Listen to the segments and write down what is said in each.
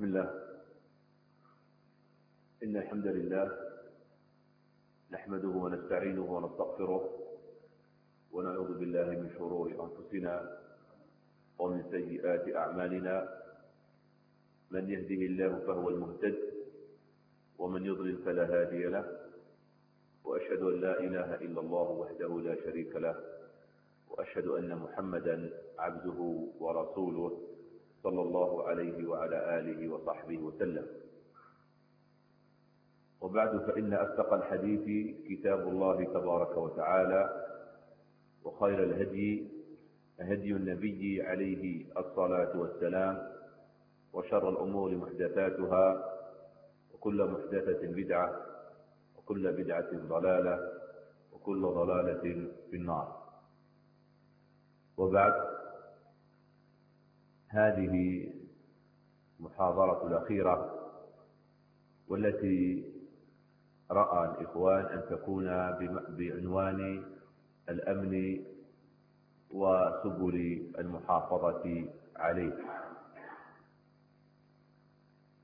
بسم الله. إن الحمد لله نحمده ونستعينه ونستغفره ونعوذ بالله من شرور أنفسنا ومن سيئات أعمالنا. من يهده الله فهو المهتد ومن يضلل فلا هادي له. وأشهد أن لا إله إلا الله وحده لا شريك له. وأشهد أن محمدا عبده ورسوله. صلى الله عليه وعلى آله وصحبه وسلم. وبعد فإن أصدق الحديث كتاب الله تبارك وتعالى وخير الهدي هدي النبي عليه الصلاة والسلام وشر الأمور محدثاتها وكل محدثة بدعة وكل بدعة ضلالة وكل ضلالة في النار. وبعد هذه محاضرة الأخيرة والتي رأى الإخوان أن تكون بعنوان الأمن وسبل المحافظة عليه.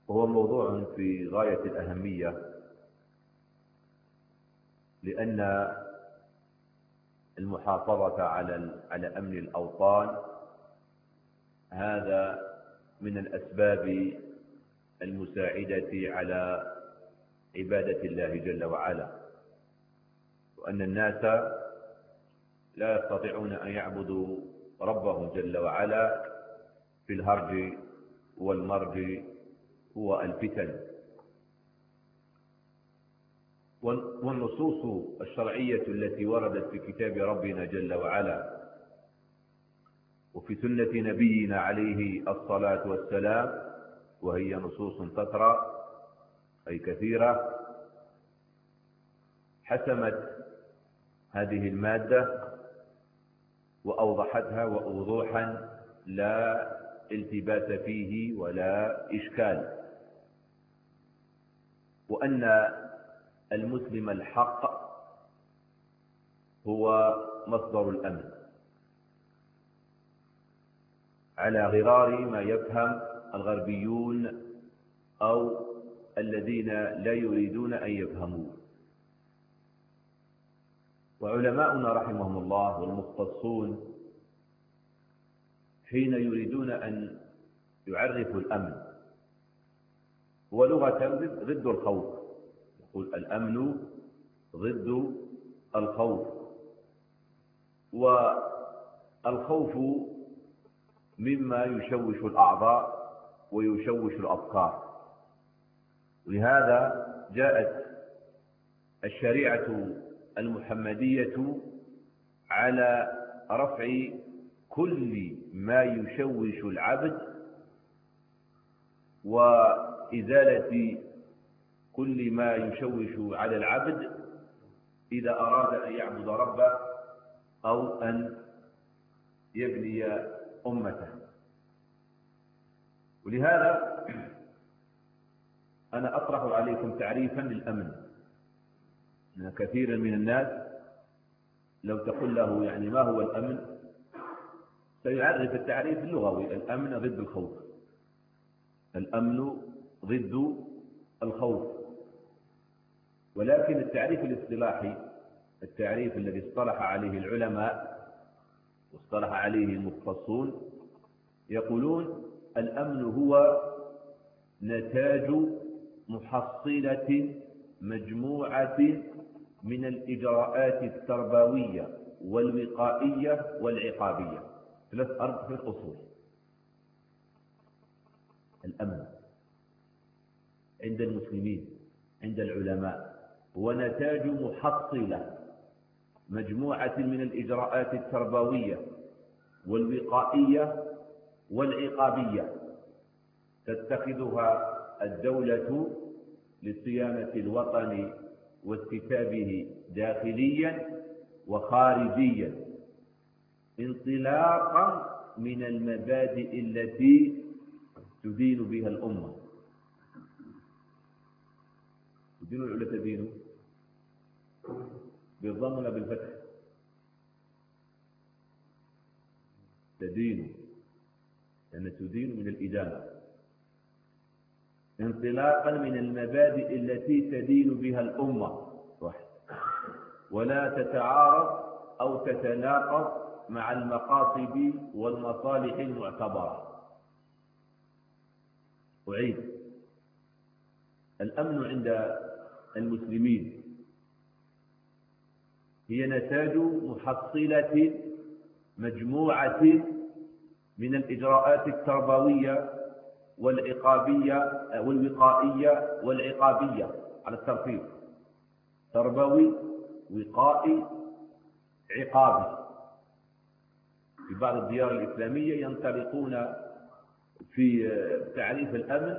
وهو موضوع في غاية الأهمية لأن المحافظة على على أمن الأوطان هذا من الأسباب المساعدة على عبادة الله جل وعلا وأن الناس لا يستطيعون أن يعبدوا ربهم جل وعلا في الهرج والمرج والفتن والنصوص الشرعية التي وردت في كتاب ربنا جل وعلا وفي سنة نبينا عليه الصلاة والسلام وهي نصوص تترى أي كثيرة حسمت هذه المادة وأوضحتها وأوضوحا لا التباس فيه ولا إشكال. وأن المسلم الحق هو مصدر الأمن. على غرار ما يفهم الغربيون أو الذين لا يريدون أن يفهموه وعلماؤنا رحمهم الله والمختصون حين يريدون أن يعرفوا الأمن. ولغة ضد الخوف. يقول الأمن ضد الخوف. والخوف مما يشوش الأعضاء ويشوش الأفكار لهذا جاءت الشريعة المحمدية على رفع كل ما يشوش العبد وإزالة كل ما يشوش على العبد إذا أراد أن يعبد ربه أو أن يبني أمته. ولهذا أنا أطرح عليكم تعريفا للأمن. أن كثيرا من الناس لو تقول له يعني ما هو الأمن سيعرف التعريف اللغوي الأمن ضد الخوف. الأمن ضد الخوف. ولكن التعريف الاصطلاحي التعريف الذي اصطلح عليه العلماء واصطلح عليه المختصون يقولون الأمن هو نتاج محصلة مجموعة من الإجراءات التربوية والوقائية والعقابية ثلاث أرض ثلاث أصول الأمن عند المسلمين عند العلماء هو نتاج محصلة مجموعة من الإجراءات التربوية والوقائية والعقابية. تتخذها الدولة لصيانة الوطن واستتابه داخليا وخارجيا. انطلاقا من المبادئ التي تدين بها الأمة. تدين ولا تدين؟ بالضم ولا بالفتح. تدين. لأن تدين من الإدانة انطلاقا من المبادئ التي تدين بها الأمة. ولا تتعارض أو تتناقض مع المقاصد والمصالح المعتبرة. أعيد. الأمن عند المسلمين. هي نتاج محصلة مجموعة من الإجراءات التربوية والعقابية والوقائية والعقابية على الترتيب. تربوي وقائي عقابي. في بعض الديار الإسلامية ينطلقون في تعريف الأمن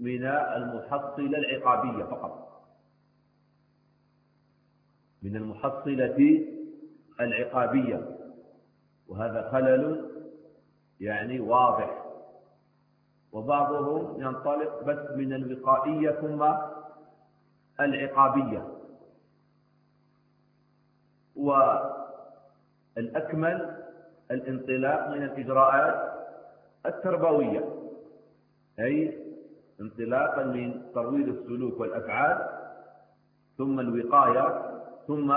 من المحصلة العقابية فقط. من المحصلة العقابية. وهذا خلل يعني واضح. وبعضهم ينطلق بس من الوقائية ثم العقابية. والأكمل الانطلاق من الإجراءات التربوية أي انطلاقا من ترويض السلوك والأفعال ثم الوقاية ثم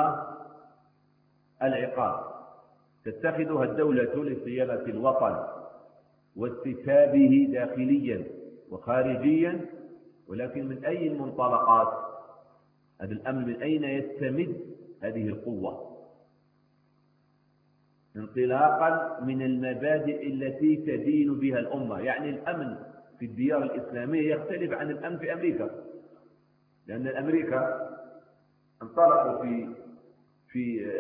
العقاب. تتخذها الدولة لصيانة الوطن واستتابه داخليا وخارجيا ولكن من أي المنطلقات؟ هذا الأمر من أين يستمد هذه القوة؟ انطلاقا من المبادئ التي تدين بها الأمة. يعني الأمن في الديار الإسلامية يختلف عن الأمن في أمريكا لأن أمريكا انطلقوا في في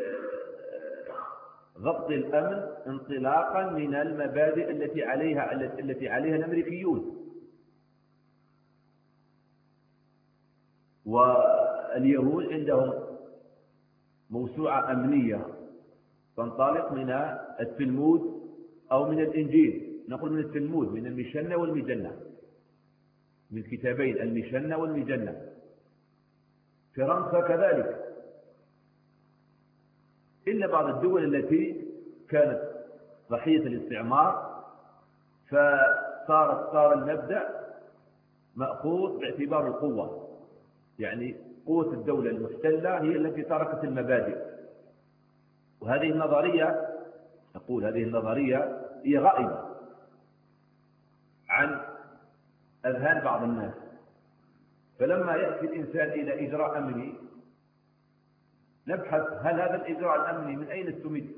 ضبط الأمن انطلاقا من المبادئ التي عليها التي عليها الأمريكيون. واليهود عندهم موسوعة أمنية تنطلق من التلمود أو من الإنجيل. نقول من التلمود من المشنة والمجنة. من كتابين المشنة والمجنة. فرنسا كذلك إلا بعض الدول التي كانت ضحية الاستعمار فصارت صار المبدأ مأخوذ باعتبار القوة. يعني قوة الدولة المحتلة هي التي تركت المبادئ. وهذه النظرية أقول هذه النظرية هي غائبة عن أذهان بعض الناس. فلما يأتي الإنسان إلى إجراء أمني نبحث هل هذا الإجراء الأمني من أين استمد؟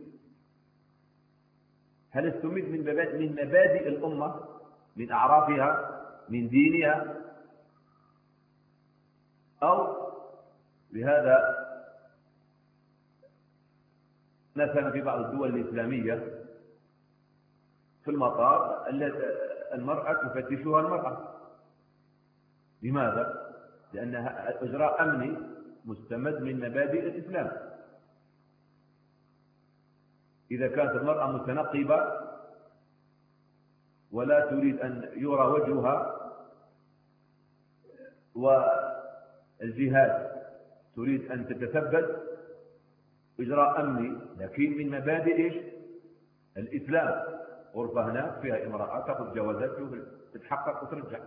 هل استمد من من مبادئ الأمة من أعرافها من دينها؟ أو بهذا مثلا في بعض الدول الإسلامية في المطار المرأة تفتشها المرأة. لماذا؟ لأنها إجراء أمني مستمد من مبادئ الإسلام. إذا كانت المرأة متنقبة ولا تريد أن يرى وجهها والجهاد تريد أن تتثبت إجراء أمني لكن من مبادئ؟ الإسلام. غرفة هناك فيها امرأة تأخذ جوازات تتحقق وترجع.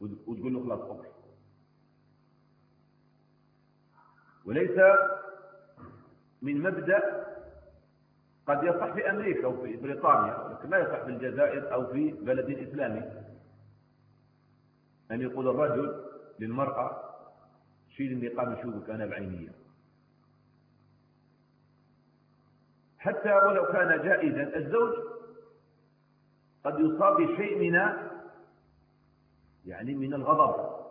وتقول له خلاص أوكي. وليس من مبدأ قد يصح في أمريكا أو في بريطانيا لكن لا يصح في الجزائر أو في بلد إسلامي. أن يقول الرجل للمرأة شيل النقاب يشوفك أنا بعينية حتى ولو كان جائزا الزوج قد يصاب بشيء من يعني من الغضب.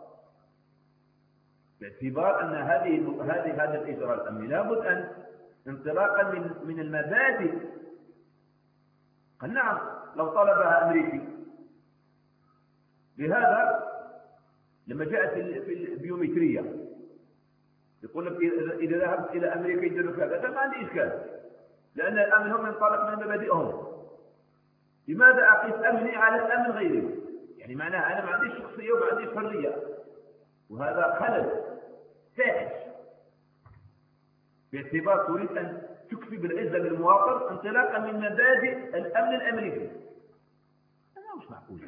باعتبار أن هذه هذه هذا الإجراء الأمني. لابد أن انطلاقا من من المبادئ. قال نعم لو طلبها أمريكي. لهذا لما جاءت في البيومترية يقول لك إذا ذهبت إلى أمريكا يدير لك هذا ما عندي إشكال لأن الأمن هم ينطلق من مبادئهم. لماذا أقيس أمني على الأمن غيري؟ يعني معناها أنا ما عنديش شخصية وما عنديش حرية. وهذا خلل. فاحش. باعتبار تريد أن تكسب العزة للمواطن انطلاقا من مبادئ الأمن الأمريكي. هذا مش معقول.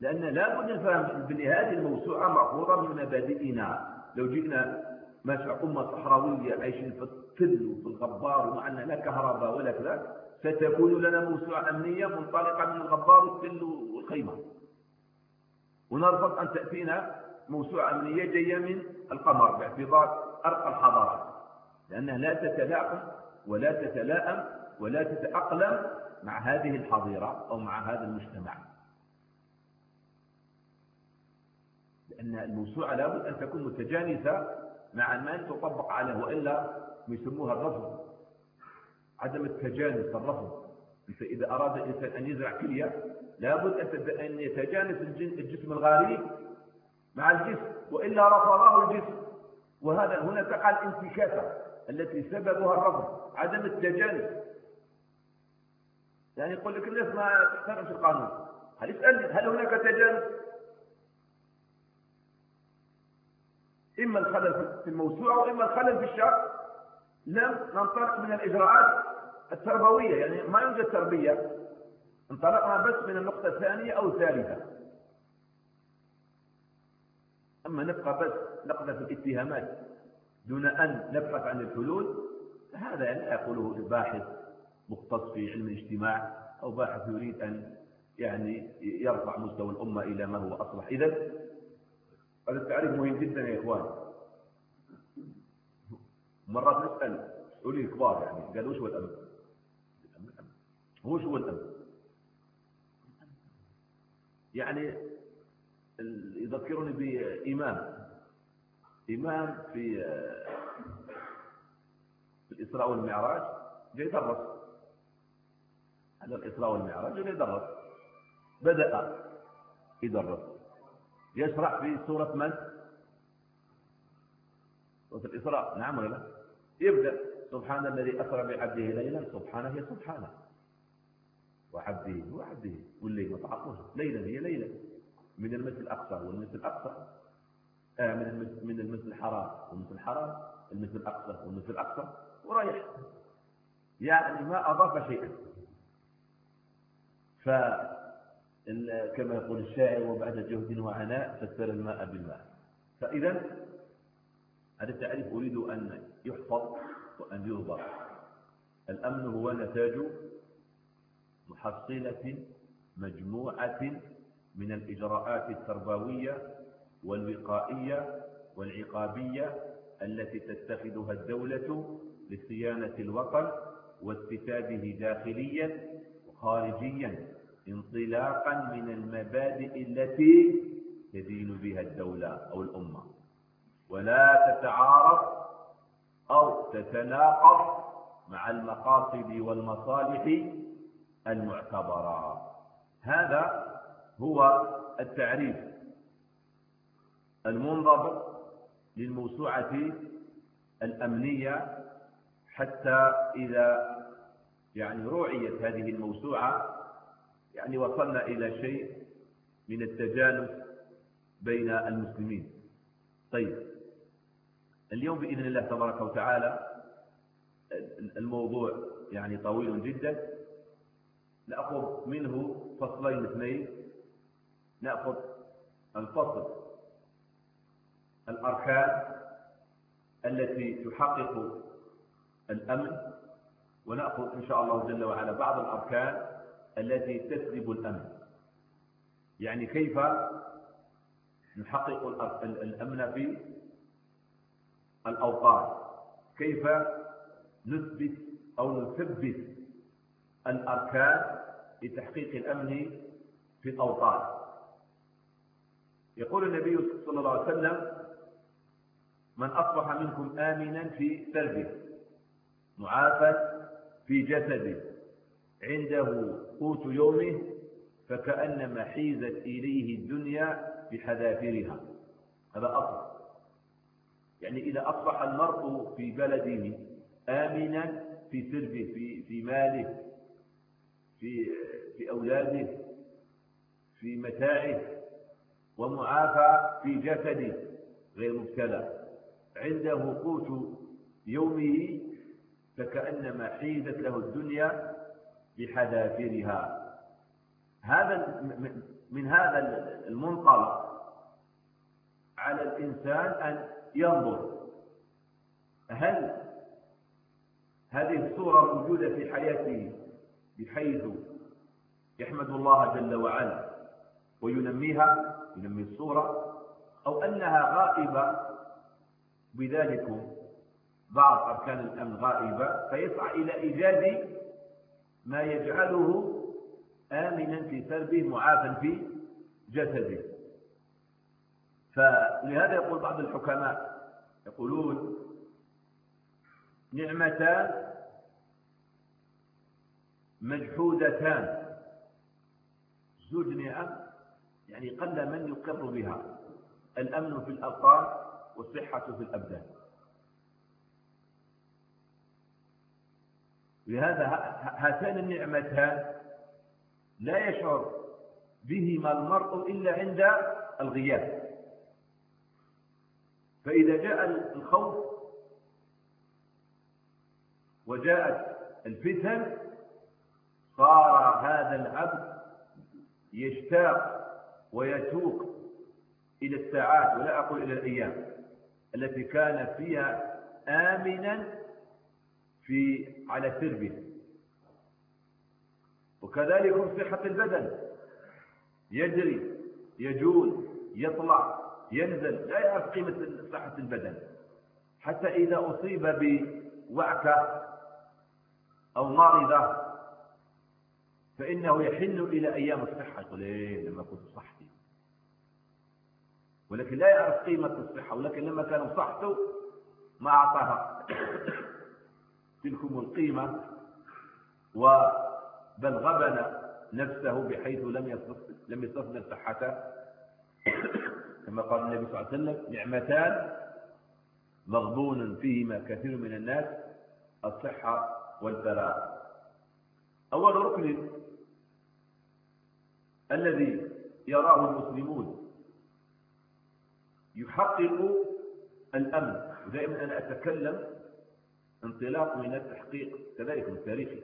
لأن لا بد نفهم بأن هذه الموسوعة مأخوذة من مبادئنا. لو جئنا ماشي أمة صحراوية عايشين في الظل وفي الغبار ومعنا لا كهرباء ولا كذا ستكون لنا موسوعة أمنية منطلقة من الغبار والظل والخيمة. ونرفض أن تأتينا موسوعة أمنية جاية من القمر باعتبار أرقى الحضارات لأنها لا تتلاقم ولا تتلائم ولا تتأقلم مع هذه الحظيرة أو مع هذا المجتمع. لأن الموسوعة لابد أن تكون متجانسة مع ما تطبق عليه وإلا يسموها الرفض. عدم التجانس الرفض. أنت إذا أراد الإنسان أن يزرع كلية لابد أن يتجانس الجسم الغريب مع الجسم وإلا رفضه الجسم. وهذا هنا تقع الانتكاسة التي سببها الرفض عدم التجانس يعني يقول لك الناس ما تحترمش القانون. هل يسألني؟ هل هناك تجانس إما الخلل في الموسوعة وإما الخلل في الشرع. لم ننطلق من الإجراءات التربوية يعني ما يوجد تربية. انطلقنا بس من النقطة الثانية أو الثالثة. أما نبقى بس نقذف في الاتهامات دون أن نبحث عن الحلول هذا لا يقوله باحث مختص في علم الاجتماع أو باحث يريد أن يعني يرفع مستوى الأمة إلى ما هو أصلح. إذا هذا التعريف مهم جدا يا إخوان. مرات نسأل سؤالي كبار يعني قالوا وش هو الأمن؟ هو شو الأمن؟ يعني يذكرني بإمام. إمام في الإسراء والمعراج جاي يدرس هذا الإسراء والمعراج جاي يدرس بدأ يدرس يشرح في سورة من؟ سورة الإسراء. نعم ولا لا؟ يبدأ. سبحان الذي أسرى بعبده ليلا. سبحانه هي سبحانه. وعبده وعبده. والليل متعطش. ليلا هي ليلة من المسجد الأقصى والمسجد الأقصى آه من المسجد من المسجد الحرام والمسجد الحرام المسجد الأقصى والمسجد الأقصى ورايح يعني ما أضاف شيئا. ف كما يقول الشاعر وبعد جهد وعناء فسر الماء بالماء. فإذا هذا التعريف أريد أن يحفظ وأن يوضع الأمن هو نتاج محصلة مجموعة من الإجراءات التربوية والوقائية والعقابية التي تتخذها الدولة لصيانة الوطن واستفاده داخليا وخارجيا انطلاقا من المبادئ التي تدين بها الدولة أو الأمة. ولا تتعارض أو تتناقض مع المقاصد والمصالح المعتبرة. هذا هو التعريف المنضبط للموسوعة الأمنية حتى إذا يعني رعيت هذه الموسوعة يعني وصلنا إلى شيء من التجانس بين المسلمين. طيب اليوم بإذن الله تبارك وتعالى الموضوع يعني طويل جدا. نأخذ منه فصلين اثنين. نأخذ الفصل الأركان التي تحقق الأمن ونأخذ إن شاء الله جل وعلا بعض الأركان التي تسلب الأمن. يعني كيف نحقق الأمن في الأوطان؟ كيف نثبت أو نثبت الأركان لتحقيق الأمن في الأوطان؟ يقول النبي صلى الله عليه وسلم من أصبح منكم آمنا في سلبه معافى في جسده عنده قوت يومه فكأنما حيزت إليه الدنيا بحذافيرها. هذا أصل. يعني إذا أصبح المرء في بلده آمنا في سربه في, في ماله في, في أولاده في متاعه ومعافى في جسده غير مبتلى. عنده قوت يومه فكأنما حيزت له الدنيا بحذافيرها. هذا من هذا المنطلق على الإنسان أن ينظر. هل هذه الصورة موجودة في حياته بحيث يحمد الله جل وعلا وينميها؟ ينمي الصورة أو أنها غائبة بذلك بعض أركان الأمن غائبة فيسعى إلى إيجاد ما يجعله آمنا في سربه معافا في جسده. فلهذا يقول بعض الحكماء يقولون نعمتان مجحودتان. زوج نعم يعني قل من يقر بها الأمن في الأبطال والصحة في الأبدان. لهذا هاتان النعمتان لا يشعر بهما المرء إلا عند الغياب. فإذا جاء الخوف وجاءت الفتن صار هذا العبد يشتاق ويتوق إلى الساعات ولا أقول إلى الأيام التي كان فيها آمنا في على سربه. وكذلك صحة البدن. يجري يجول يطلع ينزل لا يعرف قيمة صحة البدن. حتى إذا أصيب بوعكة أو مرضة فإنه يحن إلى أيام الصحة. يقول إيه لما كنت صحتي ولكن لا يعرف قيمة الصحة ولكن لما كان صحته ما أعطاها. تلكم القيمة بل غبن نفسه بحيث لم لم يستصدر صحته كما قال النبي صلى الله عليه وسلم نعمتان مغبون فيهما كثير من الناس الصحة والفراغ أول ركن الذي يراه المسلمون يحقق الأمن. ودائما أنا أتكلم انطلاق من التحقيق كذلك من تاريخي.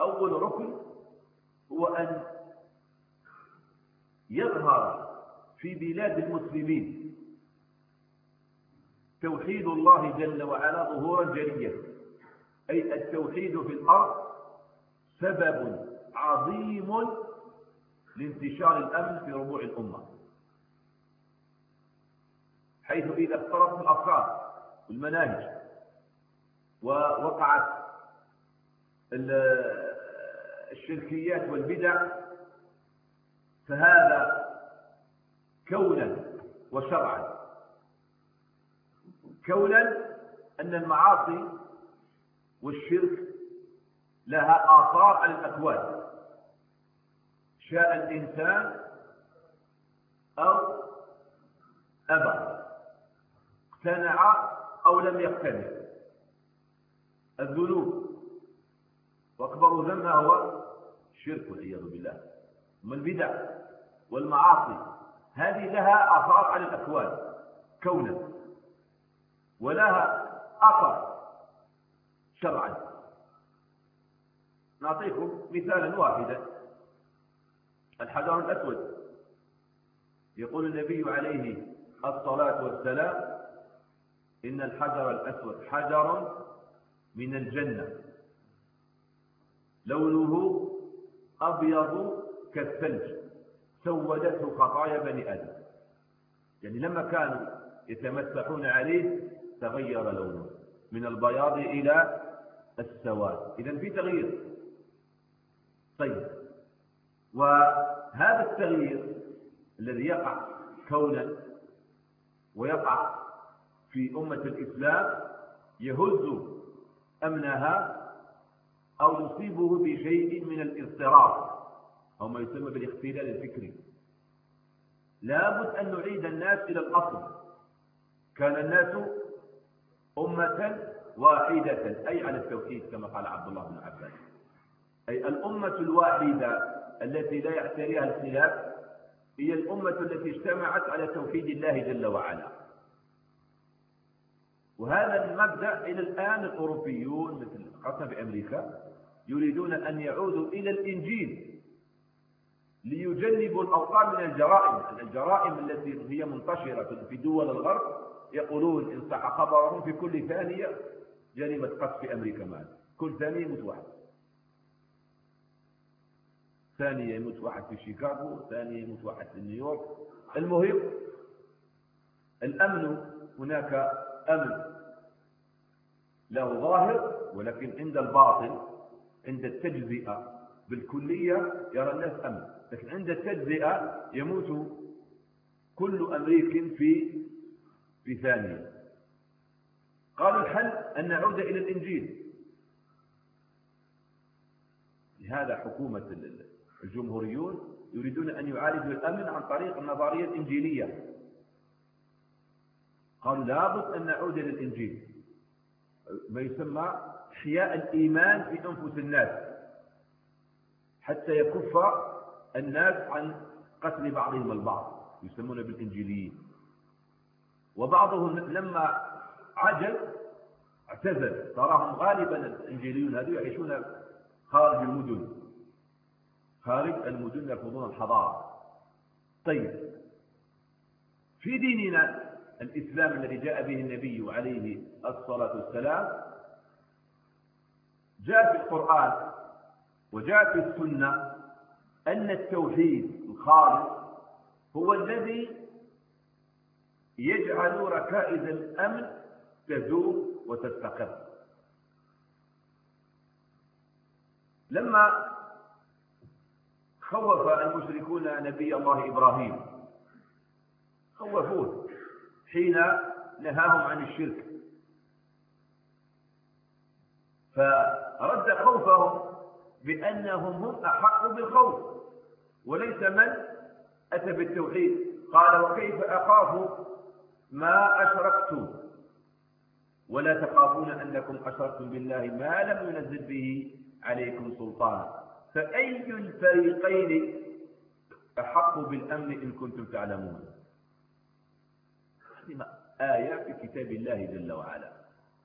أول ركن هو أن يظهر في بلاد المسلمين توحيد الله جل وعلا ظهورا جليا. أي التوحيد في الأرض سبب عظيم لانتشار الأمن في ربوع الأمة. حيث إذا اختلطت الأفكار والمناهج ووقعت الشركيات والبدع فهذا كونا وشرعا. كونا أن المعاصي والشرك لها آثار على الأكوان. شاء الإنسان أو أبى. اقتنع أو لم يقتنع. الذنوب. وأكبر ذنب هو الشرك والعياذ بالله. ثم البدع والمعاصي. هذه لها آثار على الأكوان. كونا. ولها أثر شرعا. نعطيكم مثالا واحدا. الحجر الأسود. يقول النبي عليه الصلاة والسلام إن الحجر الأسود حجر من الجنة. لونه أبيض كالثلج. سودته خطايا بني آدم. يعني لما كانوا يتمسحون عليه تغير لونه. من البياض إلى السواد. إذا في تغيير. طيب. وهذا التغيير الذي يقع كونا ويقع في أمة الإسلام يهز أمنها أو يصيبه بشيء من الاضطراب أو ما يسمى بالاختلال الفكري. لابد أن نعيد الناس إلى الأصل. كان الناس أمة واحدة أي على التوحيد كما قال عبد الله بن عباس. أي الأمة الواحدة التي لا يحتريها الخلاف هي الأمة التي اجتمعت على توحيد الله جل وعلا. وهذا المبدأ إلى الآن الأوروبيون مثل خاصة في أمريكا يريدون أن يعودوا إلى الإنجيل ليجنبوا الأوطان من الجرائم. الجرائم التي هي منتشرة في دول الغرب يقولون إن صح خبرهم في كل ثانية جريمة قتل في أمريكا معنا كل ثانية يموت واحد. ثانية يموت واحد في شيكاغو ثانية يموت واحد في نيويورك. المهم الأمن هناك أمن له ظاهر ولكن عند الباطل عند التجزئة بالكلية يرى الناس أمن. لكن عند التجزئة يموت كل أمريك في في ثانية. قالوا الحل أن نعود إلى الإنجيل. لهذا حكومة الجمهوريون يريدون أن يعالجوا الأمن عن طريق النظرية الإنجيلية. قالوا لابد أن نعود إلى الإنجيل ما يسمى إحياء الإيمان في أنفس الناس. حتى يكف الناس عن قتل بعضهم البعض يسمون بالإنجيليين. وبعضهم لما عجل اعتزل. تراهم غالبا الإنجيليون هذو يعيشون خارج المدن. خارج المدن يرفضون الحضارة. طيب في ديننا الإسلام الذي جاء به النبي عليه الصلاة والسلام جاء في القرآن وجاء في السنة أن التوحيد الخالص هو الذي يجعل ركائز الأمن تذوب وتستقر. لما خوف المشركون نبي الله إبراهيم خوفوه. حين نهاهم عن الشرك. فرد خوفهم بأنهم هم أحق بالخوف وليس من أتى بالتوحيد. قال وكيف أخاف ما أشركتم ولا تخافون أنكم أشركتم بالله ما لم ينزل به عليكم سلطانا فأي الفريقين أحق بالأمن إن كنتم تعلمون؟ آية في كتاب الله جل وعلا.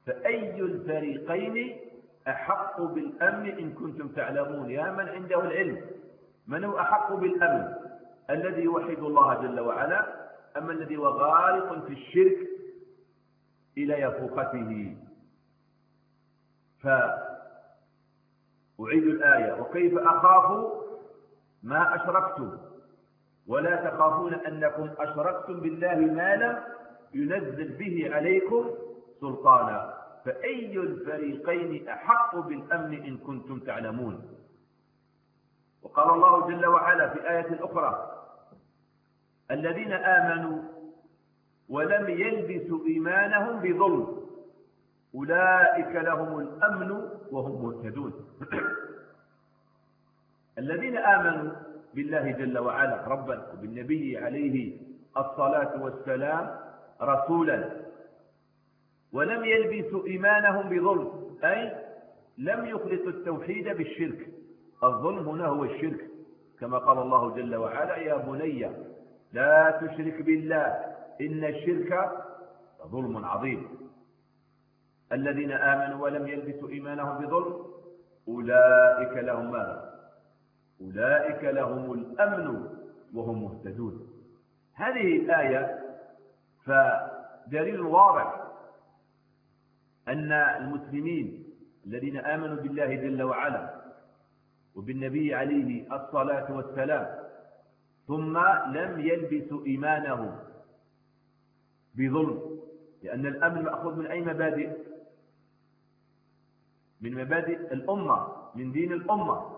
فأي الفريقين أحق بالأمن إن كنتم تعلمون؟ يا من عنده العلم. من هو أحق بالأمن؟ الذي يوحد الله جل وعلا أما الذي هو غارق في الشرك إلى يفوقته؟ فأعيد الآية. وكيف أخاف؟ ما أشركتم. ولا تخافون أنكم أشركتم بالله ما لم ينزل به عليكم سلطانا. فأي الفريقين أحق بالأمن إن كنتم تعلمون؟ وقال الله جل وعلا في آية أخرى الذين آمنوا ولم يلبسوا إيمانهم بظلم أولئك لهم الأمن وهم مهتدون. الذين آمنوا بالله جل وعلا ربا وبالنبي عليه الصلاة والسلام رسولا. ولم يلبسوا إيمانهم بظلم أي لم يخلطوا التوحيد بالشرك. الظلم هنا هو الشرك كما قال الله جل وعلا يا بني لا تشرك بالله إن الشرك ظلم عظيم. الذين آمنوا ولم يلبسوا إيمانهم بظلم أولئك لهم ماذا؟ أولئك لهم الأمن وهم مهتدون. هذه الآية فدليل واضح أن المسلمين الذين آمنوا بالله جل وعلا وبالنبي عليه الصلاة والسلام ثم لم يلبسوا إيمانهم بظلم لأن الأمن مأخوذ من أي مبادئ؟ من مبادئ الأمة من دين الأمة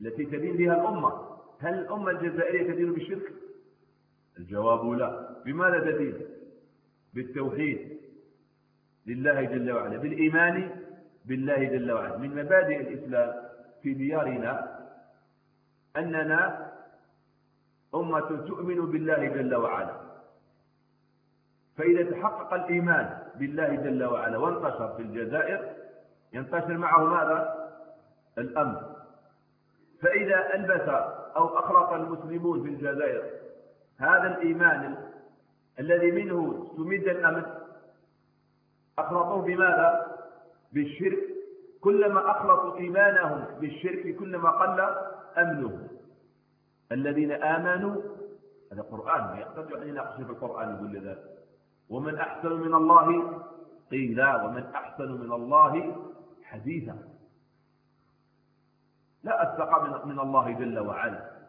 التي تدين بها الأمة. هل الأمة الجزائرية تدين بالشرك؟ الجواب لا. بماذا تدين بالتوحيد. لله جل وعلا. بالإيمان بالله جل وعلا. من مبادئ الإسلام في ديارنا أننا أمة تؤمن بالله جل وعلا. فإذا تحقق الإيمان بالله جل وعلا وانتشر في الجزائر ينتشر معه ماذا؟ الأمن. فإذا ألبس أو أخلط المسلمون في الجزائر هذا الإيمان الذي منه تمد الأمن أخلطوه بماذا؟ بالشرك. كلما أخلطوا إيمانهم بالشرك كلما قل أمنهم. الذين آمنوا هذا قرآن يحتاج أن يناقش في القرآن يقول ذلك ومن أحسن من الله قيلا ومن أحسن من الله حديثا. لا أستقى من الله جل وعلا.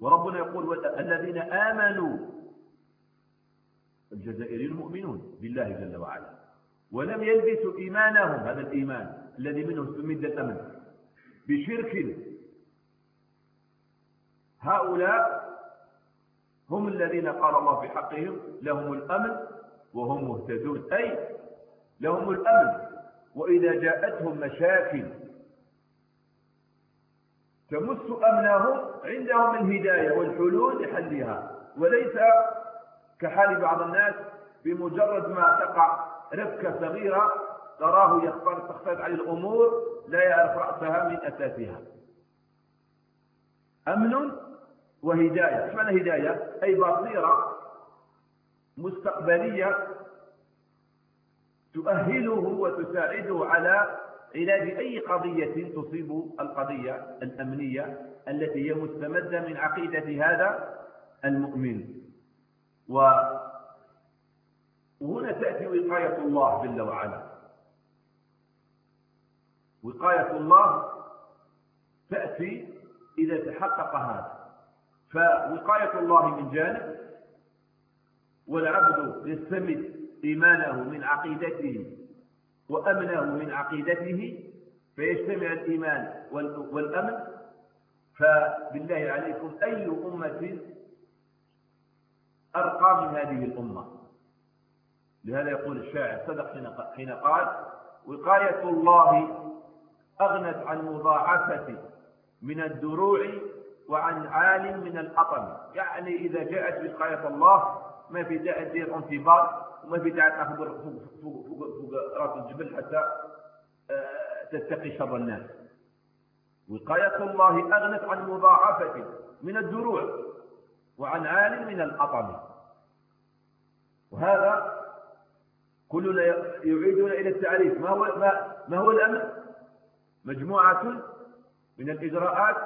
وربنا يقول الذين آمنوا الجزائريين المؤمنون بالله جل وعلا ولم يلبسوا إيمانهم هذا الإيمان الذي منه استمد الأمن بشرك. هؤلاء هم الذين قال الله في حقهم لهم الأمن وهم مهتدون. أي لهم الأمن. وإذا جاءتهم مشاكل تمس أمنهم عندهم الهداية والحلول لحلها. وليس كحال بعض الناس بمجرد ما تقع رفكة صغيرة تراه يختلط تختلط عليه الأمور لا يعرف رأسها من أساسها. أمن وهداية. إيش معنى هداية؟ أي بصيرة مستقبلية تؤهله وتساعده على علاج أي قضية تصيب القضية الأمنية التي هي مستمدة من عقيدة هذا المؤمن؟ وهنا تأتي وقاية الله جل وعلا. وقاية الله تأتي إذا تحقق هذا. فوقاية الله من جانب والعبد يستمد إيمانه من عقيدته وأمنه من عقيدته فيجتمع الإيمان والأمن. فبالله عليكم أي أمة أرقى من هذه الأمة؟ لهذا يقول الشاعر صدق حين قال وقاية الله أغنت عن مضاعفة من الدروع وعن عال من الأطم. يعني إذا جاءت وقاية الله ما في داعي تدير انتباه وما في داعي تاخذ فوق, فوق, فوق, فوق رأس الجبل حتى آه، تتقي شر الناس. وقاية الله أغنت عن مضاعفة من الدروع وعن عال من الأطم. وهذا كلنا يعيدنا إلى التعريف. ما هو, ما, ما هو الأمن مجموعة من الإجراءات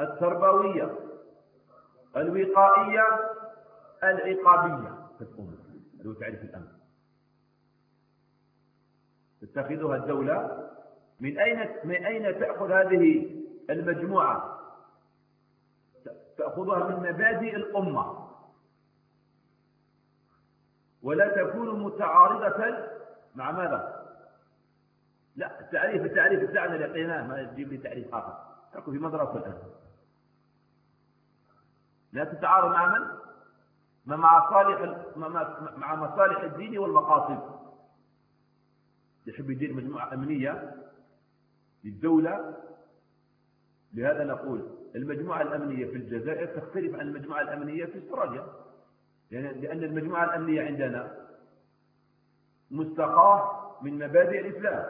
التربوية الوقائية العقابية تكون هذا هو تعريف الأمن تتخذها الدولة من أين من أين تأخذ هذه المجموعة؟ تأخذها من مبادئ الأمة. ولا تكون متعارضة مع ماذا؟ لا التعريف التعريف بتاعنا لقيناه ما تجيب لي تعريف آخر. تكون في مدرسة الآن. لا تتعارض مع من؟ مع صالح مع مصالح الدين والمقاصد. يحب يدير مجموعة أمنية للدولة. لهذا نقول المجموعة الأمنية في الجزائر تختلف عن المجموعة الأمنية في أستراليا. لأن المجموعة الأمنية عندنا مستقاة من مبادئ الإسلام.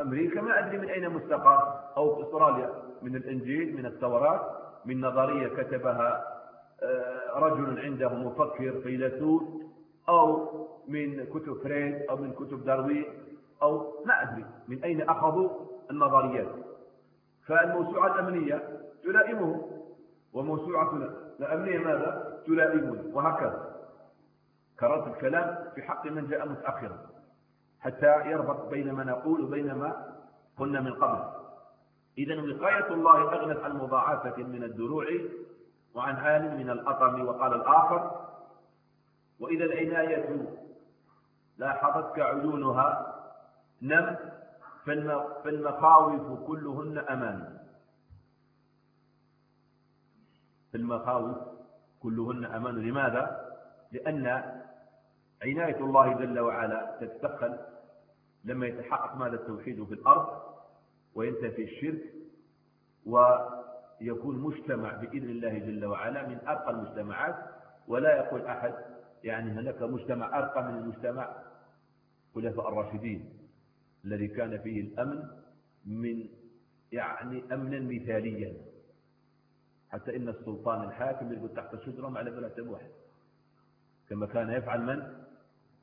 أمريكا ما أدري من أين مستقاة. أو في أستراليا. من الإنجيل من التوراة من نظرية كتبها رجل عنده مفكر فيلسوف أو من كتب فريد أو من كتب داروين أو ما أدري من أين أخذوا النظريات. فالموسوعة الأمنية تلائمه وموسوعة الأمنية ماذا؟ تلائمه وهكذا. كررت الكلام في حق من جاء متأخرا حتى يربط بين ما نقول وبين ما قلنا من قبل. إذا وقاية الله أغنت عن مضاعفة من الدروع وعن حال من الأطم وقال الآخر وإذا العناية لاحظتك عيونها نم فالمخاوف كلهن أمان فالمخاوف كلهن أمان لماذا؟ لأن عناية الله جل وعلا تتدخل لما يتحقق ماذا التوحيد في الأرض وينتفي الشرك ويكون مجتمع بإذن الله جل وعلا من أرقى المجتمعات ولا يقول أحد يعني هناك مجتمع أرقى من المجتمع. خلفاء الراشدين الذي كان فيه الأمن من يعني أمنا مثاليا. حتى إن السلطان الحاكم يقول تحت الشجرة مع ثلاثة واحد. كما كان يفعل من؟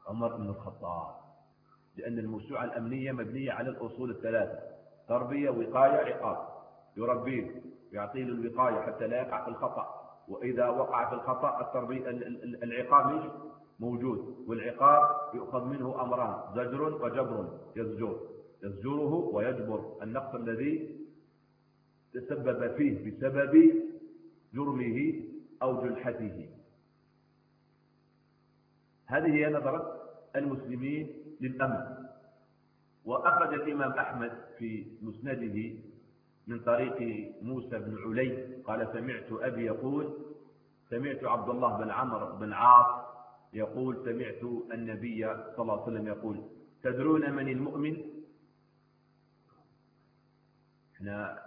عمر بن الخطاب. لأن الموسوعة الأمنية مبنية على الأصول الثلاثة تربية وقاية عقاب. يربيه. يعطيه الوقاية حتى لا يقع في الخطأ. وإذا وقع في الخطأ العقاب موجود. والعقاب يؤخذ منه أمران زجر وجبر يزجر. يزجره ويجبر. النقص الذي تسبب فيه بسبب جرمه أو جنحته هذه هي نظرة المسلمين للأمن. وأخرج الإمام أحمد في مسنده من طريق موسى بن علي قال سمعت أبي يقول سمعت عبد الله بن عمرو بن عاص يقول سمعت النبي صلى الله عليه وسلم يقول تدرون من المؤمن؟ إحنا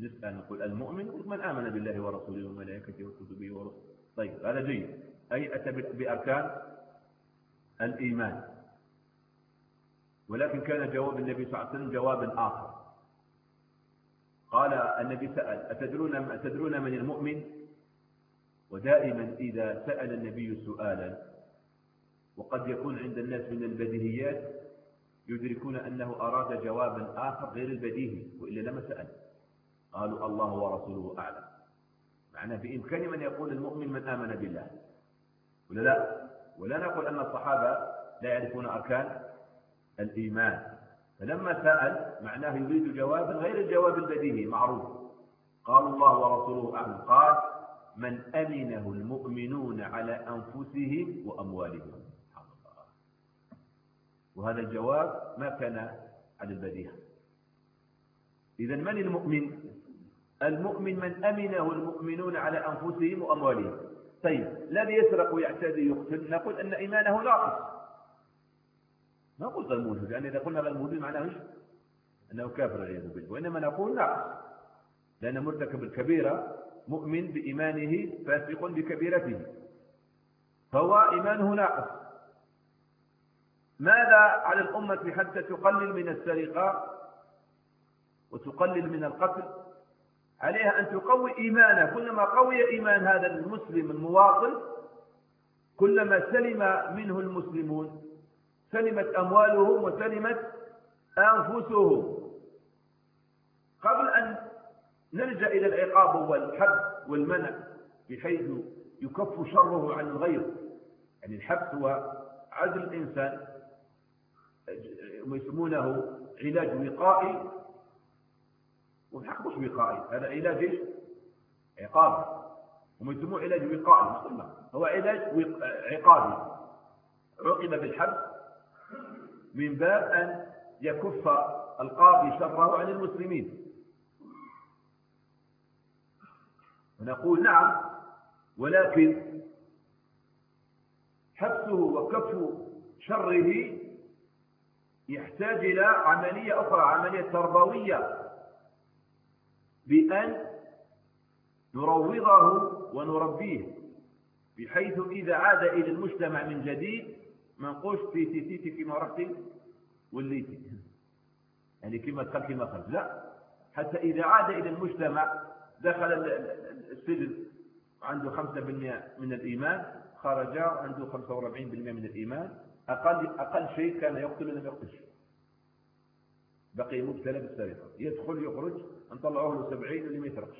نسأل نقول المؤمن من آمن بالله ورسوله وملائكته وكتبه ورسله. طيب هذا جيد. أي أتى بأركان؟ الإيمان. ولكن كان جواب النبي صلى الله عليه وسلم جوابا آخر. قال النبي سأل أتدرون, أتدرون من المؤمن؟ ودائما إذا سأل النبي سؤالا وقد يكون عند الناس من البديهيات يدركون أنه أراد جوابا آخر غير البديهي وإلا لما سأل. قالوا الله ورسوله أعلم. معناه بإمكان من يقول المؤمن من آمن بالله. ولا لا؟ ولا نقول أن الصحابة لا يعرفون أركان الإيمان. فلما سأل معناه يريد جوابا غير الجواب البديهي معروف. قال الله ورسوله أعلم قال من أمنه المؤمنون على أنفسهم وأموالهم. وهذا الجواب ما كان على البديهة. إذا من المؤمن؟ المؤمن من أمنه المؤمنون على أنفسهم وأموالهم. طيب الذي يسرق ويعتدي يقتل نقول أن إيمانه ناقص. ما نقول غير موجود لأن إذا قلنا غير موجود معناه إيش؟ أنه كافر والعياذ بالله وإنما نقول ناقص لأن مرتكب الكبيرة مؤمن بإيمانه فاسق بكبيرته فهو إيمانه ناقص ماذا على الأمة حتى تقلل من السرقة وتقلل من القتل؟ عليها أن تقوي إيمانها. كلما قوي إيمان هذا المسلم المواطن كلما سلم منه المسلمون سلمت أموالهم وسلمت أنفسهم. قبل أن نلجأ إلى العقاب والحبس والمنع بحيث يكف شره عن الغير. يعني الحبس هو عزل الإنسان ويسمونه علاج وقائي. والحق مش وقائي هذا علاج إيش؟ عقابي هم يسموه علاج وقائي هو علاج عقابي. عوقب بالحبس من باب أن يكف القاضي شره عن المسلمين. ونقول نعم ولكن حبسه وكف شره يحتاج إلى عملية أخرى عملية تربوية بأن نروضه ونربيه بحيث إذا عاد إلى المجتمع من جديد ما نقولش تيتي تيتي كما رحتي وليتي. يعني كما دخل كما خرج لا. حتى إذا عاد إلى المجتمع دخل السجن عنده 5% من الإيمان خرج عنده 45% من الإيمان. أقل, أقل شيء كان يقتل لم يقتلش بقي مبتلى بالسرقة. يدخل يخرج نطلعوه له 70 اللي ما يسرقش.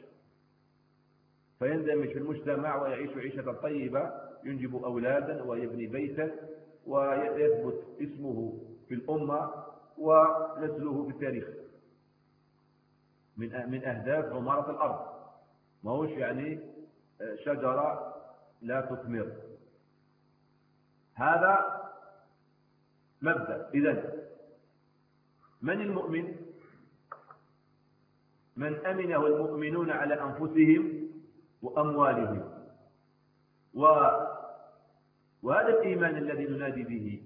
فيندمج في المجتمع ويعيش عيشة طيبة ينجب أولادا ويبني بيتا. ويثبت اسمه في الأمة ونسله في التاريخ. من من أهداف عمارة الأرض. ما هوش يعني شجرة لا تثمر. هذا مبدأ. إذا من المؤمن؟ من أمنه المؤمنون على أنفسهم وأموالهم. و وهذا الإيمان الذي ننادي به.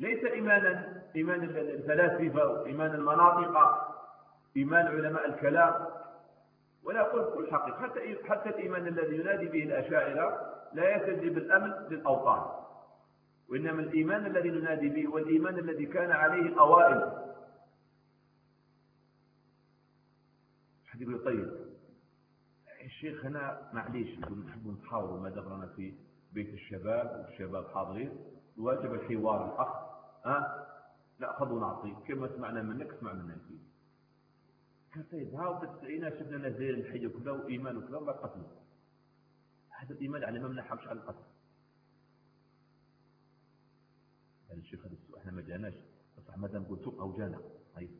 ليس إيمانا إيمان الفلاسفة إيمان المناطق إيمان علماء الكلام. ولا أقول كل حقيقة حتى حتى الإيمان الذي ينادي به الأشاعرة لا يستجيب الأمن للأوطان وإنما الإيمان الذي ننادي به هو الإيمان الذي كان عليه الأوائل حد يقول طيب الشيخ هنا معليش نحب نتحاور ما دخلنا في بيت الشباب والشباب حاضرين. واجب الحوار الأخ ها؟ نأخذ ونعطي كما سمعنا منك اسمع منا فيه طيب هاو تسعينا شفنا ناس داير الحي وكذا وإيمان وكذا الله قتلوا. هذا الإيمان يعني ما منحكش على القتل. قال الشيخ هذا السؤال إحنا ما جاناش. بصح نقول سوء أو جانا. طيب.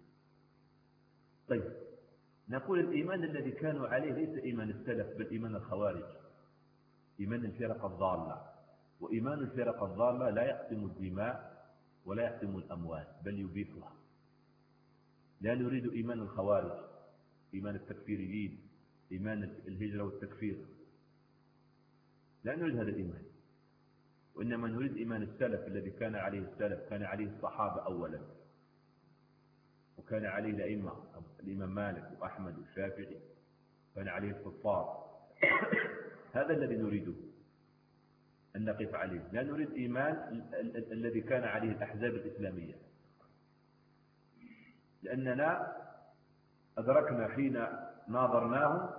طيب. نقول الإيمان الذي كانوا عليه ليس إيمان السلف بل إيمان الخوارج. إيمان الفرق الضالة. وإيمان الفرق الضالة لا يقسم الدماء ولا يقسم الأموال بل يبيحها. لا نريد إيمان الخوارج إيمان التكفيريين إيمان الهجرة والتكفير. لا نريد هذا الإيمان. وإنما نريد إيمان السلف الذي كان عليه السلف كان عليه الصحابة أولا. وكان عليه الأئمة الإمام مالك وأحمد والشافعي كان عليه الكفار. هذا الذي نريده أن نقف عليه. لا نريد إيمان الذي كان عليه الأحزاب الإسلامية. لأننا أدركنا حين ناظرناهم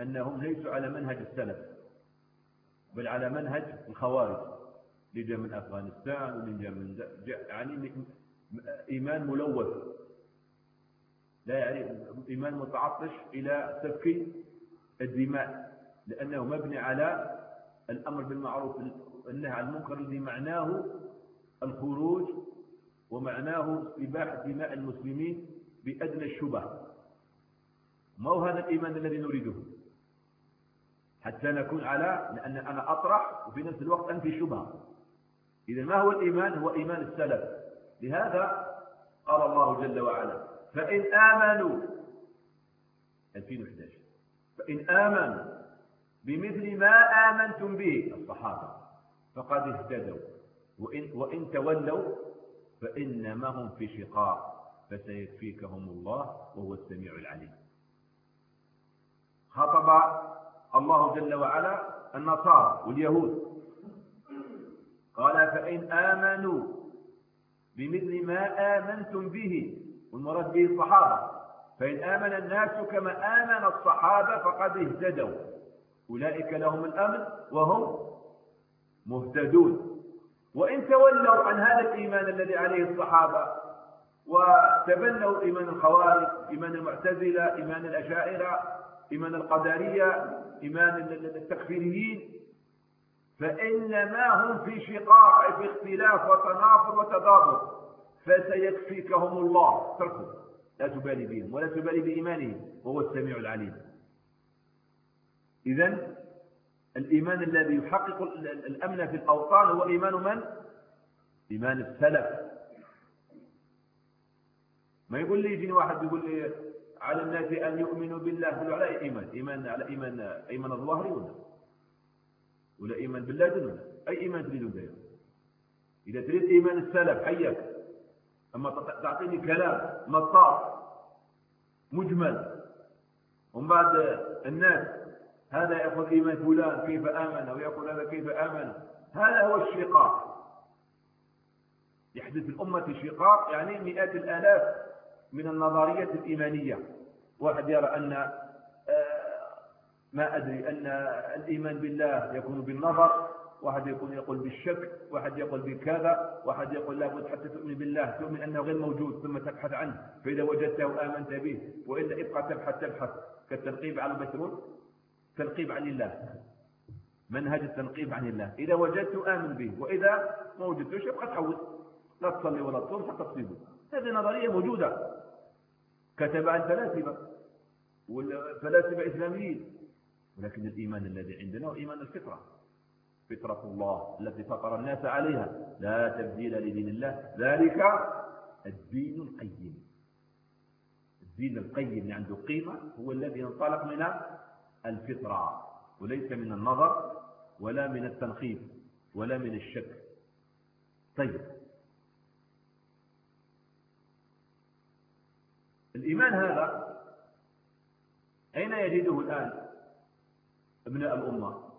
أنهم ليسوا على منهج السلف بل على منهج الخوارج. اللي جاء من أفغانستان واللي جاء من يعني إيمان ملوث. لا يعني إيمان متعطش إلى سفك الدماء لأنه مبني على الأمر بالمعروف النهي عن المنكر الذي معناه الخروج ومعناه إباحة دماء المسلمين بأدنى الشبه. ما هو هذا الإيمان الذي نريده؟ حتى نكون على لأن أنا أطرح وفي نفس الوقت أنفي شبهة إذا ما هو الإيمان؟ هو إيمان السلف. لهذا قال الله جل وعلا فإن آمنوا 2011 فإن آمنوا بمثل ما آمنتم به الصحابة فقد اهتدوا. وإن, وإن تولوا فإنما هم في شقاق فسيكفيكهم الله وهو السميع العليم. خطب الله جل وعلا النصارى واليهود. قال فإن آمنوا بمثل ما آمنتم به والمراد به الصحابة. فإن آمن الناس كما آمن الصحابة فقد اهتدوا. أولئك لهم الأمن وهم مهتدون. وإن تولوا عن هذا الإيمان الذي عليه الصحابة وتبنوا إيمان الخوارج إيمان المعتزلة إيمان الأشاعرة إيمان القدرية إيمان التكفيريين فإنما هم في شقاق في اختلاف وتنافر وتضابط فسيكفيكهم الله. تركوا. لا تبالي بهم ولا تبالي بإيمانهم وهو السميع العليم. إذا الإيمان الذي يحقق الأمن في الأوطان هو إيمان من؟ إيمان السلف. ما يقول لي يجيني واحد يقول لي على الناس أن يؤمنوا بالله. يقولوا على إيمان؟ إيمان على إيمان أيمان الظاهري ولا؟ ولا إيمان بالله دون أي إيمان تريدون؟ دائما إذا تريد إيمان السلف حيك أما تعطيني كلام مطاط مجمل. ومن بعد الناس هذا يأخذ إيمان فلان كيف آمن؟ ويقول هذا كيف آمن؟ هذا هو الشقاق. يحدث الأمة شقاق يعني مئات الآلاف من النظرية الإيمانية. واحد يرى أن آه، ما أدري أن الإيمان بالله يكون بالنظر واحد يكون يقول بالشك واحد يقول بكذا واحد يقول لابد حتى تؤمن بالله تؤمن أنه غير موجود ثم تبحث عنه فإذا وجدته آمنت به وإلا ابقى تبحث تبحث. كالتنقيب على البترول تنقيب عن الله. منهج التنقيب عن الله. إذا وجدت آمن به وإذا ما وجدتش يبقى تحول لا تصلي ولا تصوم حتى تصيبه. هذه نظرية موجودة. كتبها الفلاسفة والفلاسفة إسلاميين. ولكن الإيمان الذي عندنا هو إيمان الفطرة. فطرة الله التي فطر الناس عليها. لا تبديل لدين الله. ذلك الدين القيم. الدين القيم اللي عنده قيمة هو الذي انطلق من الفطرة وليس من النظر ولا من التنخيف ولا من الشك. طيب. الإيمان هذا أين يجده الآن أبناء الأمة؟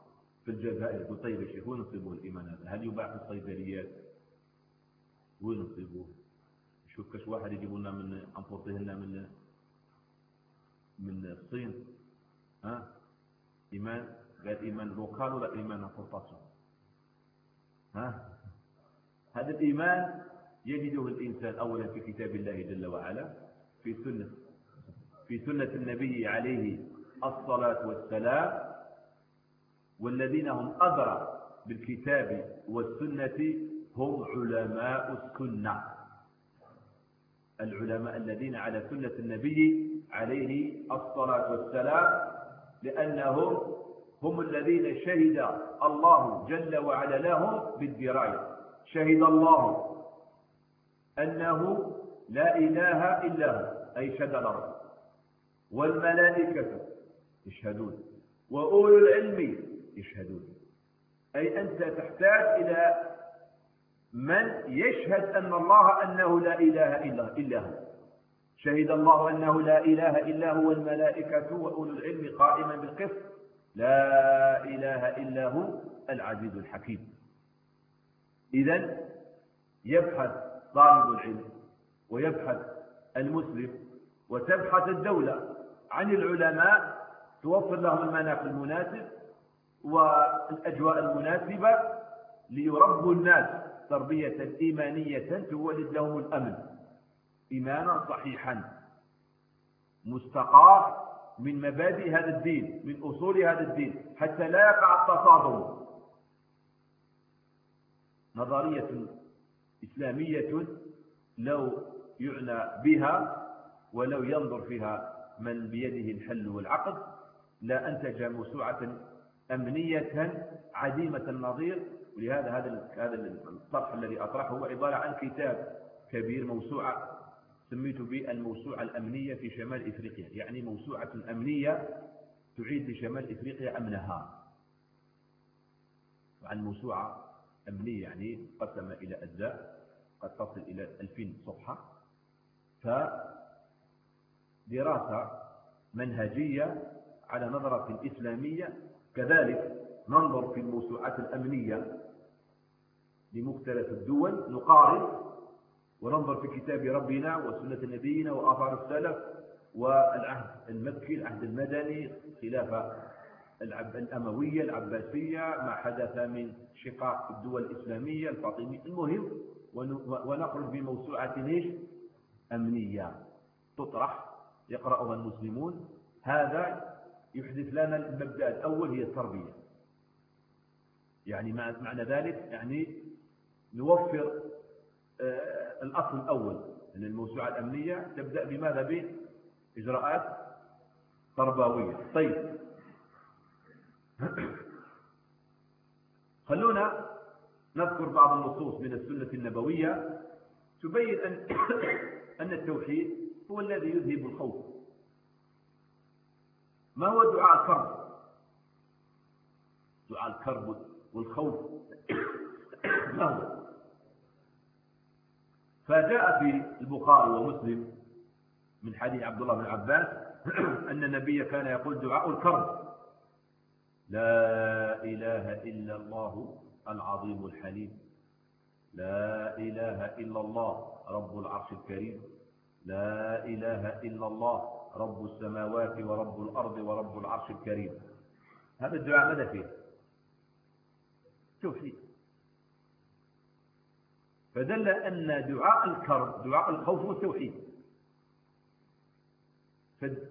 في الجزائر في طيب الشيخ وين يصيبوه الإيمان هذا؟ هل يباع في الصيدليات؟ وين يصيبوه شوف كاش واحد يجيبوا لنا من أنفسهن من من الصين ها؟ إيمان؟ قال إيمان local ولا إيمان importation ها؟ هذا الإيمان يجده الإنسان أولا في كتاب الله جل وعلا في سنة في سنة النبي عليه الصلاة والسلام والذين هم أدرى بالكتاب والسنة هم علماء السنة. العلماء الذين على سنة النبي عليه الصلاة والسلام لأنهم هم الذين شهد الله جل وعلا لهم بالدراية. شهد الله أنه لا إله إلا هو أي شهد الأرض والملائكة يشهدون. وأولو العلم يشهدون. أي أنت تحتاج إلى من يشهد أن الله أنه لا إله إلا, هو. شهد الله أنه لا إله إلا هو الملائكة وأولو العلم قائما بالقسط. لا إله إلا هو العزيز الحكيم. إذا يبحث طالب العلم ويبحث المسلم وتبحث الدولة عن العلماء توفر لهم المناخ المناسب والأجواء المناسبة ليربوا الناس تربية إيمانية تولد لهم الأمن. إيمانا صحيحا. مستقار من مبادئ هذا الدين من أصول هذا الدين حتى لا يقع التصادم. نظرية إسلامية لو يعنى بها ولو ينظر فيها من بيده الحل والعقد لا أنتج موسوعة أمنية عديمة النظير. ولهذا هذا هذا الطرح الذي أطرحه هو عبارة عن كتاب كبير موسوعة سميت به الموسوعة الأمنية في شمال إفريقيا. يعني موسوعة أمنية تعيد لشمال إفريقيا أمنها. عن موسوعة أمنية يعني قسم إلى أجزاء قد تصل إلى 2000 صفحة. فدراسة منهجية على نظرة إسلامية كذلك ننظر في الموسوعات الأمنية لمختلف الدول نقارن وننظر في كتاب ربنا وسنة نبينا وآثار السلف والعهد المكي العهد المدني خلافة الأموية العباسية ما حدث من شقاق الدول الإسلامية الفاطمية. المهم ونخرج بموسوعة ليش أمنية. تطرح يقرأها المسلمون. هذا يحدث لنا المبدأ الأول هي التربية. يعني معنى ذلك؟ يعني نوفر آه، الأصل الأول أن الموسوعة الأمنية تبدأ بماذا؟ بإجراءات تربوية. طيب. خلونا نذكر بعض النصوص من السنة النبوية تبين أن, أن التوحيد هو الذي يذهب الخوف. ما هو دعاء الكرب؟ دعاء الكرب والخوف. ما هو؟ فجاء في البخاري ومسلم من حديث عبد الله بن عباس أن النبي كان يقول دعاء الكرب. لا إله إلا الله العظيم الحليم. لا إله إلا الله رب العرش الكريم. لا إله إلا الله رب السماوات ورب الأرض ورب العرش الكريم. هذا الدعاء ماذا فيه؟ توحيد. فدل أن دعاء الكرب دعاء الخوف هو التوحيد.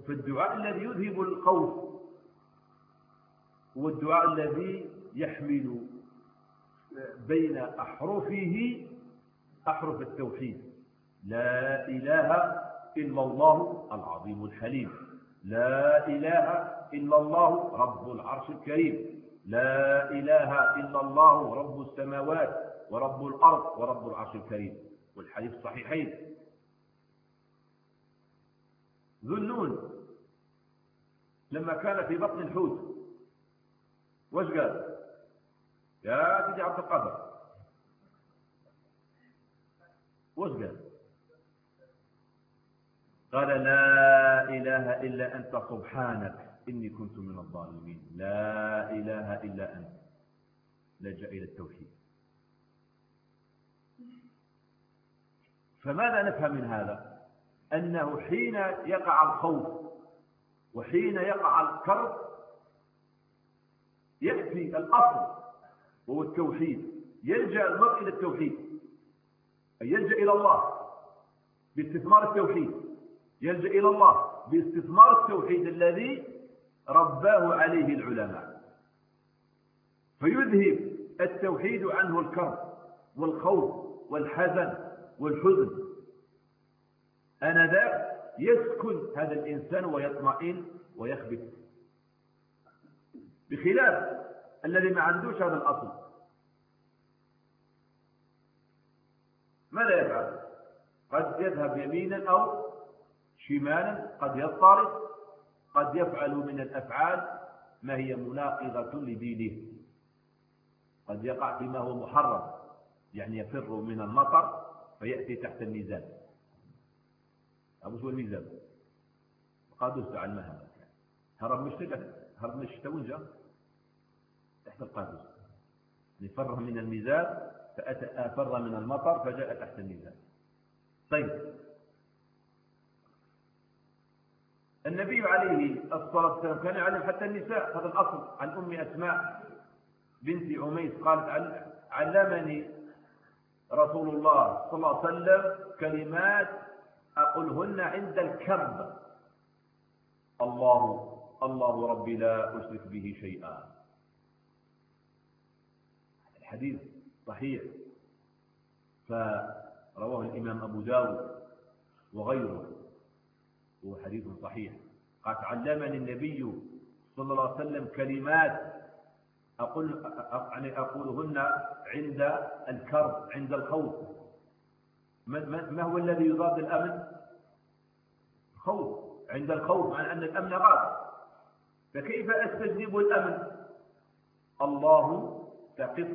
فالدعاء الذي يذهب الخوف هو الدعاء الذي يحمل بين أحرفه أحرف التوحيد. لا إله إلا الله العظيم الحليم. لا إله إلا الله رب العرش الكريم. لا إله إلا الله رب السماوات ورب الأرض ورب العرش الكريم. والحديث الصحيحين ذو النون. لما كان في بطن الحوت. وش قال؟ يا سيدي عبد القادر. وش قال؟ قال لا إله إلا أنت سبحانك إني كنت من الظالمين. لا إله إلا أنت. لجأ إلى التوحيد. فماذا نفهم من هذا؟ أنه حين يقع الخوف وحين يقع الكرب يأتي الأصل وهو التوحيد. يلجأ المرء إلى التوحيد. أي يلجأ إلى الله باستثمار التوحيد. يلجأ إلى الله باستثمار التوحيد الذي رباه عليه العلماء. فيذهب التوحيد عنه الكرب والخوف والحزن والحزن. آنذاك يسكن هذا الإنسان ويطمئن ويخبت بخلاف الذي ما عندوش هذا الأصل. ماذا يفعل؟ قد يذهب يمينا أو شمالا قد يضطرب قد يفعل من الأفعال ما هي مناقضة لدينه. قد يقع فيما هو محرم يعني يفر من المطر فيأتي تحت الميزان. أبو هو الميزان. قادوس على المهام هرب من الشتاء هرب من الشتاء تحت القادوس. يعني من الميزان فأفر من المطر فجاء تحت الميزان. طيب. النبي عليه الصلاة والسلام كان يعلم حتى النساء هذا الأصل. عن أم أسماء بنت عميس قالت علمني رسول الله صلى الله عليه وسلم كلمات أقولهن عند الكرب. الله الله ربي لا أشرك به شيئا. الحديث صحيح. فرواه الإمام أبو داود وغيره. هو حديث صحيح. قال علمني النبي صلى الله عليه وسلم كلمات أقول يعني أقولهن عند الكرب عند الخوف. ما هو الذي يضاد الأمن؟ خوف عند الخوف عن أن الأمن غاب. فكيف أستجلب الأمن؟ الله تقف.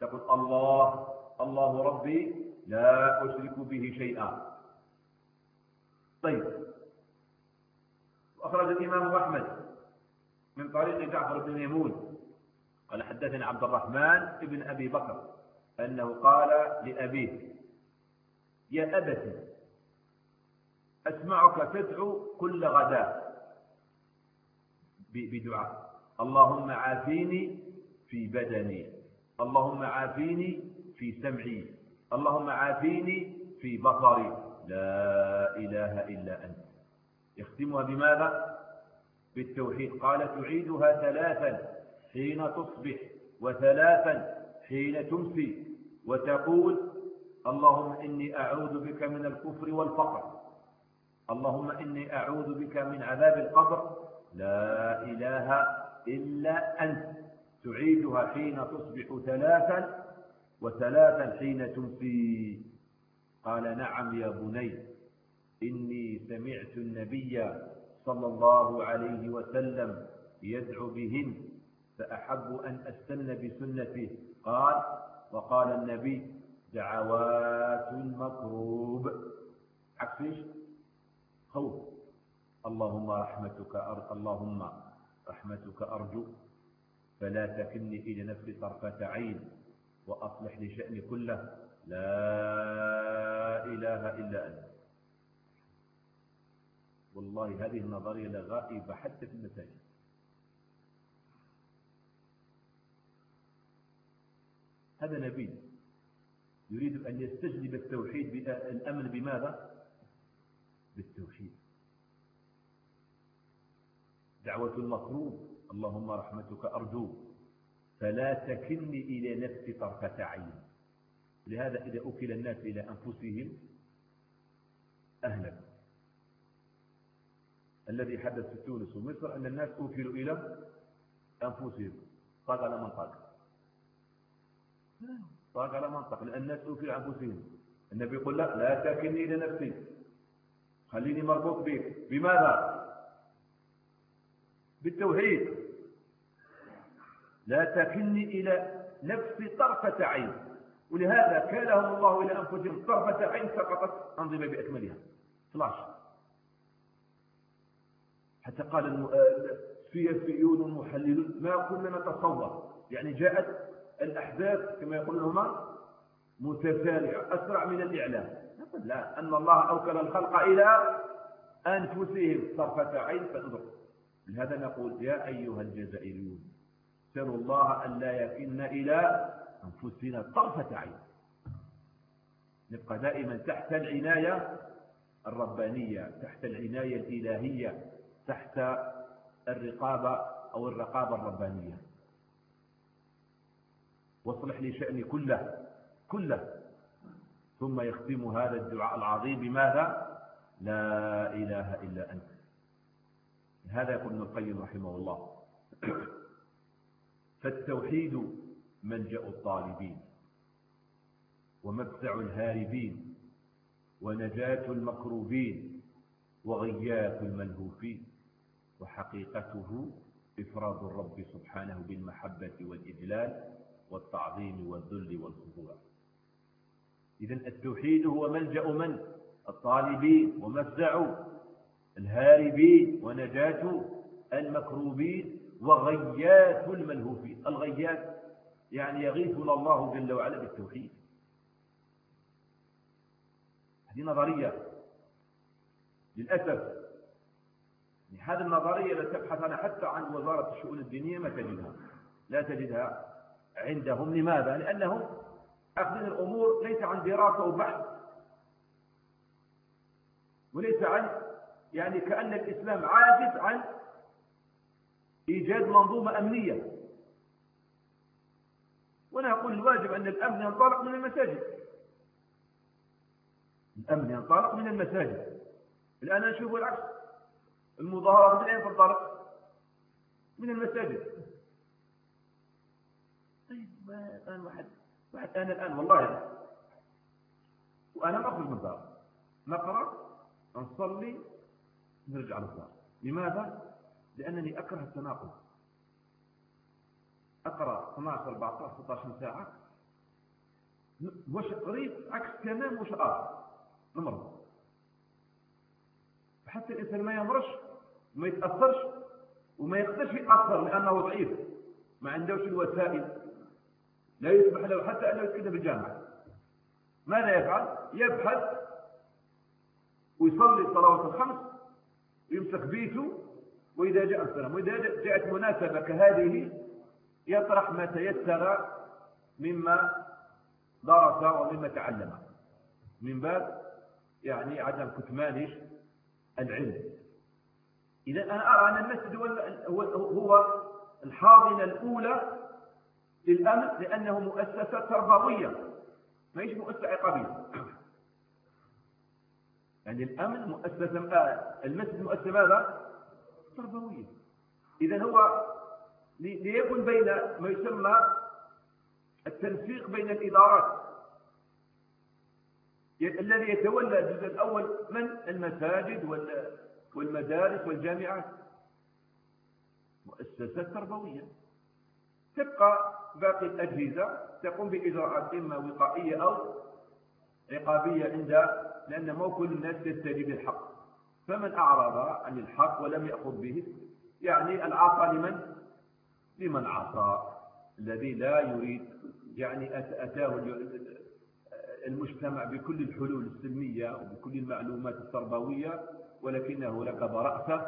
تقول الله الله ربي لا أشرك به شيئا. طيب. وأخرج الإمام أحمد من طريق جعفر بن يمون قال حدثني عبد الرحمن بن أبي بكر أنه قال لأبيه يا أبت أسمعك تدعو كل غداء بدعاء. اللهم عافيني في بدني اللهم عافيني في سمعي اللهم عافيني في بصري. لا إله إلا أنت. يختمها بماذا؟ بالتوحيد. قال تعيدها ثلاثا حين تصبح وثلاثا حين تمسي. وتقول اللهم إني أعوذ بك من الكفر والفقر. اللهم إني أعوذ بك من عذاب القبر. لا إله إلا أنت. تعيدها حين تصبح ثلاثا وثلاثا حين تمسي. قال نعم يا بني. إني سمعت النبي صلى الله عليه وسلم يدعو بهن فأحب أن أستن بسنته. قال وقال النبي دعوات المكروب عكس خوف. اللهم رحمتك أر... اللهم رحمتك أرجو فلا تكلني إلى نفسي طرفة عين وأصلح لشأني كله. لا إله إلا أنت. والله هذه النظرية لغائبة حتى في المساجد. هذا نبي يريد أن يستجلب التوحيد الأمن بماذا؟ بالتوحيد. دعوة المكروب اللهم رحمتك أرجو. فلا تكلني إلى نفسي طرفة عين. لهذا إذا أكل الناس إلى أنفسهم أهلك. الذي حدث في تونس ومصر أن الناس أكلوا إلى أنفسهم. طاق من طاق طاق على منطق. لأن الناس أكل أنفسهم. النبي يقول لا لا تكلني إلى نفسي. خليني مربوط بك. بماذا؟ بالتوحيد. لا تكلني إلى نفسي طرفة عين. ولهذا كالهم الله إلى أنفسهم طرفة عين سقطت أنظمة بأكملها. فلاش حتى قال السياسيون المحللون ما كنا نتصور. يعني جاءت الأحداث كما يقولون هما متسارعة. أسرع من الإعلام. لا أن الله أوكل الخلق إلى أنفسهم. طرفة عين فانظر لهذا نقول يا أيها الجزائريون سلوا الله أن لا يكن إلى أنفسنا طرفة عين. نبقى دائما تحت العناية الربانية تحت العناية الإلهية. تحت الرقابة أو الرقابة الربانية. واصلح لي شأني كله كله. ثم يختم هذا الدعاء العظيم بماذا؟ لا إله إلا أنت. هذا يقول ابن القيم رحمه الله. فالتوحيد ملجأ الطالبين ومفزع الهاربين ونجاة المكروبين وغياث الملهوفين. وحقيقته إفراد الرب سبحانه بالمحبة والإجلال والتعظيم والذل والخضوع إذا التوحيد هو ملجأ من؟ الطالبين ومفزع الهاربين ونجاة المكروبين وغياث الملهوفين. الغياث يعني يغيثنا الله جل وعلا بالتوحيد. هذه نظرية. للأسف هذه النظرية التي تبحث عنها حتى عن وزارة الشؤون الدينية ما تجدها. لا تجدها عندهم. لماذا؟ لأنهم أخذين الأمور ليس عن دراسة وبحث وليس عن يعني كأن الإسلام عاجز عن إيجاد منظومة أمنية. وأنا أقول الواجب أن الأمن ينطلق من المساجد. الأمن ينطلق من المساجد. الآن نشوف العكس. المظاهرات من أين تنطلق من المساجد. طيب الآن واحد واحد أنا الآن والله. وأنا أخرج من الدار نقرأ نصلي نرجع للدار لماذا؟ لأنني أكره التناقض. أقرأ 12 14 16 ساعة. وش قريب؟ عكس تمام وش آخر. المرض حتى الإنسان ما يمرش وما يتأثرش وما يقدرش يتأثر لأنه ضعيف. ما عندوش الوسائل. لا يسمح له حتى أنه يتكلم الجامعة. ماذا يفعل؟ يبحث ويصلي الصلوات الخمس ويمسك بيته وإذا جاء السلام. وإذا جاءت مناسبة كهذه يطرح ما تيسر مما درس ومما تعلم. من باب يعني عدم كتمان العلم. إذا أنا أرى أن المسجد هو الحاضنة الأولى للأمن لأنه مؤسسة تربوية ما هيش مؤسسة عقابية. يعني الأمن مؤسسة آه، المسجد مؤسسة ماذا؟ تربوية. إذا هو ليكن بين ما يسمى التنسيق بين الإدارات. الذي يتولى الجزء الأول من المساجد والمدارس والجامعات مؤسسات تربوية. تبقى باقي الأجهزة. تقوم بإجراءات إما وقائية أو عقابية عند لأن مو كل الناس تستجيب للحق. فمن أعرض عن الحق ولم يأخذ به يعني العصا لمن؟ لمن عصى. الذي لا يريد يعني أتاه المجتمع بكل الحلول السلمية وبكل المعلومات التربوية. ولكنه ركب رأسه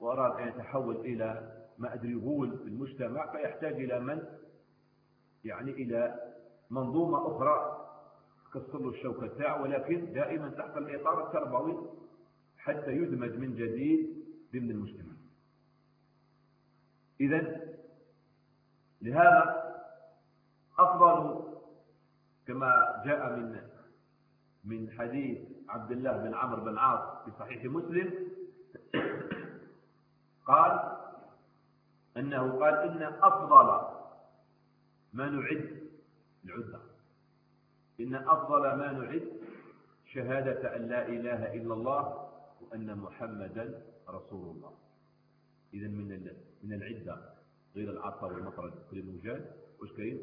وأراد أن يتحول إلى ما أدري غول في المجتمع فيحتاج إلى من؟ يعني إلى منظومة أخرى تكسر له الشوكة تاعه ولكن دائما تحت الإطار التربوي حتى يدمج من جديد ضمن المجتمع. إذا لهذا أفضل كما جاء من من حديث عبد الله بن عمرو بن عاص في صحيح مسلم قال أنه قال إن أفضل ما نعد العدة إن أفضل ما نعد شهادة أن لا إله إلا الله وأن محمدا رسول الله. إذا من من العدة غير العطا والمطرد. كل المجال وش كاين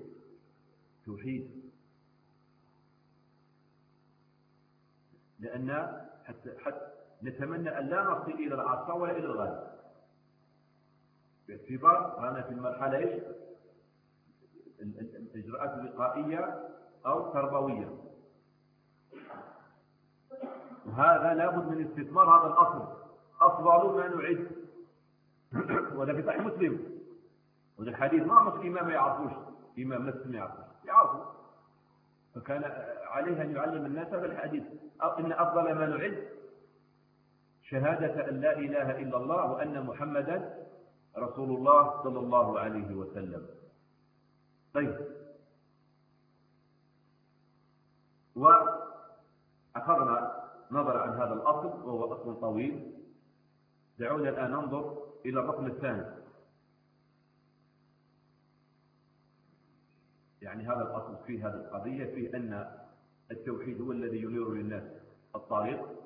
توحيد. لأن حتى, حتى نتمنى أن لا نصل إلى العصا ولا إلى الغالب باعتبار رانا في المرحلة إيش؟ الإجراءات الوقائية أو تربوية وهذا لابد من استثمار هذا الأصل. أفضل ما نعد. وهذا في صحيح مسلم. وهذا الحديث ما مش إمام ما يعرفوش. إمام مسلم يعرفوش. يعرفوا. فكان عليه أن يعلم الناس هذا الحديث. إن أفضل ما نعد شهادة أن لا إله إلا الله وأن محمدا رسول الله صلى الله عليه وسلم. طيب. وأخذنا نظر عن هذا الأصل وهو أصل طويل. دعونا الآن ننظر إلى الرقم الثاني. يعني هذا الأصل في هذه القضية فيه أن التوحيد هو الذي ينير للناس الطريق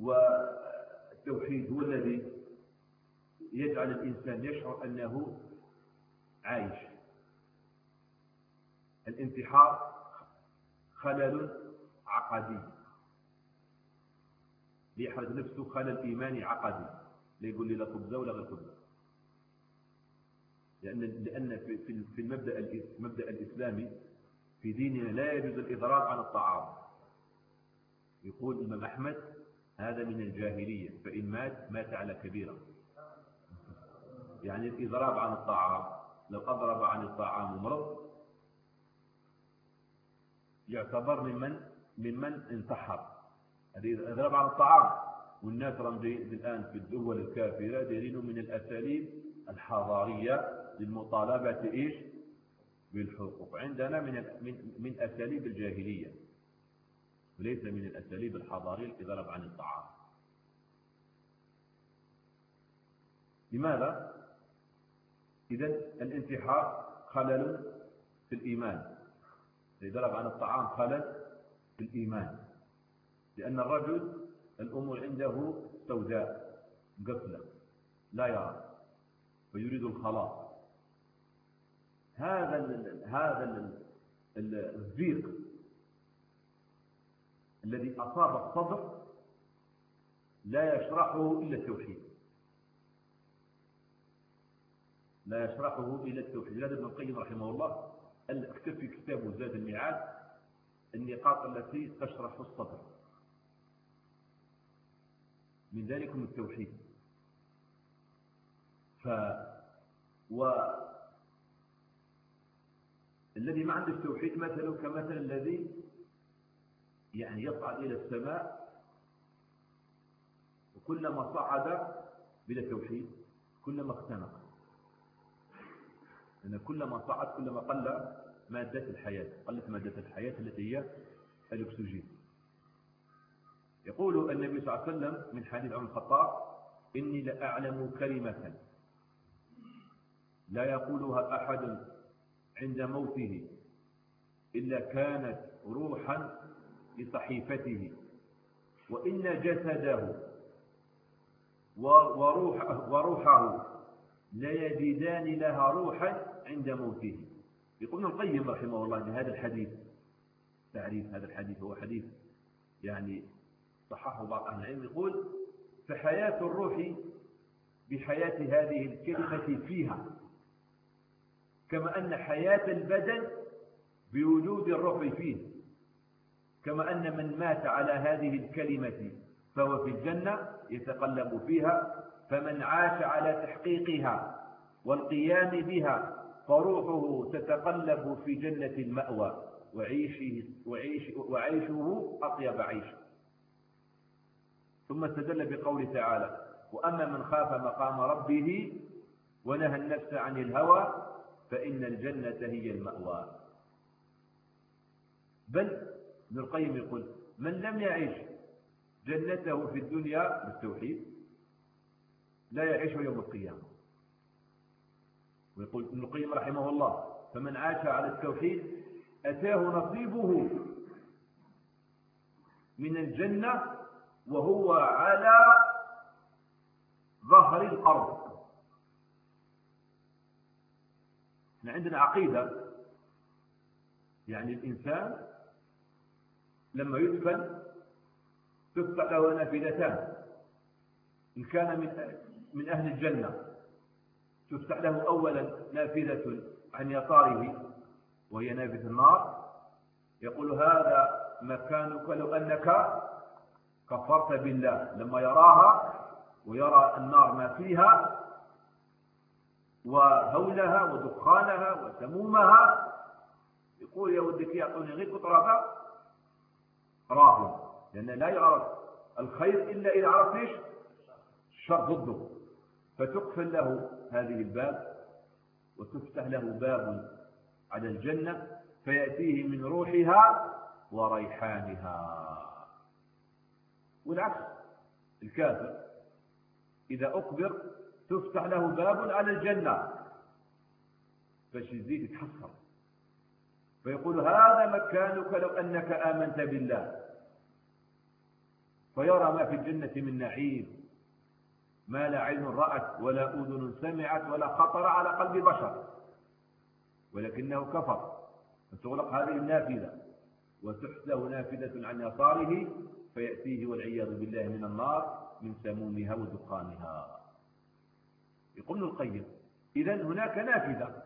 والتوحيد هو الذي يجعل الإنسان يشعر أنه عايش. الانتحار خلل عقدي. ليحرج نفسه خلل إيماني عقدي. لا يقول لي لا خبزة ولا غير خبزة لأن لأن في في المبدأ المبدأ الإسلامي في ديننا لا يجوز الإضرار عن الطعام. يقول الإمام أحمد هذا من الجاهلية فإن مات مات على كبيرة. يعني الإضراب عن الطعام لو أضرب عن الطعام مرض يعتبر ممن ممن انتحر. هذه الإضراب عن الطعام. والناس رمزي الآن في الدول الكافرة دليل من الأساليب الحضارية للمطالبة إيش؟ بالحقوق. عندنا من من من أساليب الجاهلية وليس من الأساليب الحضارية الإضراب عن الطعام. لماذا؟ إذا الانتحار خلل في الإيمان. الإضراب عن الطعام خلل في الإيمان. لأن الرجل الأمور عنده سوداء قفلة لا يرى فيريد الخلاص. هذا هذا الزيق الذي أصاب الصدر لا يشرحه إلا التوحيد. لا يشرحه إلا التوحيد. هذا ابن القيم رحمه الله اكتب في كتابه زاد الميعاد النقاط التي تشرح الصدر. من ذلك التوحيد. ف و الذي ما عنده التوحيد مثله كمثل الذي يعني يصعد إلى السماء وكلما صعد بلا توحيد كلما اختنق. لأن كلما صعد كلما قل مادة الحياة قلت مادة الحياة التي هي الأكسجين. يقول النبي صلى الله عليه وسلم من حديث عمر الخطاب إني لأعلم كلمة لا يقولها أحد عند موته إلا كانت روحا لصحيفته. وإن جسده وروحه, وروحه لا يجدان لها روحا عند موته. يقول ابن القيم رحمه الله أن هذا الحديث تعريف هذا الحديث هو حديث يعني صححه بعض أهل العلم يقول فحياة الروح بحياة هذه الكلمة فيها. كما أن حياة البدن بوجود الروح فيه. كما أن من مات على هذه الكلمة فهو في الجنة يتقلب فيها فمن عاش على تحقيقها والقيام بها فروحه تتقلب في جنة المأوى وعيشه, وعيش وعيشه أطيب عيش. ثم استدل بقوله تعالى وأما من خاف مقام ربه ونهى النفس عن الهوى فإن الجنة هي المأوى. بل ابن القيم يقول من لم يعيش جنته في الدنيا بالتوحيد لا يعيش يوم القيامة. ويقول ابن القيم رحمه الله فمن عاش على التوحيد أتاه نصيبه من الجنة وهو على ظهر الأرض. إحنا عندنا عقيدة. يعني الإنسان لما يدفن تفتح له نافذتان. إن كان من من أهل الجنة تفتح له أولا نافذة عن يساره وهي نافذة النار. يقول هذا مكانك لو أنك كفرت بالله. لما يراها ويرى النار ما فيها وهولها ودخانها وسمومها. يقول يا ودك يعطوني غير قطرة راهن لأن لا يعرف الخير إلا إذا عرفت إيش؟ الشر ضده. فتقفل له هذه الباب وتفتح له باب على الجنة فيأتيه من روحها وريحانها. والعكس الكافر إذا أقبر تفتح له باب على الجنة. فاش يزيد يتحسر فيقول هذا مكانك لو أنك آمنت بالله. فيرى ما في الجنة من نعيم. ما لا عين رأت ولا أذن سمعت ولا خطر على قلب بشر. ولكنه كفر. فتغلق هذه النافذة. وتحسه نافذة عن يساره فيأتيه والعياذ بالله من النار من سمومها ودخانها. يقول القيم. إذا هناك نافذة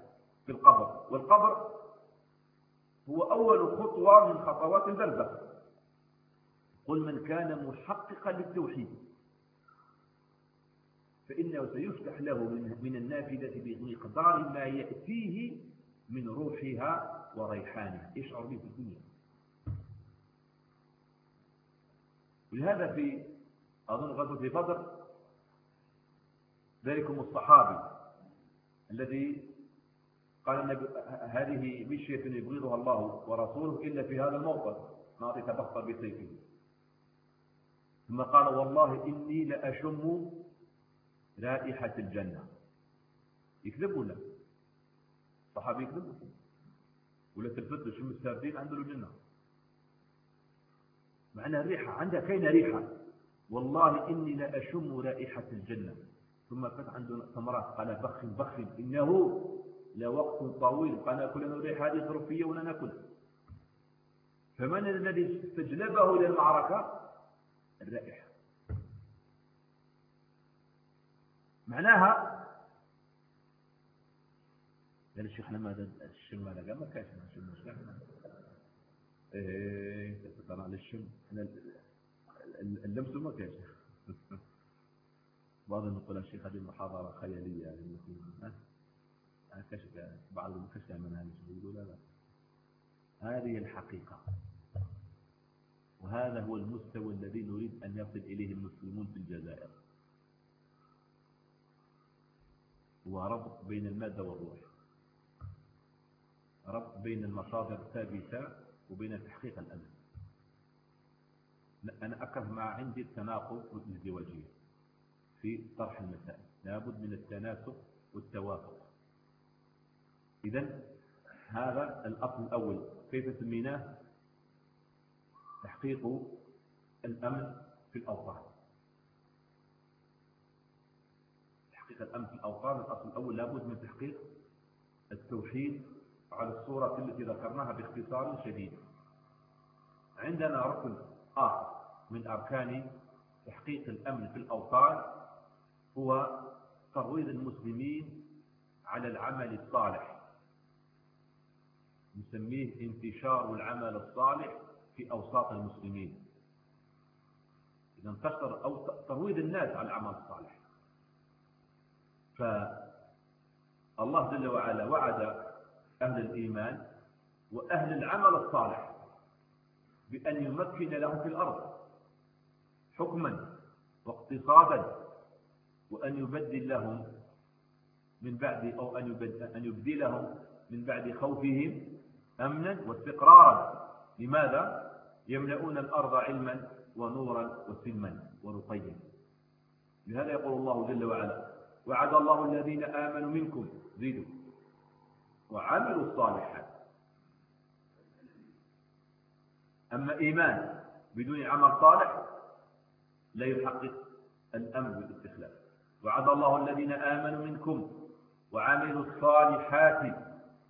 في القبر والقبر هو أول خطوة من خطوات البرزخ قل من كان محققا للتوحيد فإنه سيفتح له من النافذة بمقدار ما يأتيه من روحها وريحانها. يشعر به في الدنيا. ولهذا في أظن غزوة بدر ذلكم الصحابي الذي قال النبي هذه مشية يبغضها الله ورسوله إلا في هذا الموطن ما تبخر بسيفه. ثم قال والله إني لأشم رائحة الجنة. يكذب ولا صحابي يكذب ولا تلفت شم السابدين عنده الجنة. معنى الريحة عندها كاين ريحة. والله إني لأشم رائحة الجنة. ثم كانت عنده ثمرات. قال بخ بخ إنه لوقت طويل. قال ناكل الريحة هذه ظروفية ولا نأكل؟ فمن الذي استجلبه للمعركة؟ الرائحة. معناها قال الشيخ إحنا ماذا الشم هذا قال؟ ما كانش الشم مش إيه تتطلع للشم اللمس ما كانش بعض نقول الشيخ هذه المحاضرة خيالية يعني كشف بعض المكشف من هذا يقول لا لا. هذه الحقيقة. وهذا هو المستوى الذي نريد أن يصل إليه المسلمون في الجزائر. هو ربط بين المادة والروح. ربط بين المصادر الثابتة وبين تحقيق الأمن أنا أكره ما عندي التناقض والازدواجية في طرح المسائل لابد من التناسق والتوافق. إذا هذا الأصل الأول. كيف سميناه؟ تحقيق الأمن في الأوطان. تحقيق الأمن في الأوطان الأصل الأول. لابد من تحقيق التوحيد على الصورة التي ذكرناها باختصار شديد. عندنا ركن آخر من أركان تحقيق الأمن في الأوطان. هو ترويض المسلمين على العمل الصالح. نسميه انتشار العمل الصالح في أوساط المسلمين. إذا انتشر أو ترويض الناس على العمل الصالح. فالله جل وعلا وعد أهل الإيمان وأهل العمل الصالح بأن يمكن لهم في الأرض حكما واقتصادا وأن يبدل لهم من بعد أو أن يبدلهم من بعد خوفهم أمنا واستقرارا. لماذا؟ يملؤون الأرض علما ونورا وسلما ورقيا. لهذا يقول الله جل وعلا وعد الله الذين آمنوا منكم زيدوا. وعملوا الصالحات أما إيمان بدون عمل صالح لا يحقق الأمن والاستخلاف وعد الله الذين آمنوا منكم وعملوا الصالحات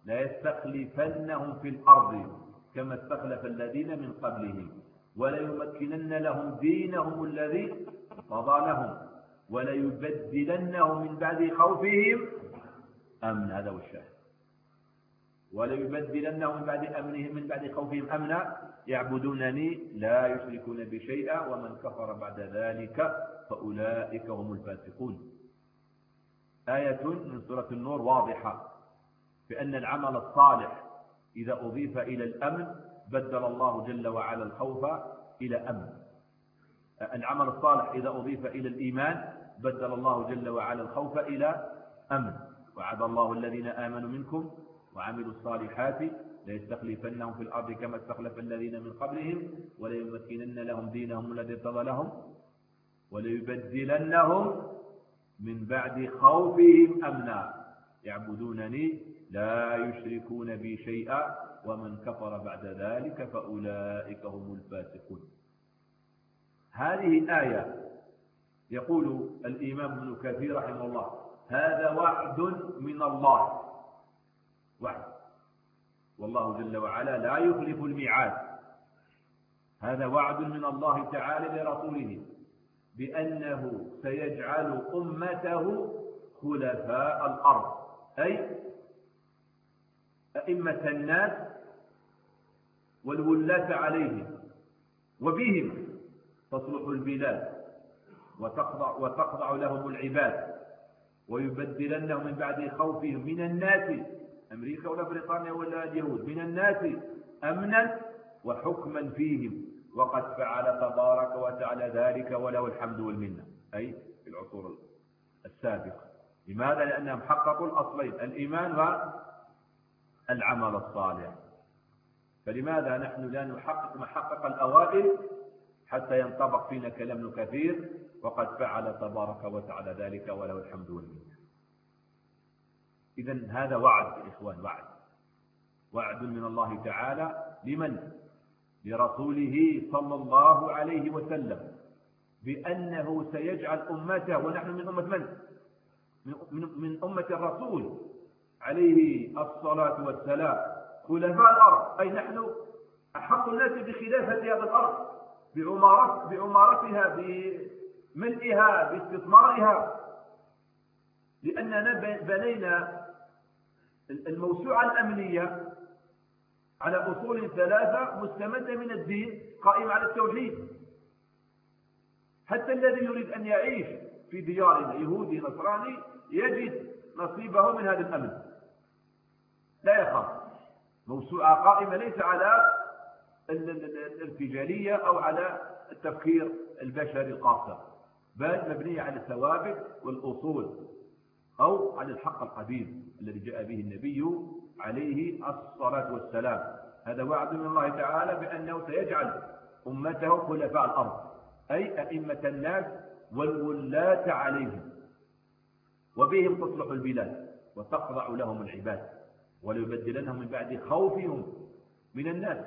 لا يستخلفنهم في الأرض كما استخلف الذين من قبلهم وليمكنن لهم دينهم الذي قضى لهم وليبدلنهم من بعد خوفهم. أمن هذا هو الشاهد. وليبدلنهم من بعد أمنهم من بعد خوفهم أمنا. يعبدونني لا يشركون بشيئا ومن كفر بعد ذلك فأولئك هم الفاسقون. آية من سورة النور واضحة بأن العمل الصالح إذا أضيف إلى الأمن بدل الله جل وعلا الخوف إلى أمن. العمل الصالح إذا أضيف إلى الإيمان بدل الله جل وعلا الخوف إلى أمن. وعد الله الذين آمنوا منكم وعملوا الصالحات ليستخلفنهم في الأرض كما استخلف الذين من قبلهم وليمكنن لهم دينهم الذي ارتضى لهم وليبدلنهم من بعد خوفهم أمنا. يعبدونني لا يشركون بي شيئا ومن كفر بعد ذلك فأولئك هم الفاسقون. هذه الآية يقول الإمام ابن كثير رحمه الله هذا وعد من الله. وعد والله جل وعلا لا يخلف الميعاد. هذا وعد من الله تعالى لرسوله بأنه سيجعل أمته خلفاء الأرض. أي أئمة الناس والولاة عليهم وبهم تصلح البلاد وتخضع, وتخضع لهم العباد ويبدلنهم من بعد خوفهم من الناس أمريكا ولا بريطانيا ولا اليهود من الناس أمنا وحكما فيهم وقد فعل تبارك وتعالى ذلك وله الحمد والمنة. أي في العصور السابقة. لماذا؟ لأنهم حققوا الأصلين الإيمان والعمل الصالح. فلماذا نحن لا نحقق ما حقق الأوائل حتى ينطبق فينا كلام كثير وقد فعل تبارك وتعالى ذلك وله الحمد والمنة. إذا هذا وعد إخوان وعد. وعد من الله تعالى لمن؟ لرسوله صلى الله عليه وسلم. بأنه سيجعل أمته ونحن من أمة من؟ من, من أمة الرسول عليه الصلاة والسلام. خلفاء الأرض. أي نحن أحق الناس بخلافة هذه الأرض. بعمارتها بملئها باستثمارها. لأننا بنينا الموسوعة الأمنية على أصول ثلاثة مستمدة من الدين قائمة على التوحيد. حتى الذي يريد أن يعيش في ديارنا يهودي نصراني يجد نصيبه من هذا الأمن. لا يخاف. موسوعة قائمة ليس على الارتجالية أو على التفكير البشري القاصر بل مبنية على الثوابت والأصول. أو على الحق القديم الذي جاء به النبي عليه الصلاة والسلام. هذا وعد من الله تعالى بأنه سيجعل أمته خلفاء الأرض أي أئمة الناس والولاة عليهم. وبهم تصلح البلاد وتخضع لهم العباد وليبدلنهم من بعد خوفهم من الناس.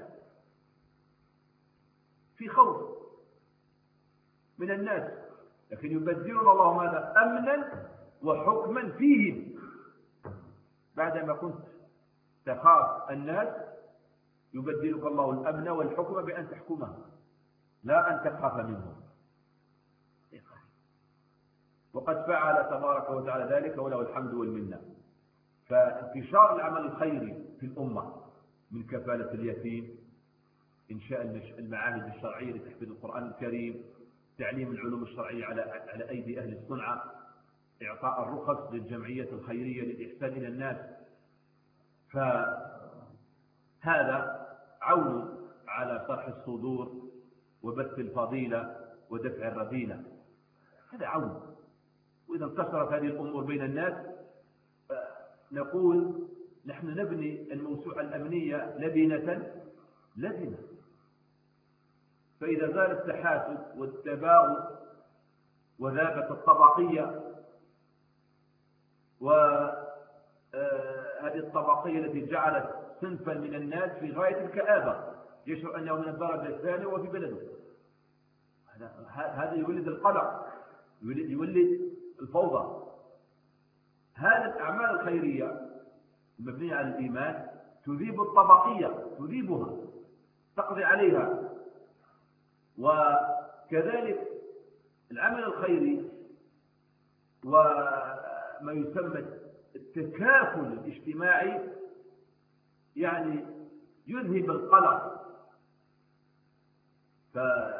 في خوف من الناس لكن يبدلون الله ماذا؟ أمنا وحكما فيهم. بعدما كنت تخاف الناس يبدلك الله الأمن والحكم بأن تحكمهم لا أن تخاف منهم. وقد فعل تبارك وتعالى ذلك وله الحمد والمنة. فانتشار العمل الخيري في الأمة من كفالة اليتيم إنشاء المعاهد الشرعية لتحفيظ القرآن الكريم تعليم العلوم الشرعية على أيدي أهل الصنعة. إعطاء الرخص للجمعية الخيرية للإحسان إلى الناس. فهذا عون على شرح الصدور وبث الفضيلة ودفع الرذيلة. هذا عون. وإذا انتشرت هذه الأمور بين الناس نقول نحن نبني الموسوعة الأمنية لبنة لبنة. فإذا زال التحاسد والتباغض وذابت الطبقية وهذه الطبقية التي جعلت صنفا من الناس في غاية الكآبة يشعر أنه من الدرجة الثانية وفي بلده. هذا يولد القلق يولد, الفوضى. هذه الأعمال الخيرية المبنية على الإيمان تذيب الطبقية تذيبها تقضي عليها. وكذلك العمل الخيري وما يسمى التكافل الاجتماعي يعني يذهب القلق.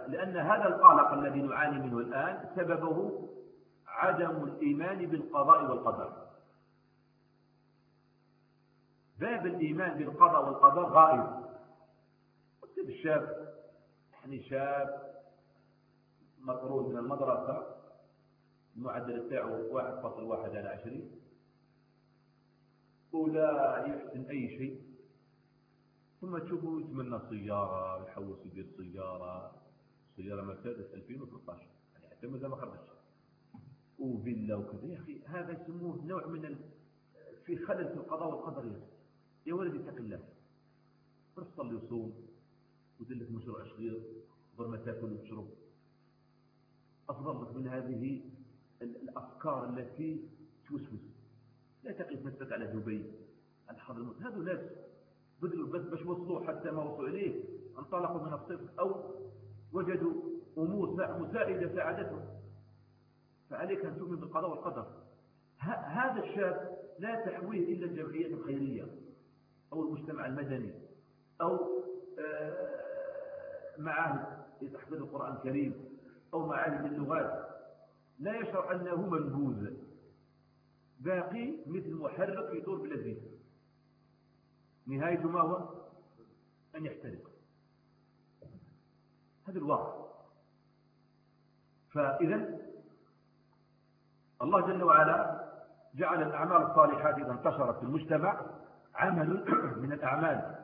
لأن هذا القلق الذي نعاني منه الآن سببه عدم الإيمان بالقضاء والقدر. باب الإيمان بالقضاء والقدر غائب. الشاب يعني شاب مطرود من المدرسة. المعدل بتاعه واحد فاصل واحد على عشرين. ولا يحسن أي شيء. ثم تشوفوا يتمنى سيارة يحوس يدير سيارة سيارة مرسيدس 2013 يعني حتى مازال ما خرجش وفيلا وكذا. يا أخي هذا يسموه نوع من ال... في خلل في القضاء والقدر. يا يا ولدي اتق الله. بس صلي وصوم ودير لك مشروع صغير ضر ما تأكل وتشرب. أفضل لك من هذه الأفكار التي توسوس. لا تقف نفسك على دبي على حضرموت هذو ناس بدلوا بس باش وصلوا حتى ما وصلوا إليه. انطلقوا من الصفر أو وجدوا أمور مساعده ساعدتهم. فعليك أن تؤمن بالقضاء والقدر. هذا الشاب لا تحويه إلا الجمعيات الخيرية أو المجتمع المدني أو آه، معاهد لتحفيظ القرآن الكريم أو معاهد اللغات لا يشعر أنه منبوذ. باقي مثل محرك يدور بلا نهايته ما هو؟ أن يحترق. هذا الواقع. فإذا الله جل وعلا جعل الأعمال الصالحات إذا انتشرت في المجتمع عمل من الأعمال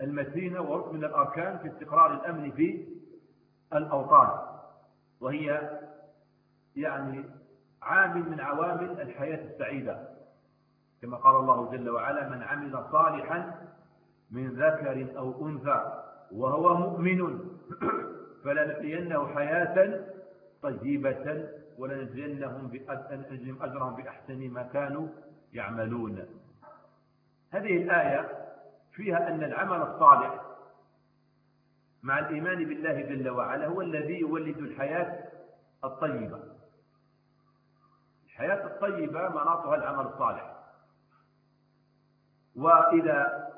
المتينة وركن من الأركان في استقرار الأمن في الأوطان وهي يعني عامل من عوامل الحياة السعيدة. كما قال الله جل وعلا من عمل صالحا من ذكر أو أنثى وهو مؤمن فلنحيينه حياة طيبة ولنجزينهم أجرهم بأحسن ما كانوا يعملون. هذه الآية فيها أن العمل الصالح مع الإيمان بالله جل وعلا هو الذي يولد الحياة الطيبة. الحياة الطيبة مناطها العمل الصالح. وإذا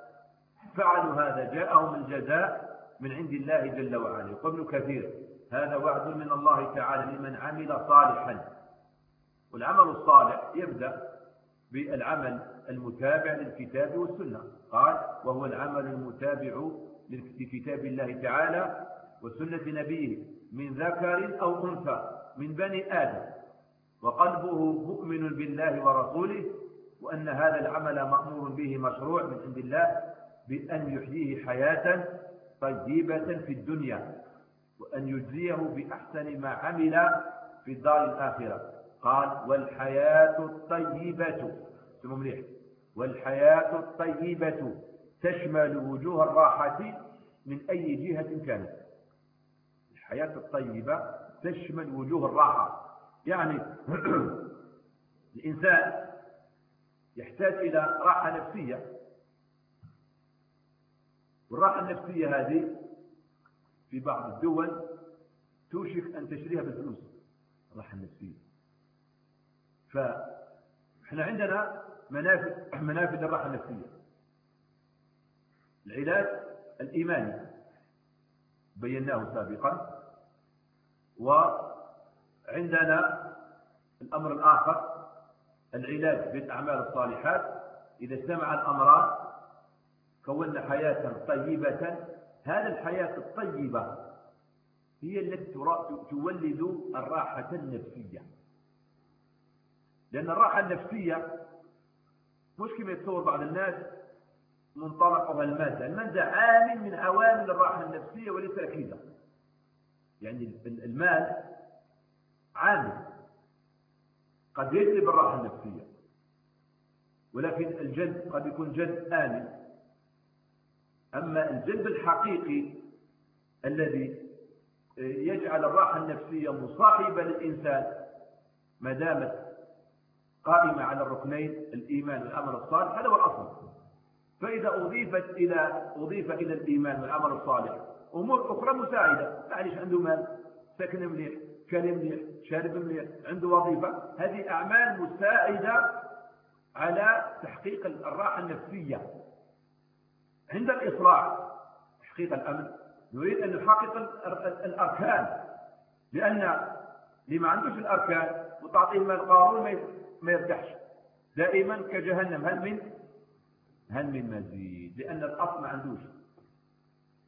فعلوا هذا جاءهم الجزاء من عند الله جل وعلا. يقول ابن كثير هذا وعد من الله تعالى لمن عمل صالحا. والعمل الصالح يبدأ بالعمل المتابع للكتاب والسنة. قال وهو العمل المتابع لكتاب الله تعالى وسنة نبيه من ذكر أو أنثى من بني آدم. وقلبه مؤمن بالله ورسوله وأن هذا العمل مأمور به مشروع من عند الله بأن يحييه حياة طيبة في الدنيا وأن يجزيه بأحسن ما عمل في الدار الآخرة. قال والحياة الطيبة. مليح؟ والحياة الطيبة. تشمل وجوه الراحة من أي جهة كانت؟ الحياة الطيبة تشمل وجوه الراحة. يعني الإنسان يحتاج إلى راحة نفسية. والراحة النفسية هذه في بعض الدول توشك أن تشتريها بالفلوس الراحة النفسية فإحنا عندنا منافذ منافذ الراحة النفسية. العلاج الإيماني بيناه سابقا وعندنا الأمر الآخر العلاج بالأعمال الصالحات. إذا اجتمع الأمران كونا حياة طيبة هذه الحياة الطيبة هي التي تولد الراحة النفسية. لأن الراحة النفسية مش كما يتصور بعض الناس منطلقها المادة. المادة عامل من عوامل الراحة النفسية وليس أكيدة. يعني المال عامل قد يجلب الراحة النفسية ولكن الجلب قد يكون جلب آمن أما الجلب الحقيقي الذي يجعل الراحة النفسية مصاحبة للإنسان ما دامت قائمة على الركنين الإيمان والعمل الصالح هذا هو الأصل. فإذا أضيفت إلى أضيف إلى الإيمان والعمل الصالح أمور أخرى مساعدة. معلش عنده مال سكن مليح. كلم مليح شارب مليح عنده وظيفة. هذه أعمال مساعدة على تحقيق الراحة النفسية. عند الإصلاح تحقيق الأمن. نريد أن نحقق الأركان. لأن اللي ما عندوش الأركان وتعطيه مال قارون ما يرتاحش. دائما كجهنم. هل من؟ هل من مزيد. لأن الأصل ما عندوش.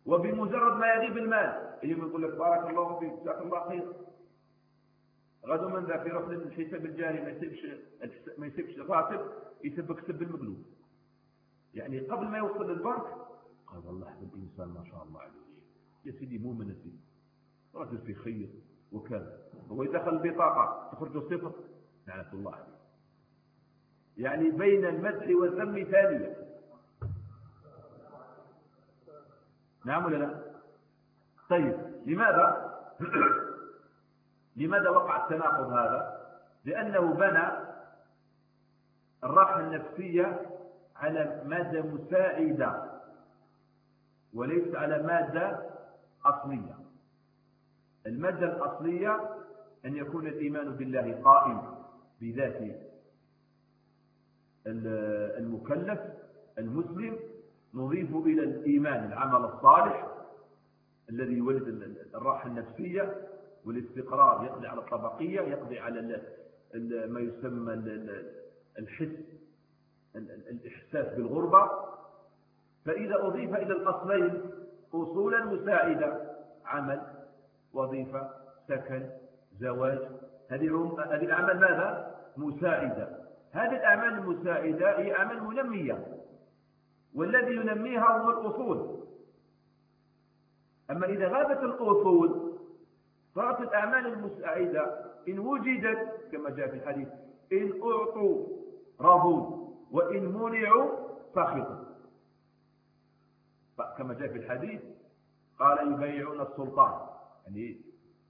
وبمجرد ما يغيب المال اليوم يقول لك بارك الله فيك جزاك الله خير. غدو من ذاك يروح للحساب الجاري ما يسيبش ما يسيبش الراتب يسبك سب المقلوب. يعني قبل ما يوصل للبنك قال والله هذا الإنسان ما شاء الله عليه. يا سيدي مو من الدين. رجل في خير وكذا هو يدخل البطاقه تخرج صفر لعنة الله عليه. يعني بين المدح والذم ثانية. نعم ولا لا؟ طيب لماذا؟ لماذا وقع التناقض هذا؟ لأنه بنى الراحة النفسية على مادة مساعدة وليس على مادة أصلية. المادة الأصلية أن يكون الإيمان بالله قائم بذات المكلف المسلم نضيف إلى الإيمان العمل الصالح الذي يولد الراحة النفسية والاستقرار يقضي على الطبقية يقضي على ما يسمى الحس الإحساس بالغربة. فإذا أضيف إلى الأصلين أصولا مساعدة عمل وظيفة سكن زواج. هذه هذه الأعمال ماذا؟ مساعدة. هذه الأعمال المساعدة هي أعمال منمية. والذي ينميها هو الأصول. أما إذا غابت الأصول صارت الأعمال المساعدة إن وجدت كما جاء في الحديث إن أعطوا رضوا وإن منعوا سخطوا كما جاء في الحديث قال يبايعون السلطان. يعني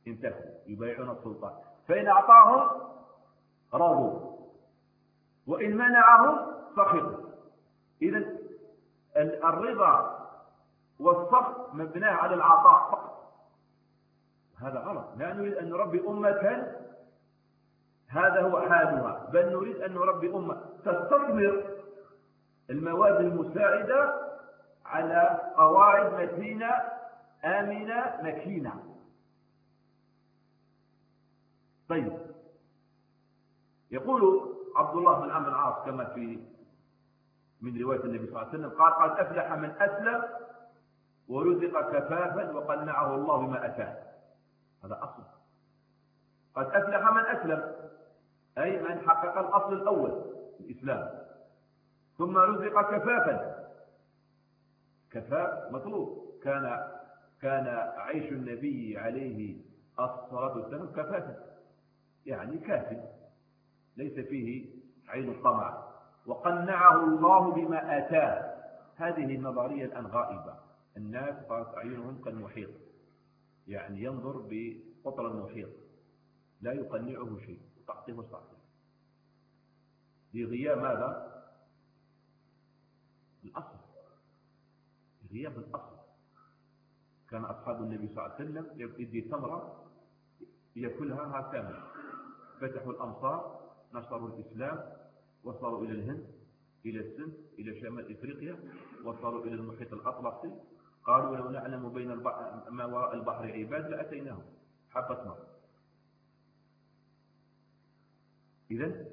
انتهوا يبايعون السلطان. فإن أعطاهم رضوا وإن منعهم سخطوا إذا الرضا والسخط مبناه على العطاء فقط. هذا غلط. لا نريد أن نربي أمة هذا هو حالها بل نريد أن نربي أمة تستثمر المواد المساعدة على قواعد متينة آمنة مكينة. طيب. يقول عبد الله بن عمرو العاص كما في من رواية النبي صلى الله عليه وسلم قال قد أفلح من أسلم ورزق كفافا وقنعه الله بما أتاه. هذا أصل. قد أفلح من أسلم أي من حقق الأصل الأول الإسلام. ثم رزق كفافا. كفاف مطلوب. كان كان عيش النبي عليه الصلاة والسلام كفافا يعني كافٍ. ليس فيه عين الطمع. وقنعه الله بما آتاه. هذه النظرية الآن غائبة الناس صارت أعينهم كالمحيط. يعني ينظر بقطر المحيط لا يقنعه شيء تعطيه تعطيه لغياب ماذا؟ الأصل. لغياب الأصل. كان أصحاب النبي صلى الله عليه وسلم يدي تمرة يأكلها هكذا فتحوا الأمصار نشروا الإسلام وصلوا إلى الهند إلى السند إلى شمال إفريقيا وصلوا إلى المحيط الأطلسي. قالوا لو نعلم بين ما وراء البحر عباد لأتيناهم. حبة مر إذا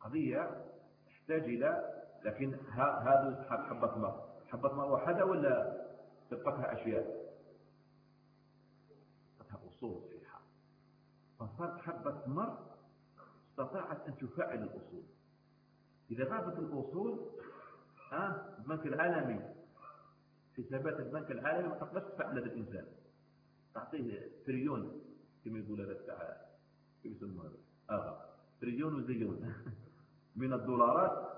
قضية تحتاج إلى لكن هذا حبة مر حبة مر وحدة ولا تبقتها أشياء؟ تبقتها أصول صحيحة فصارت حبة مر استطاعت أن تفعل الأصول. إذا غابت الأصول ها البنك العالمي حسابات البنك العالمي ما تقدرش تفعل هذا الإنسان تعطيه تريون كما يقول هذا بتاع كيف يسمى هذا؟ آه تريون وزيون. من الدولارات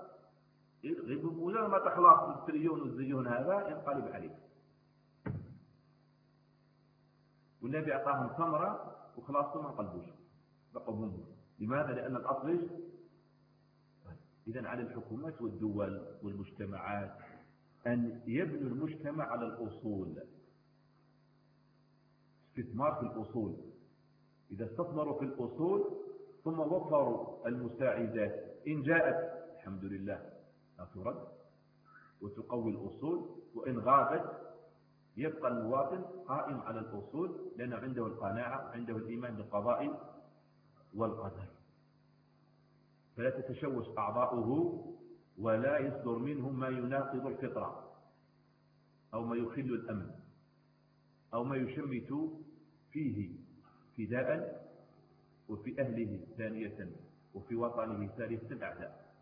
مجرد ما تخلص التريون والزيون هذا ينقلب عليك والنبي أعطاهم ثمرة وخلاص ما قلبوش بقوا هم. لماذا؟ لأن الأصل إذا على الحكومات والدول والمجتمعات أن يبنوا المجتمع على الأصول. استثمار في الأصول. إذا استثمروا في الأصول ثم وفروا المساعدات. إن جاءت الحمد لله لا ترد. وتقوي الأصول. وإن غابت يبقى المواطن قائم على الأصول لأنه عنده القناعة عنده الإيمان بالقضاء والقدر. فلا تتشوش أعضاؤه ولا يصدر منه ما يناقض الفطرة أو ما يخل الأمن أو ما يشمت فيه فداء وفي أهله ثانية وفي وطنه ثالثة أعداء.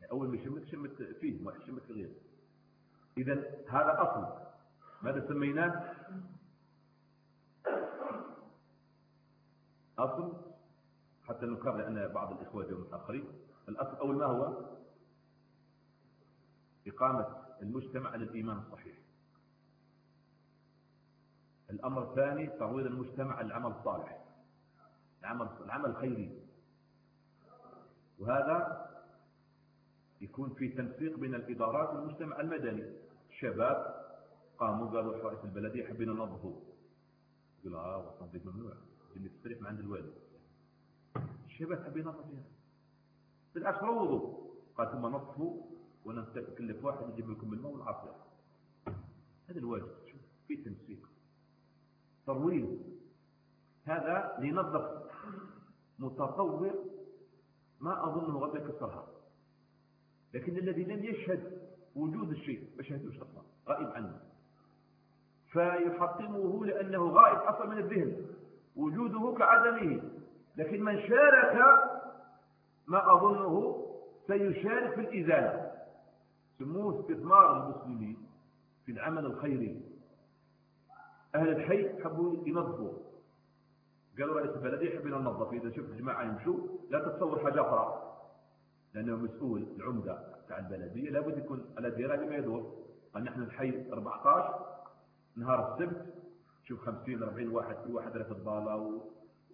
يعني أول ما يشمت شمت فيه ما شمت في غيره. إذا هذا أصل. ماذا سميناه؟ أصل. حتى نكرر لأن بعض الإخوة جاءوا متأخرين. الأصل أول ما هو؟ إقامة المجتمع على الإيمان الصحيح الأمر الثاني ترويض المجتمع على العمل الصالح العمل العمل الخيري وهذا يكون في تنسيق بين الإدارات والمجتمع المدني. الشباب قاموا قالوا رئيس البلدية حبينا ننظفوا يقول آه والتنظيف ممنوع. اللي تصريح من عند الوالد. الشباب حبينا ننظفوا بالعكس روضوا. قال ثم نصفوا ونكلف واحد يجيب لكم الماء والعصير هذا الواجب في تنسيق. ترويض هذا لينظف متطور ما أظنه غدا يكسرها. لكن الذي لم يشهد وجود الشيء ما شهدوش أصلا غائب عنه. فيحطمه لأنه غائب أصلا من الذهن وجوده كعدمه. لكن من شارك ما أظنه سيشارك في الإزالة. سموه استثمار المسلمين في العمل الخيري. أهل الحي حبوا ينظفوا. قالوا رئيس البلد يحب ينظف إذا شفت جماعة يمشوا لا تتصور حاجة أخرى. لأنه مسؤول العمدة تاع البلدية. لابد يكون على دراية بما يدور. قال نحن الحي 14 نهار السبت. شوف 50 40 واحد كل واحد في الضالة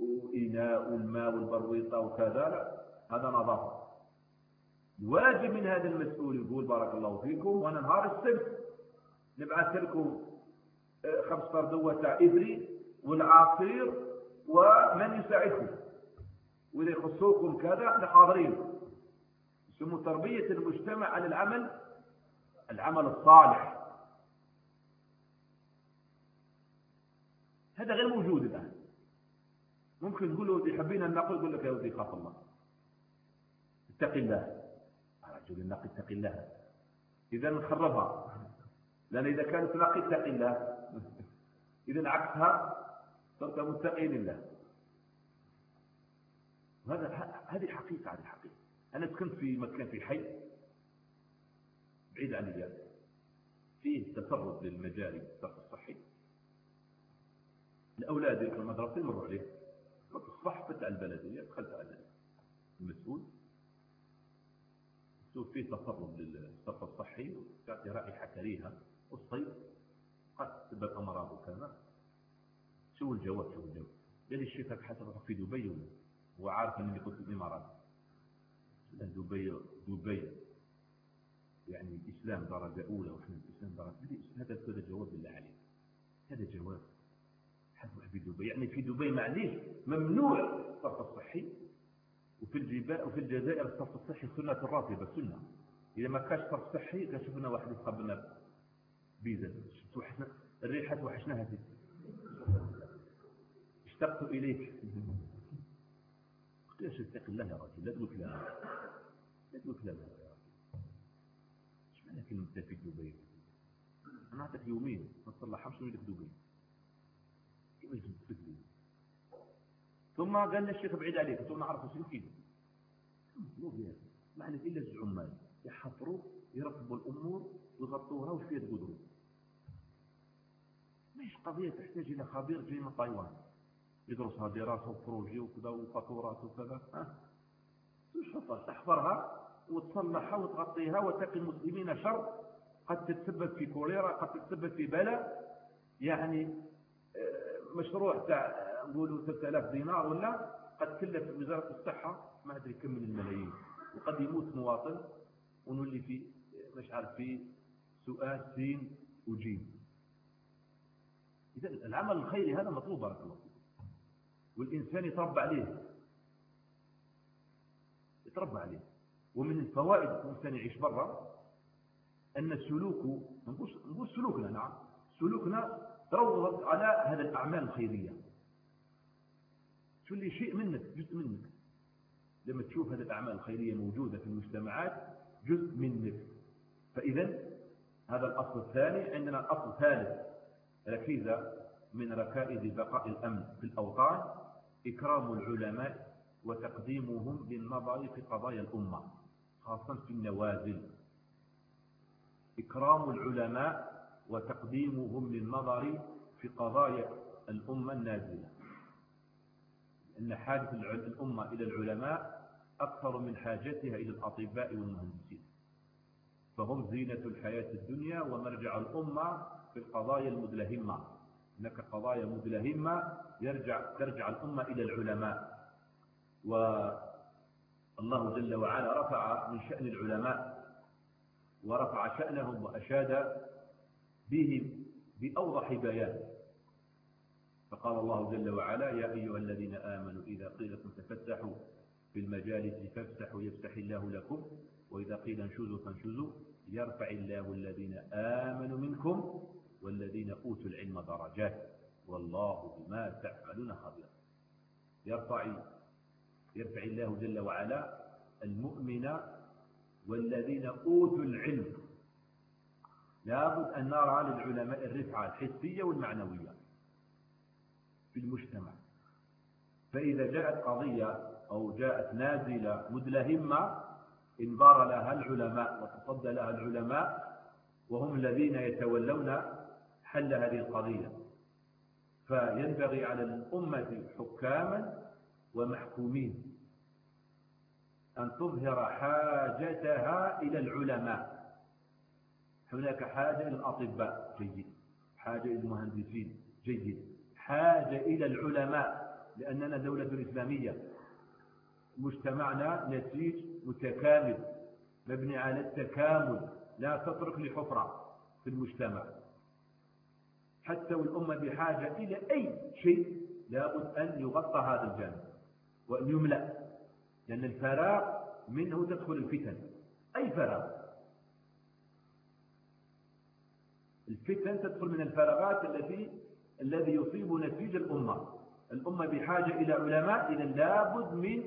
وإناء والماء والبرويطة وكذا. هذا نظافة. الواجب من هذا المسؤول يقول بارك الله فيكم وأنا نهار السبت نبعث لكم آه، خمس فردوة تاع إبري والعصير ومن يساعدكم. وإذا يخصوكم كذا إحنا حاضرين. يسموا تربية المجتمع على العمل العمل الصالح. هذا غير موجود الآن. ممكن تقول له يحبين النقل يقول لك يا ودي خاف الله. اتق الله. رجل النقي اتق الله إذا نخربها لأن إذا كانت نقي اتق الله إذا عكسها صرت متقي لله. هذا هذه حقيقة هذه حقيقة. أنا سكنت في مكان في حي بعيد عن الجامع فيه تفرد للمجاري الصرف الصحي. الأولاد في المدرسة يمروا عليه. الصباح فتح البلدية دخلت على المسؤول شوف فيه تفرد للصرف الصحي وتعطي رائحة كريهة والصيف قد تسبب أمراض وكذا. شو الجواب؟ شو الجواب؟ قال لي الشيخ حسب في دبي هو عارف اني كنت في الامارات دبي دبي. يعني الإسلام درجة أولى وإحنا الإسلام درجة هذا هذا جواب بالله عليك هذا جواب. حسب في دبي. يعني في دبي معليش ممنوع الصرف الصحي وفي الجبال وفي الجزائر الصرف الصحي سنة الراتبة سنة. إذا ما كانش صرف صحي كشفنا واحد يقبلنا بيزا. الريحة وحشناها فيه. اشتقت إليك. قلت له اتق الله يا رجل لا تقول كلام لا تقول كلام يا رجل إيش معنى كلمة في دبي؟ أنا أعطيك يومين ما تصلحهمش من دبي. كيف في دبي ثم قال لي الشيخ بعيد عليك قلت له شنو كيف مو بيها ما عندك إلا العمال يحفروا يرتبوا الأمور ويغطوها وشويه قدروا مش قضية تحتاج إلى خبير جاي من تايوان يدرسها دراسه وبروجي وكذا وفاتورات وكذا. ها؟ شوف تحفرها وتصلحها وتغطيها وتقي المسلمين شر قد تتسبب في كوليرا قد تتسبب في بلاء يعني آه، مشروع تاع نقولوا 3000 دينار ولا؟ قد كلف وزارة الصحة ما أدري كم من الملايين. وقد يموت مواطن ونولي في مش عارف في سؤال سين وجيم إذا العمل الخيري هذا مطلوب بارك الله والإنسان يتربى عليه. يتربى عليه. ومن الفوائد الإنسان يعيش برا أن سلوكه نقول سلوكنا نعم. سلوكنا تروض على هذا الأعمال الخيرية. تولي شيء منك جزء منك. لما تشوف هذه الأعمال الخيرية موجودة في المجتمعات جزء منك. فإذا هذا الأصل الثاني عندنا الأصل الثالث ركيزة من ركائز بقاء الأمن في الأوطان إكرام العلماء وتقديمهم للنظر في قضايا الأمة خاصة في النوازل. إكرام العلماء وتقديمهم للنظر في قضايا الأمة النازلة. أن حاجة الأمة إلى العلماء أكثر من حاجتها إلى الأطباء والمهندسين. فهم زينة الحياة الدنيا ومرجع الأمة في القضايا المدلهمة. هناك قضايا مدلهمة يرجع ترجع الأمة إلى العلماء. والله جل وعلا رفع من شأن العلماء ورفع شأنهم وأشاد بهم بأوضح بيان. فقال الله جل وعلا يا أيها الذين آمنوا إذا قيل لكم تفتحوا في المجالس فافسحوا يفسح الله لكم وإذا قيل انشزوا فانشزوا يرفع الله الذين آمنوا منكم والذين أوتوا العلم درجات. والله بما تعملون خبير. يرفع يرفع الله جل وعلا المؤمن والذين أوتوا العلم. لابد أن نرى للعلماء الرفعة الحسية والمعنوية. في المجتمع. فإذا جاءت قضية أو جاءت نازلة مدلهمة انبار لها العلماء وتصدى لها العلماء وهم الذين يتولون حل هذه القضية. فينبغي على الأمة حكاما ومحكومين أن تظهر حاجتها إلى العلماء. هناك حاجة إلى الأطباء جيد. حاجة إلى المهندسين جيد. حاجة إلى العلماء لأننا دولة إسلامية. مجتمعنا نسيج متكامل مبني على التكامل لا تترك لحفرة في المجتمع. حتى والأمة بحاجة إلى أي شيء لابد أن يغطى هذا الجانب وأن يملأ لأن الفراغ منه تدخل الفتن. أي فراغ؟ الفتن تدخل من الفراغات التي الذي يصيب نسيج الأمة. الأمة بحاجة إلى علماء إذا لابد من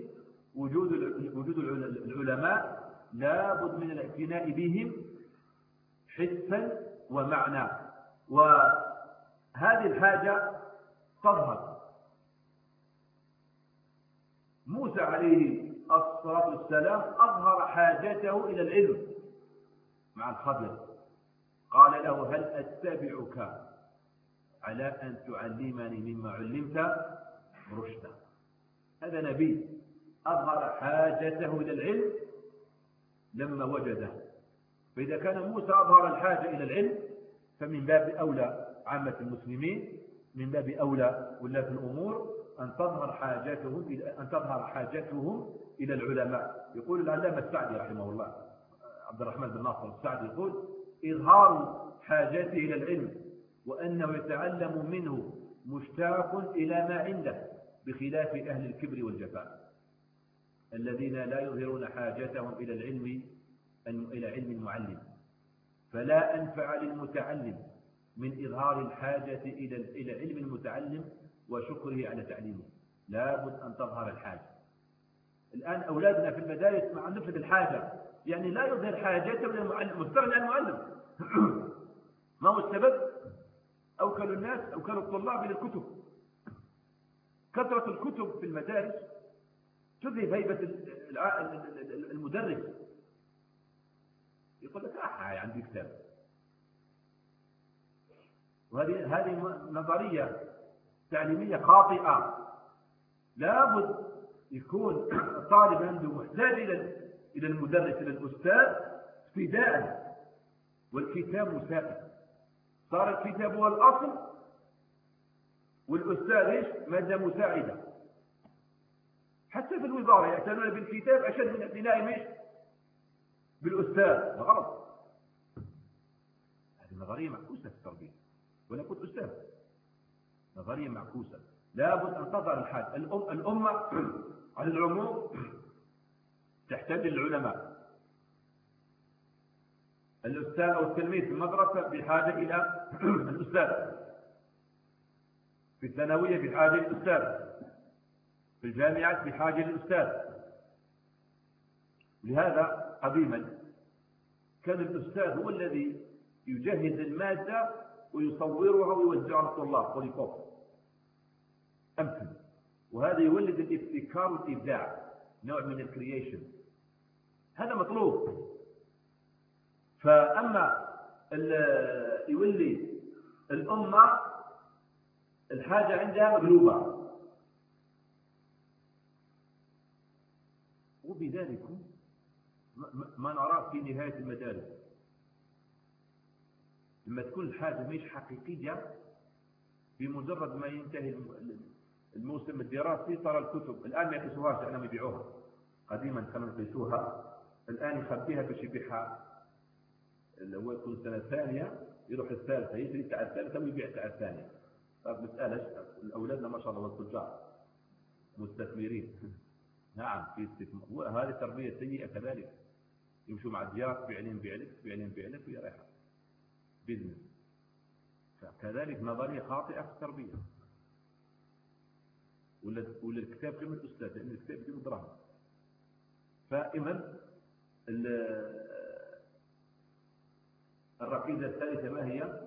وجود وجود العلماء لابد من الاعتناء بهم حسا ومعنى. وهذه الحاجة تظهر. موسى عليه الصلاة والسلام أظهر حاجته إلى العلم مع الخضر. قال له هل أتبعك على أن تعلمني مما علمت رشدا هذا نبي أظهر حاجته إلى العلم لما وجده. فإذا كان موسى أظهر الحاجة إلى العلم فمن باب أولى عامة المسلمين من باب أولى ولاة الأمور أن تظهر حاجاتهم إلى أن تظهر حاجتهم إلى العلماء. يقول العلامة السعدي رحمه الله عبد الرحمن بن ناصر السعدي يقول إظهار حاجته إلى العلم وأنه يتعلم منه مشتاق إلى ما عنده بخلاف أهل الكبر والجفاء الذين لا يظهرون حاجتهم إلى العلم إلى علم المعلم فلا أنفع للمتعلم من إظهار الحاجة إلى إلى علم المتعلم وشكره على تعليمه لابد أن تظهر الحاجة. الآن أولادنا في المدارس مع نفس الحاجة يعني لا يظهر حاجته إلى المعلم مستغني عن المعلم ما هو السبب؟ أوكل الناس أوكل الطلاب إلى الكتب. كثرة الكتب في المدارس تذهب هيبة المدرس. يقول لك آه عندي كتاب. وهذه هذه نظرية تعليمية خاطئة. لابد يكون الطالب عنده محتاج إلى إلى المدرس إلى الأستاذ فداء. والكتاب مساعد. صار الكتاب هو الأصل والأستاذ إيش؟ مادة مساعدة. حتى في الوزارة يعتنون بالكتاب أشد من اعتنائهم إيش؟ بالأستاذ. غلط هذه نظرية معكوسة في التربية. ولا كنت أستاذ. نظرية معكوسة. لابد أن تظهر الحاج الأم الأمة على العموم تحتاج للعلماء الأستاذ أو التلميذ في المدرسة بحاجة إلى الأستاذ. في الثانوية بحاجة للأستاذ في الجامعات بحاجة للأستاذ لهذا قديما كان الأستاذ هو الذي يجهز المادة ويصورها ويوزعها على الطلاب بوليكوب أمثل. وهذا يولد الابتكار والإبداع نوع من الكرييشن هذا مطلوب. فأما يولي الأمة الحاجة عندها مغلوبة وبذلك ما نراه في نهاية المدارس. لما تكون الحاجة مش حقيقية بمجرد ما ينتهي الموسم الدراسي ترى الكتب. الآن ما يقيسوهاش أنا يبيعوها. قديما كانوا يقيسوها الآن يخبيها باش يبيعها هو يكون سنة ثانية يروح الثالثة يشري تاع الثالثة ويبيع تاع الثانية طيب مسألة الأولادنا ما شاء الله والتجار مستثمرين. نعم في استثمار. هذه تربية سيئة كذلك. يمشوا مع الديار فعلين بيعلك فعلين بيعلك وهي رايحة. بزنس فكذلك نظرية خاطئة في التربية. ولا ولا الكتاب قيمة الأستاذ لأن الكتاب يجيب دراهم فإذا الركيزة الثالثة ما هي؟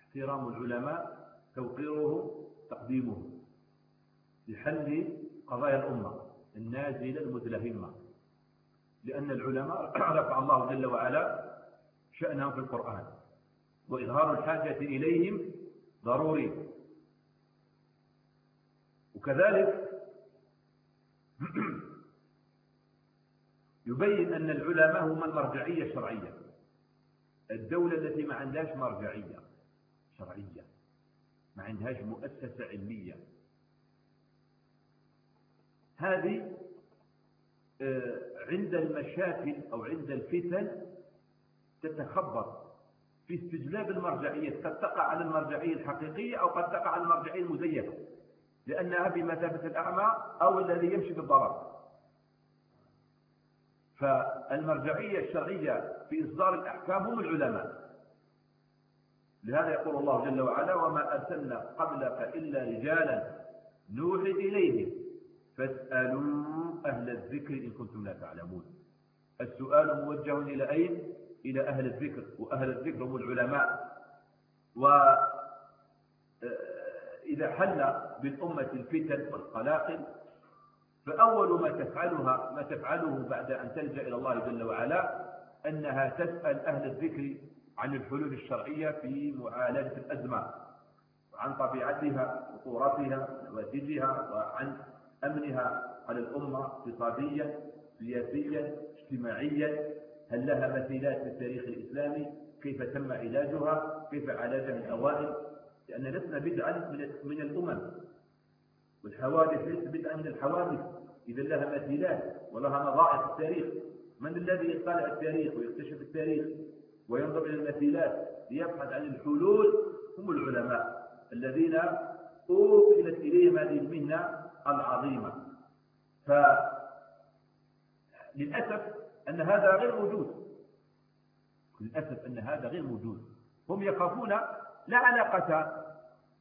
احترام العلماء توقيرهم تقديمهم. لحل قضايا الأمة النازلة المتلهمة. لأن العلماء رفع الله جل وعلا شأنهم في القرآن. وإظهار الحاجة إليهم ضروري. وكذلك يبين أن العلماء هم المرجعية الشرعية. الدولة التي ما عندهاش مرجعية شرعية ما عندهاش مؤسسة علمية. هذه آه، عند المشاكل أو عند الفتن تتخبط في استجلاب المرجعية. قد تقع على المرجعية الحقيقية أو قد تقع على المرجعية المزيفة لأنها بمثابة الأعمى أو الذي يمشي بالضرر. فالمرجعية الشرعية في إصدار الأحكام هم العلماء. لهذا يقول الله جل وعلا وما أرسلنا قبلك إلا رجالا نوحي إليهم. فاسألوا أهل الذكر إن كنتم لا تعلمون. السؤال موجه إلى أين؟ إلى أهل الذكر وأهل الذكر هم العلماء. وإذا آه، حل بالأمة الفتن والقلاقل فأول ما تفعلها ما تفعله بعد أن تلجأ إلى الله جل وعلا أنها تسأل أهل الذكر عن الحلول الشرعية في معالجة الأزمة عن طبيعتها وخطورتها ونواتجها وعن أمنها على الأمة اقتصاديا سياسيا اجتماعيا. هل لها مثيلات في التاريخ الإسلامي؟ كيف تم علاجها؟ كيف عالجها الأوائل لأن لسنا بدعا من الأمم. والحوادث ليست بدعا من الحوادث. إذا لها مثيلات ولها نظائر التاريخ. من الذي يطالع التاريخ ويكتشف التاريخ وينظر إلى المثيلات ليبحث عن الحلول؟ هم العلماء الذين أوكلت إليهم هذه المهنة العظيمة. فللأسف أن هذا غير موجود. للأسف أن هذا غير موجود. هم يخافون لا علاقة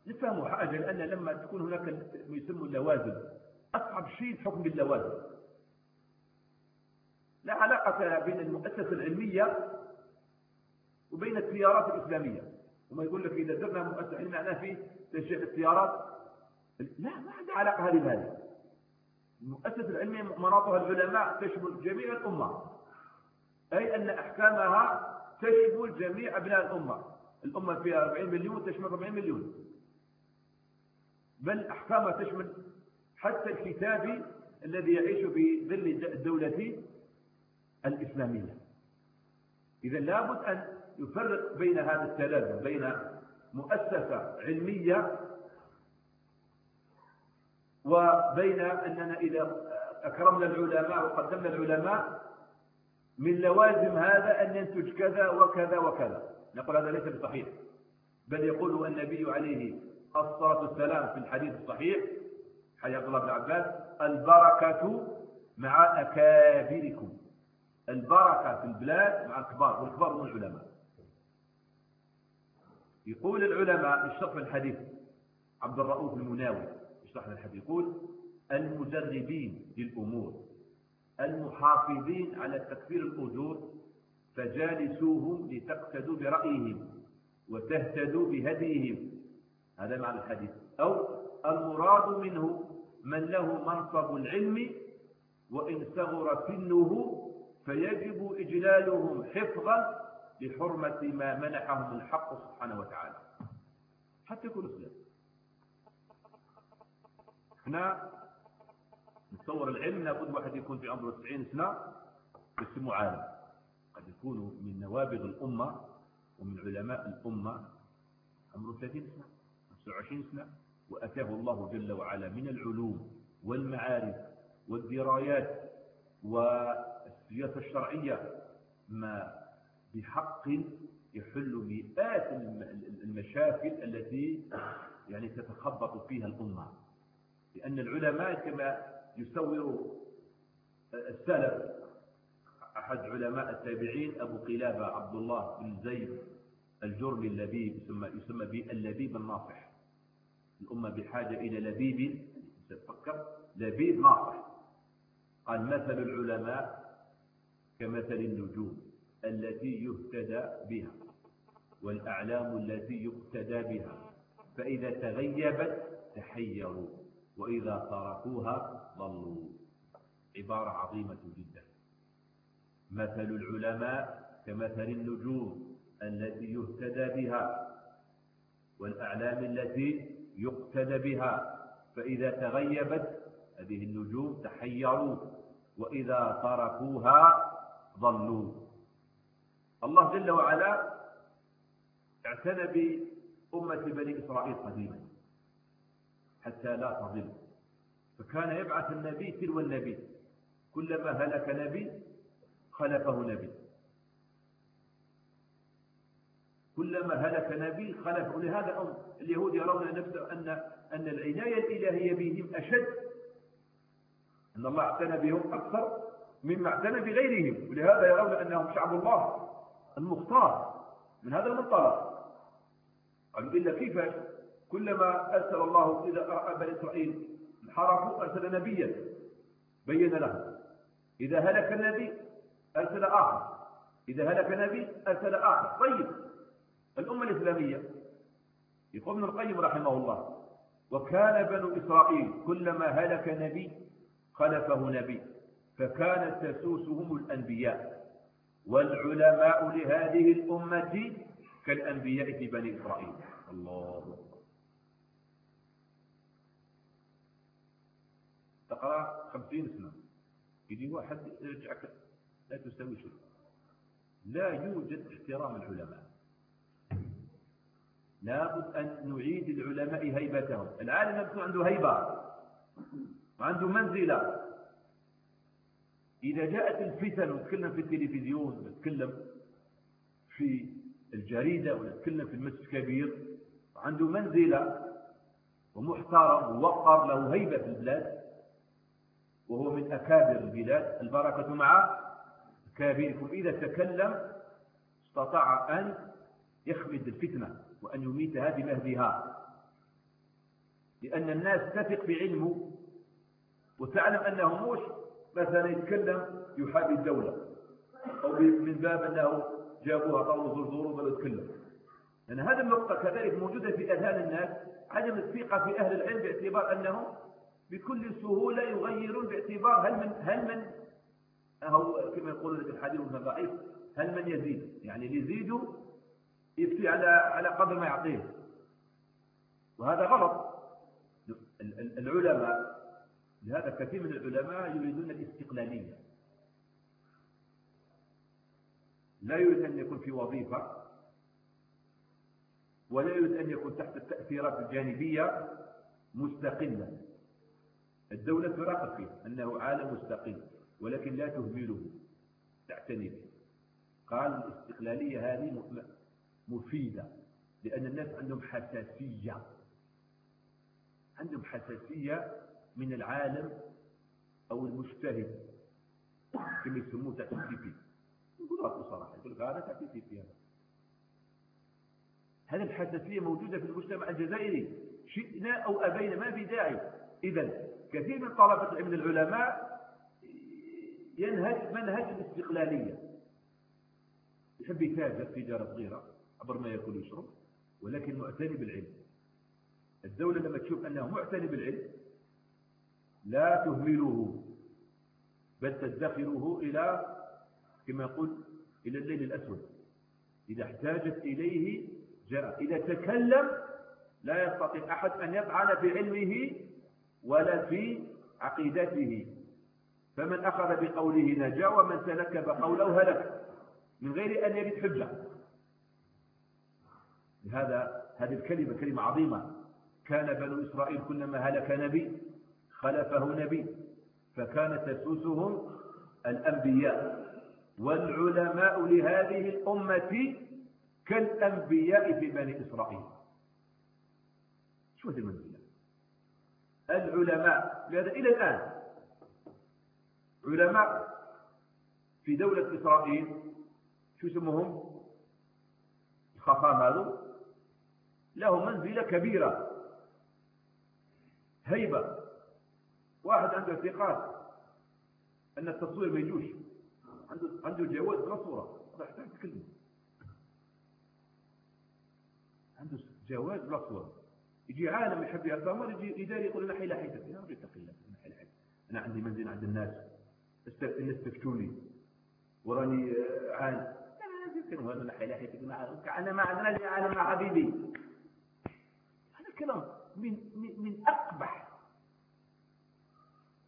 نفهموا حاجة لأن لما تكون هناك ما يسمى اللوازم. أصعب شيء الحكم باللوازم لا علاقة بين المؤسسة العلمية وبين التيارات الإسلامية. وما يقول لك إذا درنا مؤسسة علمية معناه في تشجيع التيارات؟ لا ما عندها علاقة هذه بهذه. المؤسسة العلمية مناطها العلماء تشمل جميع الأمة. أي أن أحكامها تشمل جميع أبناء الأمة. الأمة فيها 40 مليون تشمل 40 مليون. بل أحكامها تشمل حتى الكتابي الذي يعيش في ظل الدولة الإسلامية. إذا لابد أن يفرق بين هذا التلازم بين مؤسسة علمية وبين أننا إذا أكرمنا العلماء وقدمنا العلماء من لوازم هذا أن ينتج كذا وكذا وكذا. نقول هذا ليس بصحيح بل يقول النبي عليه الصلاة والسلام في الحديث الصحيح حديث عبد الله بن عباس البركة مع أكابركم. البركة في البلاد مع الكبار والكبار هم العلماء. يقول العلماء اشرف الحديث عبد الرؤوف المناوي يشرح الحديث. يقول المجربين للأمور المحافظين على تكفير الأجور فجالسوهم لتقتدوا برأيهم وتهتدوا بهديهم. هذا معنى الحديث. أو المراد منه من له منصب العلم وإن صغر سنه فيجب إجلالهم حفظا لحرمة ما منحهم الحق سبحانه وتعالى. حتى يكون إسلام. هنا نتصور العلم لابد واحد يكون في عمره 90 سنة اسمه عالم. قد يكون من نوابغ الأمة ومن علماء الأمة عمره 30 سنة. 25 سنة وأتاه الله جل وعلا من العلوم والمعارف والدرايات والسياسة الشرعية ما بحق يحل مئات المشاكل التي يعني تتخبط فيها الأمة. لأن العلماء كما يصور السلف أحد علماء التابعين أبو قلابة عبد الله بن زيد الجرمي اللبيب يسمى, يسمى باللبيب الناصح. الأمة بحاجة إلى لبيب. تفكر لبيب ناصح. قال مثل العلماء كمثل النجوم التي يهتدى بها والأعلام التي يقتدى بها. فإذا تغيبت تحيروا وإذا تركوها ضلوا. عبارة عظيمة جدا. مثل العلماء كمثل النجوم التي يهتدى بها والأعلام التي يقتدى بها فإذا تغيبت هذه النجوم تحيروا وإذا تركوها ضلوا. الله جل وعلا اعتنى بأمة بني إسرائيل قديما حتى لا تضل. فكان يبعث النبي تلو النبي. كلما هلك نبي خلفه نبي. كلما هلك نبي خلفه لهذا أم اليهود يرون نفسه أن أن العناية الإلهية بهم أشد. أن الله اعتنى بهم أكثر مما اعتنى بغيرهم. ولهذا يرون أنهم شعب الله المختار من هذا المنطلق قالوا إلا كيف؟ كلما أرسل الله إذا بني إسرائيل انحرفوا أرسل نبيا بين لهم. إذا هلك النبي أرسل آخر. إذا هلك نبي أرسل آخر. طيب. الأمة الإسلامية. يقول ابن القيم رحمه الله وكان بنو إسرائيل كلما هلك نبي خلفه نبي فكانت تسوسهم الأنبياء والعلماء لهذه الأمة كالأنبياء في بني إسرائيل. الله تقرأ خمسين سنة. يجي واحد يرجعك لا تسوي شيء. لا يوجد احترام العلماء. لابد أن نعيد العلماء هيبتهم. العالم يكون عنده هيبة وعنده منزلة. إذا جاءت الفتن ونتكلم في التلفزيون ونتكلم في الجريدة ونتكلم في المسجد الكبير عنده منزلة ومحترم ووقر له هيبة في البلاد وهو من أكابر البلاد. البركة مع كابركم إذا تكلم استطاع أن يخمد الفتنة. وأن يميتها بمهدها لأن الناس تثق في علمه وتعلم أنه مش مثلا يتكلم يحابي الدولة. أو من باب أنه جابوها طاولة زرزور ولا يتكلم. لأن هذه النقطة كذلك موجودة في أذهان الناس. عدم الثقة في أهل العلم باعتبار أنهم بكل سهولة يغيرون باعتبار هل من هل من أو كما يقول الحديث ضعيف هل من يزيد؟ يعني يزيد يفتي على على قدر ما يعطيه. وهذا غلط. العلماء لهذا كثير من العلماء يريدون الاستقلالية. لا يريد أن يكون في وظيفة ولا يريد أن يكون تحت التأثيرات الجانبية مستقلا الدولة تراقب فيه أنه عالم مستقل ولكن لا تهمله. تعتني به قال الاستقلالية هذه مفيدة لأن الناس عندهم حساسية عندهم حساسية من العالم أو المجتهد كما يسموه تحت التيبي يقول لك بصراحة يقول لك هذا تحت التيبي هذا. هذه الحساسية موجودة في المجتمع الجزائري شئنا أو أبينا ما في داعي. إذا كثير من طلبة العلم العلماء ينهج منهج الاستقلالية. يحب يتاجر تجارة صغيرة. عبر ما يأكل ويشرب ولكن معتني بالعلم. الدولة لما تشوف أنه معتني بالعلم لا تهمله بل تدخره إلى كما يقول إلى الليل الأسود. إذا احتاجت إليه جاء. إذا تكلم لا يستطيع أحد أن يطعن في علمه ولا في عقيدته. فمن أخذ بقوله نجا ومن تنكب قوله هلك. من غير أن يجد حجة. لهذا هذه الكلمة كلمة عظيمة. كان بنو إسرائيل كلما هلك نبي خلفه نبي فكانت تسوسهم الأنبياء. والعلماء لهذه الأمة كالأنبياء في بني إسرائيل. شو هذه المنزلة؟ العلماء. لهذا إلى الآن علماء في دولة إسرائيل شو اسمهم الخفام هذو؟ له منزلة كبيرة هيبة واحد عنده اعتقاد أن التصوير ما يجوش عنده عنده جواز بلا صورة راح تتكلم عنده جواز بلا صورة يجي عالم يحب يعتمر يجي إداري يقول لنا حيلة حيلة يا رجل اتق الله أنا عندي منزل عند الناس الناس تفتوني وراني عالم أنا حيلة حيلة أنا ما عندنا أنا مع حبيبي الكلام من من من أقبح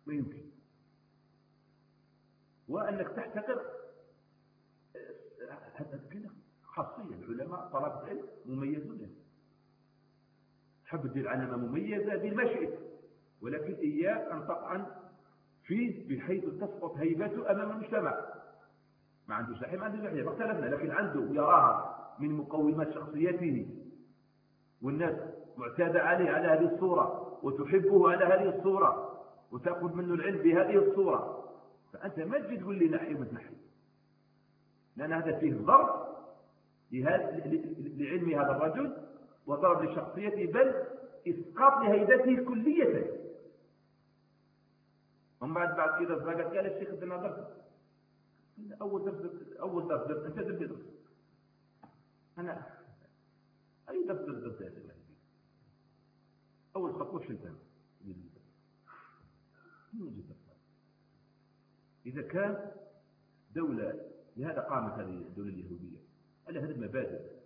ما يمكن. وأنك تحتقر هذا خاصية. العلماء طلبة العلم مميزون. تحب تدير علامة مميزة بالمشئ ولكن إياك أن تطعن فيه بحيث تسقط هيبته أمام المجتمع. ما عنده صحيح ما عنده صحيح اختلفنا لكن عنده يراها من مقومات شخصيته والناس معتادة عليه على هذه الصورة وتحبه على هذه الصورة وتأخذ منه العلم بهذه الصورة. فأنت ما تجي تقول لي نحي وتنحي لأن هذا فيه ضرب لعلم هذا الرجل وضرب لشخصيته بل إسقاط لهيبته كلية. ومن بعد بعد كذا فقط قال الشيخ ادنا درس أول درس أول درس أنت درس أنا أي درس درس أول خطوة شلتها إذا كان دولة لهذا قامت هذه الدولة اليهودية. على هذه المبادئ.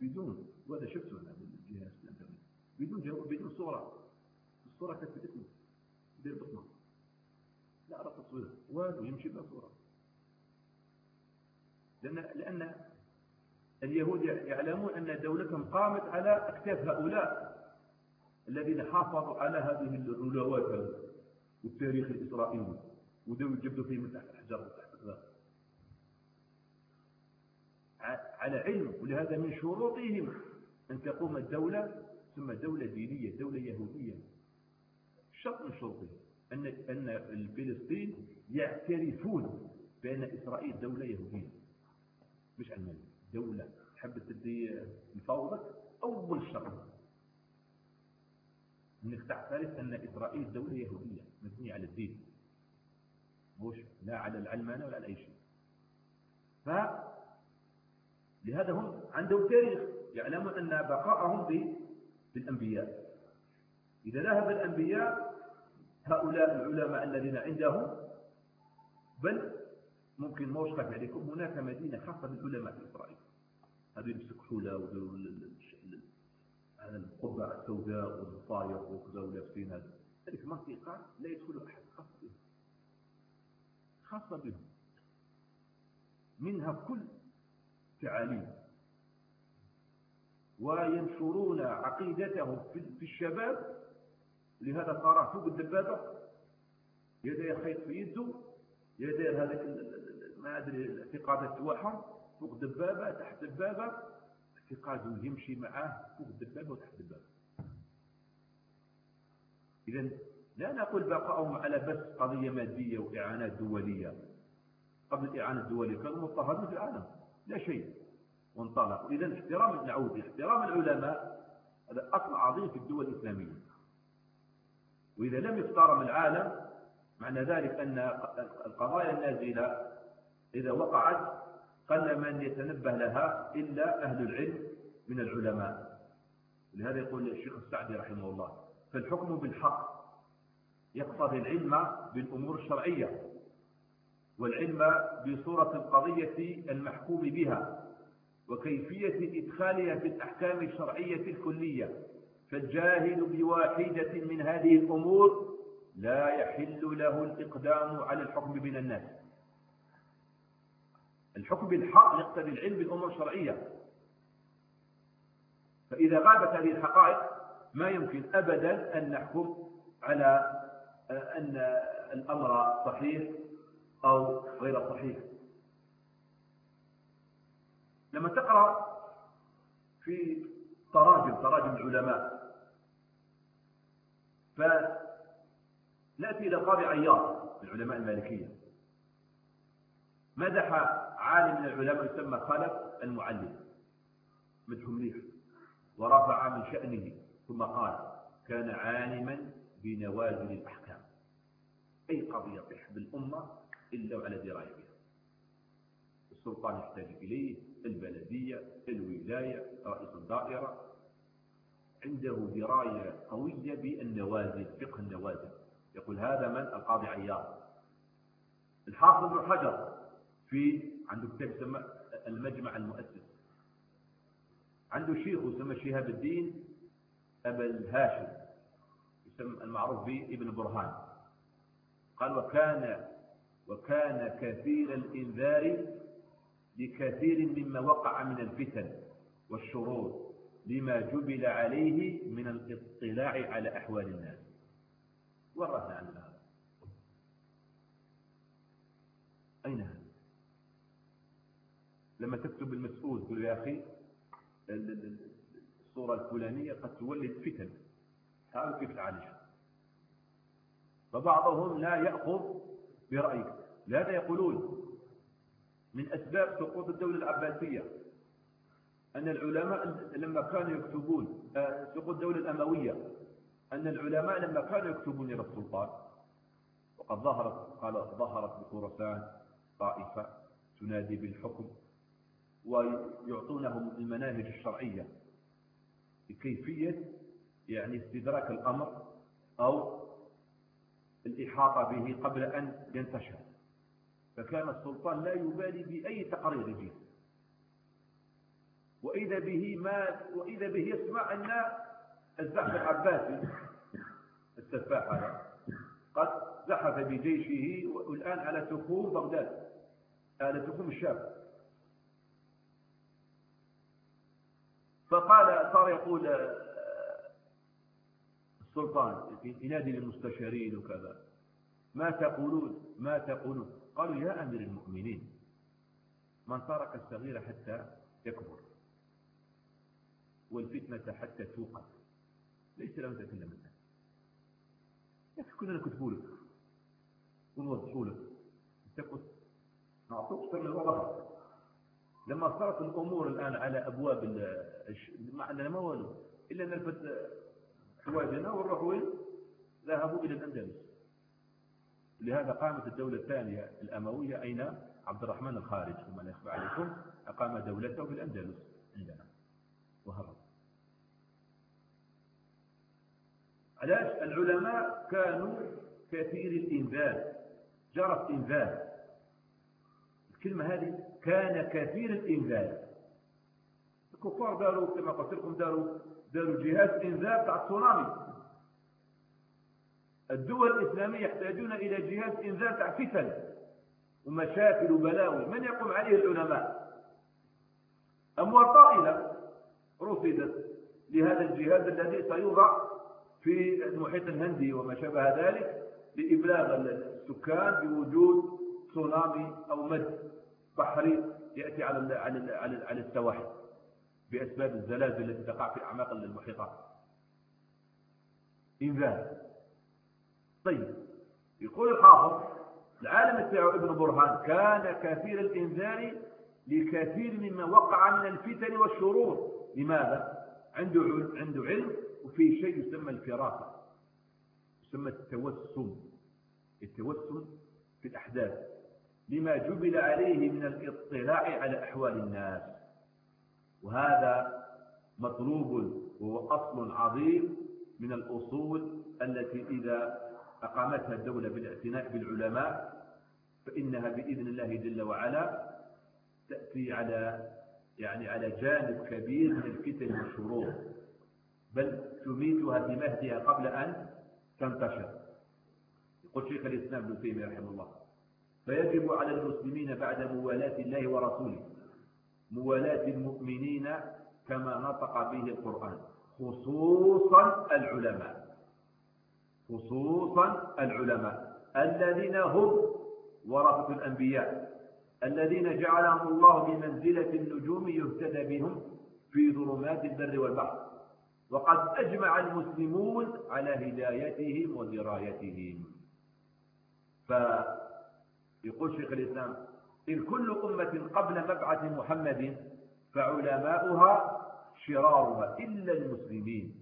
بدون وهذا شفته أنا بالجهاز الإنترنت بدون جواب بدون صورة. الصورة كانت اسمه دير بصمة لا أرى تصوير والو يمشي بلا صورة. لأن, لأن اليهود يعلمون أن دولتهم قامت على أكتاف هؤلاء. الذين حافظوا على هذه الرلوات والتاريخ الإسرائيلي ودو يجبدوا فيه من تحت الحجر وتحت الغاب على علم ولهذا من شروطهم أن تقوم الدولة ثم دولة دينية دولة يهودية. شرط من شروطهم أن أن الفلسطين يعترفون بأن إسرائيل دولة يهودية مش علمانية دولة حبت تدي مفاوضك أول شرط. إنك تعترف أن إسرائيل دولة يهودية مبنية على الدين. مش لا على العلمانة ولا على أي شيء. ف لهذا هم عندهم تاريخ يعلمون أن بقاءهم بالأنبياء. إذا ذهب الأنبياء هؤلاء العلماء الذين عندهم بل ممكن ما عليكم هناك مدينة خاصة بالعلماء في إسرائيل. هذه يمسك حولة هذا القبعة السوداء والصايغ وكذا ولابسين هذا هذه منطقة لا يدخل أحد خاصة بهم. خاصة بهم. منها كل تعاليم وينشرون عقيدتهم في الشباب. لهذا صار فوق الدبابة. يدير خيط في يده. يدير هذاك ما أدري الاعتقادات تاعهم فوق دبابة تحت دبابة اعتقاده يمشي معاه فوق الدبابة وتحت الدبابة. إذا لا نقول بقاؤهم على بس قضية مادية وإعانات دولية. قبل الإعانة الدولية كانوا مضطهدين في العالم. لا شيء. وانطلقوا. إذا احترام نعود احترام العلماء. هذا أصل عظيم في الدول الإسلامية. وإذا لم يحترم العالم معنى ذلك أن القضايا النازلة إذا وقعت قل من يتنبه لها إلا أهل العلم من العلماء. لهذا يقول الشيخ السعدي رحمه الله فالحكم بالحق يقتضي العلم بالأمور الشرعية والعلم بصورة القضية المحكوم بها وكيفية إدخالها في الأحكام الشرعية الكلية. فالجاهل بواحدة من هذه الأمور لا يحل له الإقدام على الحكم بين الناس. الحكم بالحق يقتضي العلم بالأمور الشرعية. فإذا غابت هذه الحقائق ما يمكن أبدا أن نحكم على أن الأمر صحيح أو غير صحيح. لما تقرأ في تراجم تراجم العلماء فنأتي إلى قاضي عياض من علماء المالكية. مدح عالم من العلماء يسمى خلف المعلم مدح مليح ورفع من شأنه ثم قال كان عالما بنوازل الأحكام. أي قضية تحب الأمة إلا وعلى دراية بها. السلطان يحتاج إليه البلدية الولاية رئيس الدائرة. عنده دراية قوية بالنوازل فقه النوازل. يقول هذا من؟ القاضي عياض. الحافظ بن حجر في عنده كتاب يسمى المجمع المؤسس. عنده شيخ يسمى شهاب الدين أبا الهاشم يسمى المعروف به ابن برهان. قال وكان وكان كثير الإنذار لكثير مما وقع من الفتن والشرور لما جبل عليه من الاطلاع على أحوال الناس. ورثنا عن هذا. أين هذا؟ لما تكتب المسؤول تقول يا أخي الصورة الفلانية قد تولد فتن. تعالوا كيف تعالجها فبعضهم لا يأخذ برأيك. لهذا يقولون من أسباب سقوط الدولة العباسية أن العلماء لما كانوا يكتبون آه، سقوط الدولة الأموية أن العلماء لما كانوا يكتبون إلى السلطان وقد ظهرت قال ظهرت بخرسان طائفة تنادي بالحكم. ويعطونهم المناهج الشرعية بكيفية يعني استدراك الأمر أو الإحاطة به قبل أن ينتشر. فكان السلطان لا يبالي بأي تقرير يجيب وإذا به ما وإذا به يسمع أن الزحف العباسي السفاح هذا قد زحف بجيشه والآن على تخوم بغداد على تخوم الشام. فقال صار يقول السلطان ينادي للمستشارين وكذا ما تقولون ما تقولون؟ قالوا يا أمير المؤمنين من ترك الصغير حتى يكبر والفتنة حتى توقف ليس له تكلم الآن يا أخي كلنا نكتبوا لك ونوضحوا لك تكت نعطوك سر الوضع. لما صارت الأمور الآن على أبواب ما عندنا ما والو إلا نلفت حواجنا ونروح وين؟ ذهبوا إلى الأندلس. لهذا قامت الدولة الثانية الأموية أين؟ عبد الرحمن الخارج ثم لا يخفى عليكم أقام دولته في الأندلس عندنا وهرب. علاش؟ العلماء كانوا كثير الإنذار جرت إنذار. الكلمة هذه كان كثير الإنذار. الكفار داروا كما قلت لكم داروا داروا جهاز إنذار تاع التسونامي. الدول الإسلامية يحتاجون إلى جهاز إنذار تاع فتن ومشاكل وبلاوي. من يقوم عليه العلماء؟ أموال طائلة رصدت لهذا الجهاز الذي سيوضع في المحيط الهندي وما شابه ذلك لإبلاغ السكان بوجود تسونامي أو مد بحري يأتي على على على, على السواحل بأسباب الزلازل التي تقع في أعماق المحيطات. إنذار طيب. يقول الحافظ العالم بتاعه ابن برهان كان كثير الإنذار لكثير مما وقع من الفتن والشرور. لماذا؟ عنده عنده علم وفي شيء يسمى الفراسة. يسمى التوسم. التوسم في الأحداث. لما جبل عليه من الاطلاع على أحوال الناس. وهذا مطلوب وهو أصل عظيم من الأصول التي إذا أقامتها الدولة بالاعتناء بالعلماء فإنها بإذن الله جل وعلا تأتي على يعني على جانب كبير من الفتن والشرور. بل تميتها في مهدها قبل أن تنتشر. يقول شيخ الإسلام ابن تيمية رحمه الله فيجب على المسلمين بعد موالاة الله ورسوله موالاة المؤمنين كما نطق به القرآن خصوصا العلماء خصوصا العلماء الذين هم ورثة الأنبياء الذين جعلهم الله بمنزلة النجوم يهتدى بهم في ظلمات البر والبحر. وقد أجمع المسلمون على هدايتهم ودرايتهم. فيقول شيخ الإسلام إن كل أمة قبل مبعث محمد فعلماؤها شرارها إلا المسلمين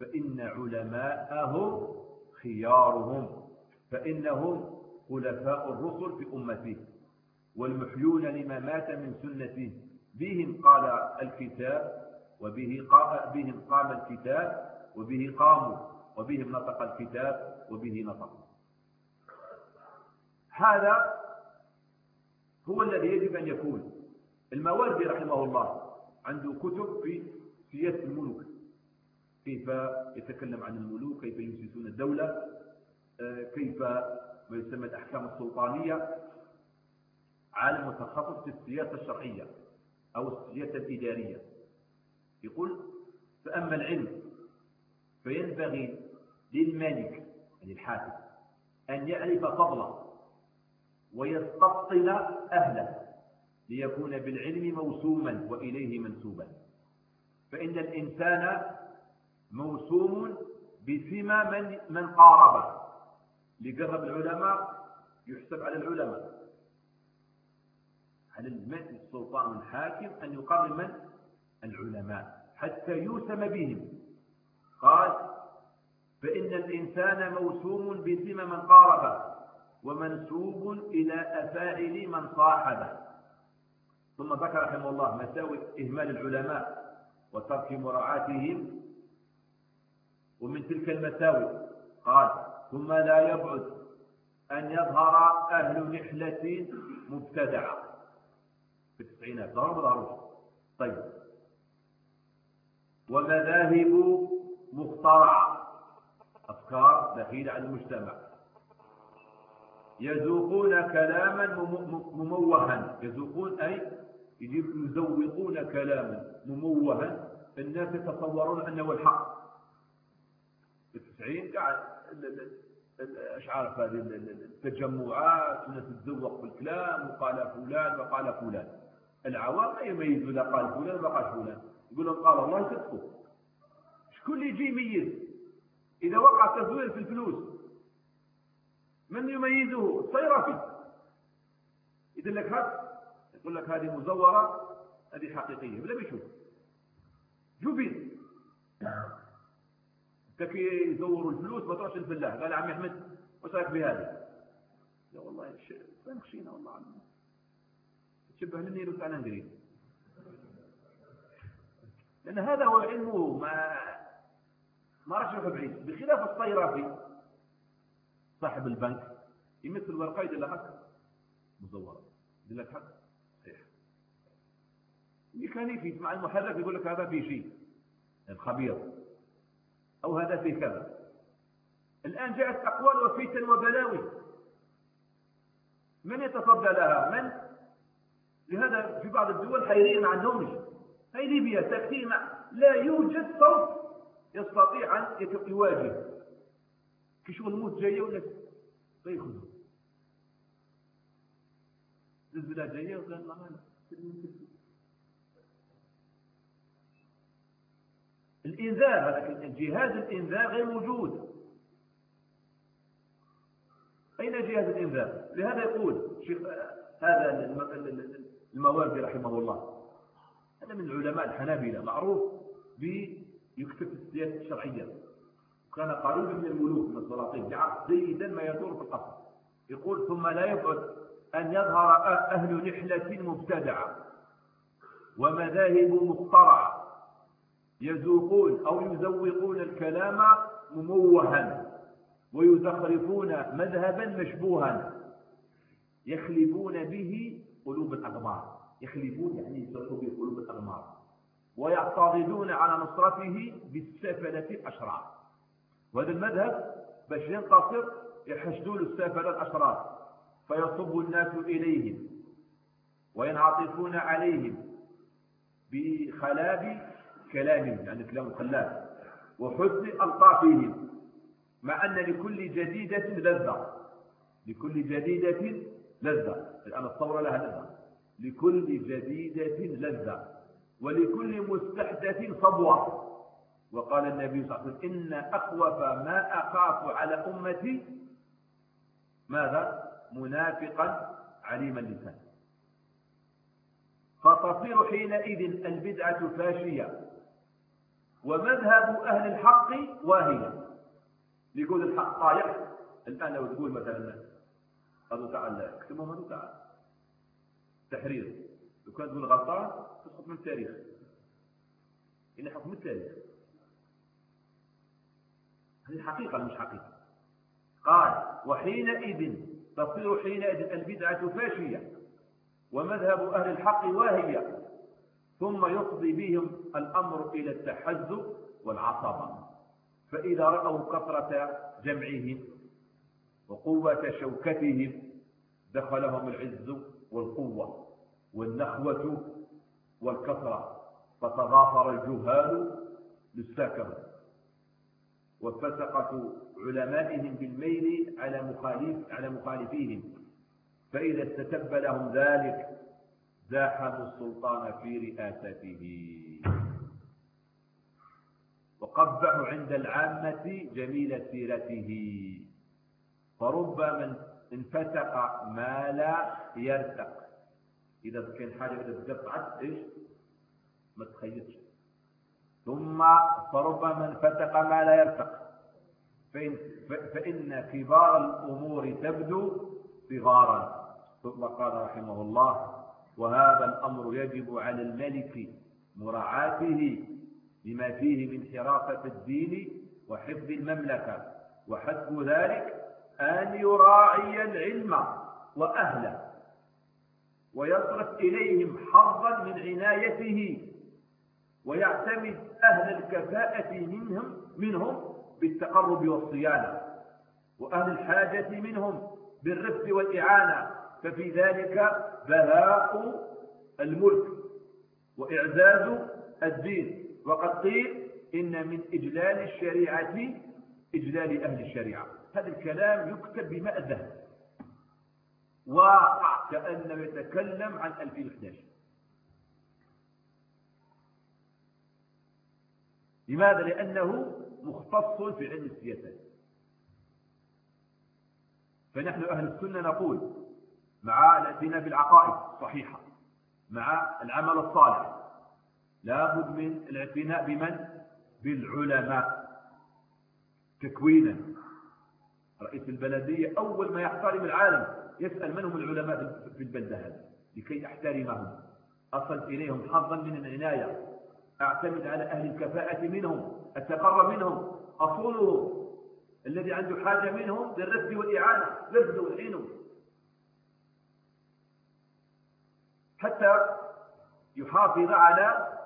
فإن علماءهم خيارهم فإنهم خلفاء الرسل في أمته والمحيون لما مات من سنته بهم قال الكتاب وبه قام بهم قام الكتاب وبه قاموا وبهم نطق الكتاب وبه نطقوا. هذا هو الذي يجب أن يكون. المواردي رحمه الله عنده كتب في سياسة الملوك. كيف يتكلم عن الملوك؟ كيف يؤسسون الدولة؟ آه، كيف ما يسمى الأحكام السلطانية؟ عالم متخصص في السياسة الشرعية أو السياسة الإدارية. يقول فأما العلم فينبغي للمالك يعني الحاكم أن يعرف فضله ويستبطن أهله ليكون بالعلم موسوما وإليه منسوبا. فإن الإنسان موسوم بسمى من, من قاربه لقرب العلماء يحسب على العلماء. على الملك السلطان الحاكم أن يقرب من؟ العلماء. حتى يوسم بهم. قال فإن الإنسان موسوم بسمى من قاربه ومنسوب إلى أفاعل من صاحبه. ثم ذكر رحمه الله مساوئ إهمال العلماء وترك مراعاتهم. ومن تلك المساوئ قال ثم لا يبعد أن يظهر أهل نحلة مبتدعة. في التسعينات ظهروا ظهروا طيب. ومذاهب مخترعة. أفكار دخيلة على المجتمع. يذوقون كلاما مموها. يذوقون أي يزوقون كلاما مموها. الناس يتصورون أنه الحق. في التسعين قاعد الأشعار هذه التجمعات الناس تتذوق في الكلام وقال فلان وقال فلان. العوام ما يميزوا لا قال فلان ولا قال فلان. يقول لهم قال الله يصدقوا شكون اللي يجي يميز؟ إذا وقع تزوير في الفلوس من يميزه؟ الصيرفي إذا لك هذا يقول لك هذه مزورة هذه حقيقية. ولا بيشوف جبن. كي يزوروا الفلوس ما تروحش الفلاح. قال عمي أحمد وش رأيك بهذا؟ لا والله خشينا والله عمي؟ تشبه للنيل وتاعنا نقريب لأن هذا هو علمه ما ما راح يروح بعيد. بخلاف الصيرافي صاحب البنك يمثل ورقه يدير لك هكا مزوره يدير لك هكا صحيح ميكانيكي مع المحرك يقول لك هذا فيه شيء. الخبير. أو هذا فيه كذا. الآن جاءت أقوال وفتن وبلاوي. من يتصدى لها؟ من؟ لهذا في بعض الدول حيرين ما عندهمش هي ليبيا تكتيم لا يوجد صوت يستطيع أن يواجه. كشغل الموت جاية ولا فيخذوا زلزلة جاية وقال لا الإنذار هذا جهاز الإنذار غير موجود. أين جهاز الإنذار؟ لهذا يقول شيخ هذا المواردي رحمه الله. هذا من علماء الحنابلة معروف بيكتب السياسة الشرعية. كان قريبا من الملوك من السلاطين جيدا ما يدور في القصر. يقول ثم لا يبعد أن يظهر أهل نحلة مبتدعة ومذاهب مخترعة يذوقون أو يزوقون الكلام مموها ويزخرفون مذهبا مشبوها. يخلبون به قلوب الأغمار يخلبون يعني يسرحوا به قلوب الأغمار ويعترضون على نصرته بالسفلة الأشرار. وهذا المذهب باش ينتصر يحشدون السفلة الأشرار فيصب الناس إليهم وينعطفون عليهم بخلاب كلامهم يعني كلام خلاب وحسن ألطافهم مع أن لكل جديدة لذة لكل جديدة لذة الآن الثورة لها لذة لكل جديدة لذة ولكل مستحدث صبوة. وقال النبي صلى الله عليه وسلم إن أخوف ما أخاف على أمتي. ماذا؟ منافقا عليم اللسان. فتصير حينئذ البدعة فاشية ومذهب أهل الحق واهية يقول الحق طايح. الآن لو تقول مثلا هذا تعالى اكتبهم هذا تعالى تحرير. لو كان تقول غلطان تسقط من التاريخ. إن حكم التاريخ. هذه حقيقة مش حقيقة. قال وحينئذ تصير حينئذ البدعة فاشية ومذهب أهل الحق واهية ثم يقضي بهم الأمر إلى التحزب والعصبة. فإذا رأوا كثرة جمعهم وقوة شوكتهم دخلهم العز والقوة والنخوة والكثرة فتضافر الجهال للساكرة وفسقة علمائهم بالميل على مخالف على مخالفيهم. فإذا استتب لهم ذلك زاحموا السلطان في رئاسته. وقبحوا عند العامة جميل سيرته. فرب من انفتق ما لا يرتق. إذا كان حاجة إذا تقطعت إيش؟ ما تخيطش. ثم فرب من فتق ما لا يرتق. فإن, فإن كبار الأمور تبدو صغارا. ثم قال رحمه الله وهذا الأمر يجب على الملك مراعاته لما فيه من حراسة الدين وحفظ المملكة وحسب ذلك أن يراعي العلم وأهله ويصرف إليهم حظا من عنايته ويعتمد أهل الكفاءة منهم منهم بالتقرب والصيانة وأهل الحاجة منهم بالرفق والإعانة ففي ذلك بهاء الملك وإعزاز الدين. وقد قيل إن من إجلال الشريعة إجلال أهل الشريعة. هذا الكلام يكتب الذهب واقع كأنه يتكلم عن 2011 لماذا؟ لأنه مختص في علم السياسات فنحن أهل السنة نقول مع الاعتناء بالعقائد الصحيحة مع العمل الصالح. لابد من الاعتناء بمن؟ بالعلماء. تكوينا. رئيس البلدية أول ما يحترم العالم يسأل من هم العلماء في البلدة هذه؟ لكي يحترمهم. أصل إليهم حظا من العناية. أعتمد على أهل الكفاءة منهم أتقرب منهم أصوله الذي عنده حاجة منهم للرد والإعانة رد والعينه حتى يحافظ على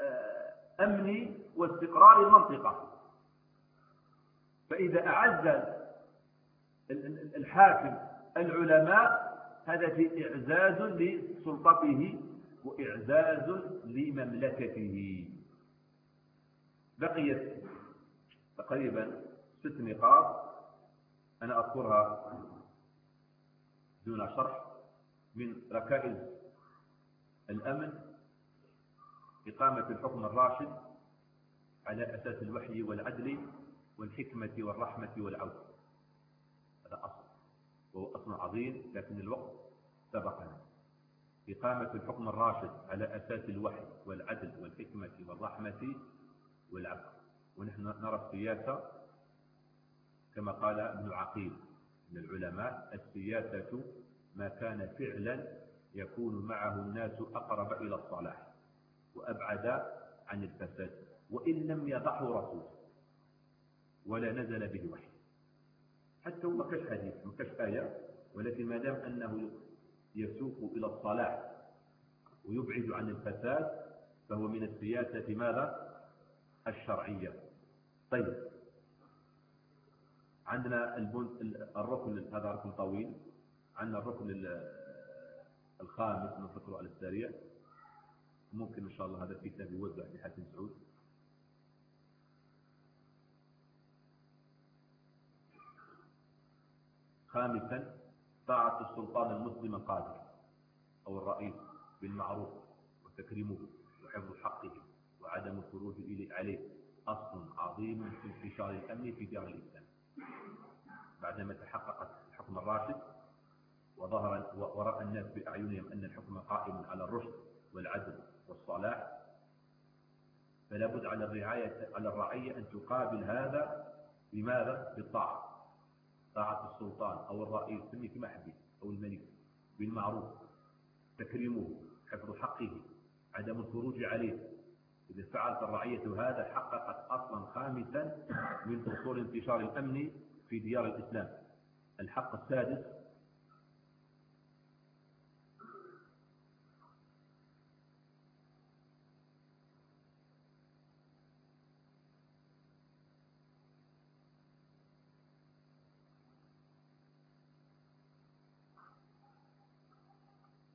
آه، أمن واستقرار المنطقة. فإذا أعز الحاكم العلماء هذا في إعزاز لسلطته وإعزاز لمملكته. بقيت تقريبا ست نقاط أنا أذكرها دون شرح من ركائز الأمن إقامة الحكم الراشد على أساس الوحي والعدل والحكمة والرحمة والعود هذا أصل وهو أصل عظيم لكن الوقت سبقنا. إقامة الحكم الراشد على أساس الوحي والعدل والحكمة والرحمة والعدل ونحن نرى السياسة كما قال ابن عقيل من العلماء السياسة ما كان فعلا يكون معه الناس أقرب إلى الصلاح وأبعد عن الفساد وإن لم يضعه رسول ولا نزل به وحي. حتى هو كاش حديث ما كاش آية ولكن ما دام أنه يسوق إلى الصلاح ويبعد عن الفساد فهو من السياسة ماذا؟ الشرعية. طيب. عندنا الركن هذا ركن طويل. عندنا الركن الخامس نذكره على السريع ممكن إن شاء الله هذا الكتاب يوزع في حسن سعود. خامسا طاعة السلطان المسلم القادر أو الرئيس بالمعروف وتكريمه وحفظ حقه وعدم الخروج عليه. أصل عظيم في انتشار الأمن في دار الإسلام. بعدما تحققت الحكم الراشد وظهر ورأى الناس بأعينهم أن الحكم قائم على الرشد والعدل والصلاح فلا بد على الرعاية على الرعية أن تقابل هذا. بماذا؟ بالطاعة. طاعة السلطان أو الرئيس سمي كما حبيت أو الملك بالمعروف تكريمه حفظ حقه عدم الخروج عليه. إذا فعلت الرعية هذا حققت أصلا خامسا من أصول انتشار الأمن في ديار الإسلام. الحق السادس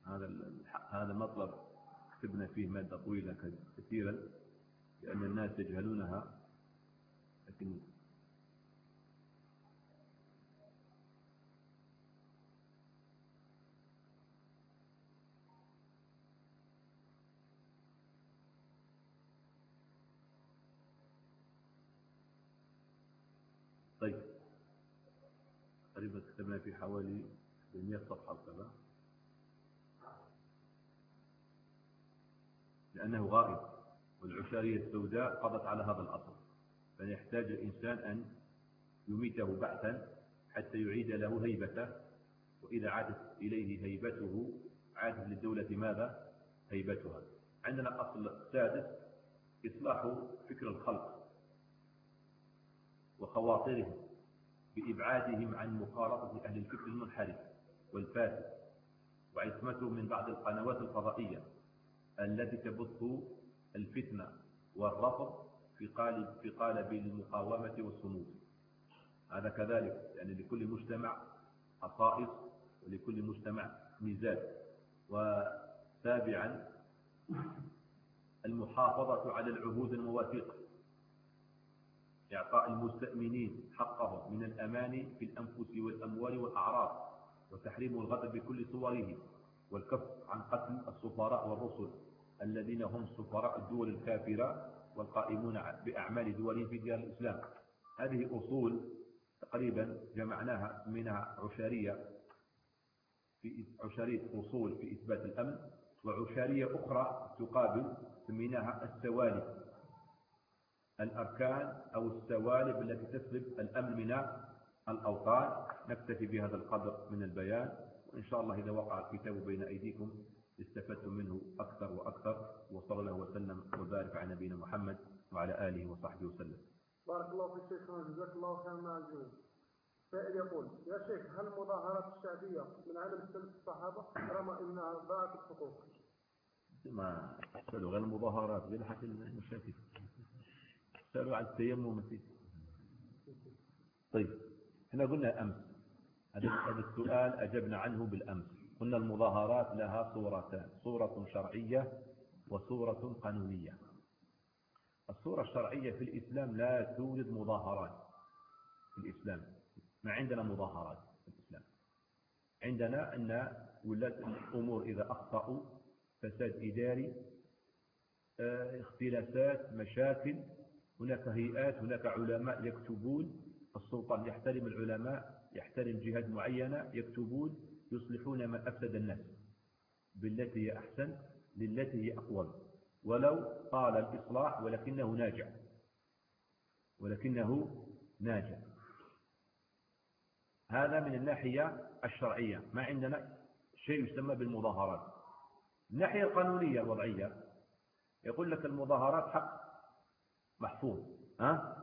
هذا هذا مطلب كتبنا فيه مادة طويلة كثيرا لأن الناس يجهلونها لكن طيب تقريبا كتبنا في حوالي 100 صفحة كذا لأنه غائب والعشارية السوداء قضت على هذا الأصل فيحتاج الإنسان أن يميته بحثا حتى يعيد له هيبته وإذا عادت إليه هيبته عادت للدولة ماذا؟ هيبتها عندنا أصل سادس إصلاح فكر الخلق وخواطرهم بإبعادهم عن مخالطة أهل الفكر المنحرف والفاسد وعصمتهم من بعض القنوات الفضائية التي تبث الفتنة والرفض في قالب في قالب المقاومة والصمود. هذا كذلك يعني لكل مجتمع خصائص ولكل مجتمع ميزات. وسابعا المحافظة على العهود المواثيق. إعطاء المستأمنين حقهم من الأمان في الأنفس والأموال والأعراض وتحريم الغدر بكل صوره والكف عن قتل السفراء والرسل. الذين هم سفراء الدول الكافرة والقائمون بأعمال دولهم في ديار الإسلام. هذه أصول تقريبا جمعناها منها عشارية في عشارية أصول في إثبات الأمن وعشارية أخرى تقابل سميناها السوالب الأركان أو السوالب التي تسلب الأمن من الأوطان. نكتفي بهذا القدر من البيان وإن شاء الله إذا وقع الكتاب بين أيديكم استفدتم منه أكثر وأكثر وصلى الله وسلم وبارك على نبينا محمد وعلى آله وصحبه وسلم. بارك الله في شيخنا جزاك الله خيرا مع الجميع. سائل يقول يا شيخ هل المظاهرات الشعبية من عدم سلف الصحابة رغم أنها ضاعت الحقوق؟ ما سألوا غير المظاهرات غير حتى المشاكل. سألوا عن التيمم. طيب إحنا قلنا أمس. هذا السؤال أجبنا عنه بالأمس. قلنا المظاهرات لها صورتان صورة شرعية وصورة قانونية. الصورة الشرعية في الإسلام لا توجد مظاهرات في الإسلام. ما عندنا مظاهرات في الإسلام. عندنا أن ولات الأمور إذا أخطأوا فساد إداري آه، اختلافات مشاكل هناك هيئات هناك علماء يكتبون السلطان يحترم العلماء يحترم جهات معينة يكتبون يصلحون ما أفسد الناس بالتي هي أحسن للتي هي أقوم ولو طال الإصلاح ولكنه ناجع. ولكنه ناجع. هذا من الناحية الشرعية. ما عندنا شيء يسمى بالمظاهرات. الناحية القانونية الوضعية. يقول لك المظاهرات حق محفوظ ها؟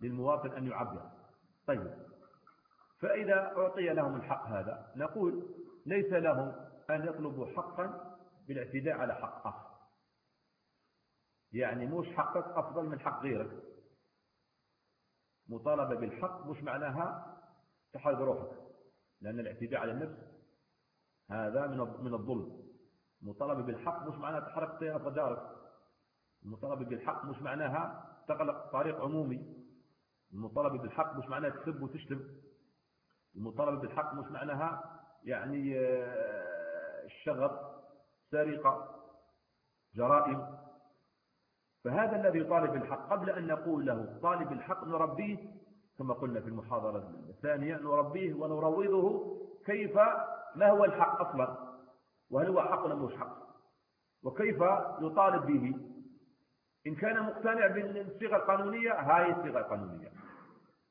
للمواطن أن يعبر. طيب. فإذا أعطي لهم الحق هذا نقول ليس لهم أن يطلبوا حقا بالاعتداء على حق آخر يعني مش حقك أفضل من حق غيرك. مطالبة بالحق مش معناها تحرق روحك لأن الاعتداء على النفس هذا من من الظلم. المطالبة بالحق مش معناها تحرق سيارة جارك. المطالبة بالحق مش معناها تغلق طريق عمومي. المطالبة بالحق مش معناها تسب وتشتم. المطالبة بالحق مش معناها يعني آه، الشغب سرقة جرائم. فهذا الذي يطالب بالحق قبل أن نقول له طالب الحق نربيه كما قلنا في المحاضرة الثانية نربيه ونروضه كيف ما هو الحق أصلا؟ وهل هو حق ولا مش حق؟ وكيف يطالب به؟ إن كان مقتنع بالصيغة القانونية هاي الصيغة القانونية.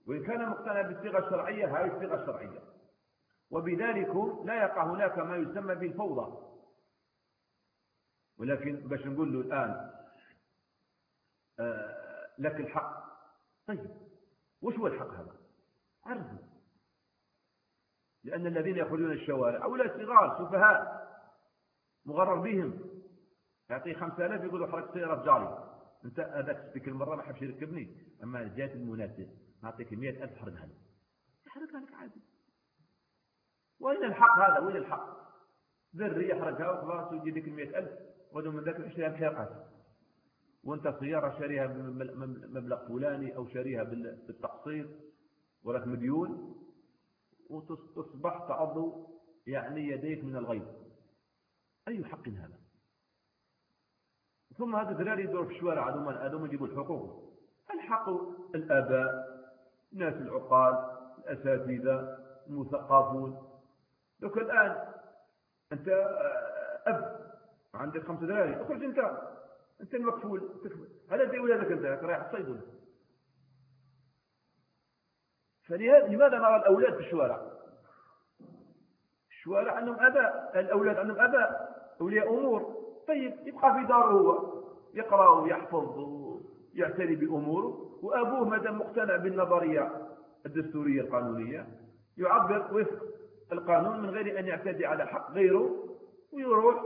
وإن كان مقتنع بالصيغة الشرعية هاي الصيغة الشرعية. وبذلك لا يقع هناك ما يسمى بالفوضى. ولكن باش نقول له الآن آه، لك الحق. طيب وش هو الحق هذا؟ عرفوا لأن الذين يخرجون الشوارع أولاد صغار سفهاء مغرر بهم. يعطيه خمسة آلاف يقولوا حرك سيارة جاري. أنت هذاك ذيك المرة ما حبش يركبني. أما جات المناسب نعطيك مئة ألف حرقها لك يحرقها لك عادي. وين الحق هذا؟ وين الحق؟ ذري يحرقها وخلاص ويجي لك المئة ألف. ودوا من ذاك اشتريها بحرقات وأنت سيارة شاريها بمبلغ فلاني أو شاريها بالتقسيط. وراك مديون وتصبح تعض يعني يديك من الغيظ. أي حق هذا؟ ثم هذا الدراري يدور في الشوارع هذوما هذوما يجيبوا الحقوق. الحق الآباء. الناس العقال الأساتذة المثقفون. لك الآن أنت أب عندك خمس دراري أخرج أنت. أنت المكفول هذا انت ولادك أنت رايح الصيد. فلماذا نرى الأولاد في الشوارع؟ الشوارع عندهم آباء الأولاد عندهم آباء أولياء أمور. طيب يبقى في داره هو. يقرأ ويحفظ ويعتني بأموره. وأبوه ما دام مقتنع بالنظرية الدستورية القانونية يعبر وفق القانون من غير أن يعتدي على حق غيره ويروح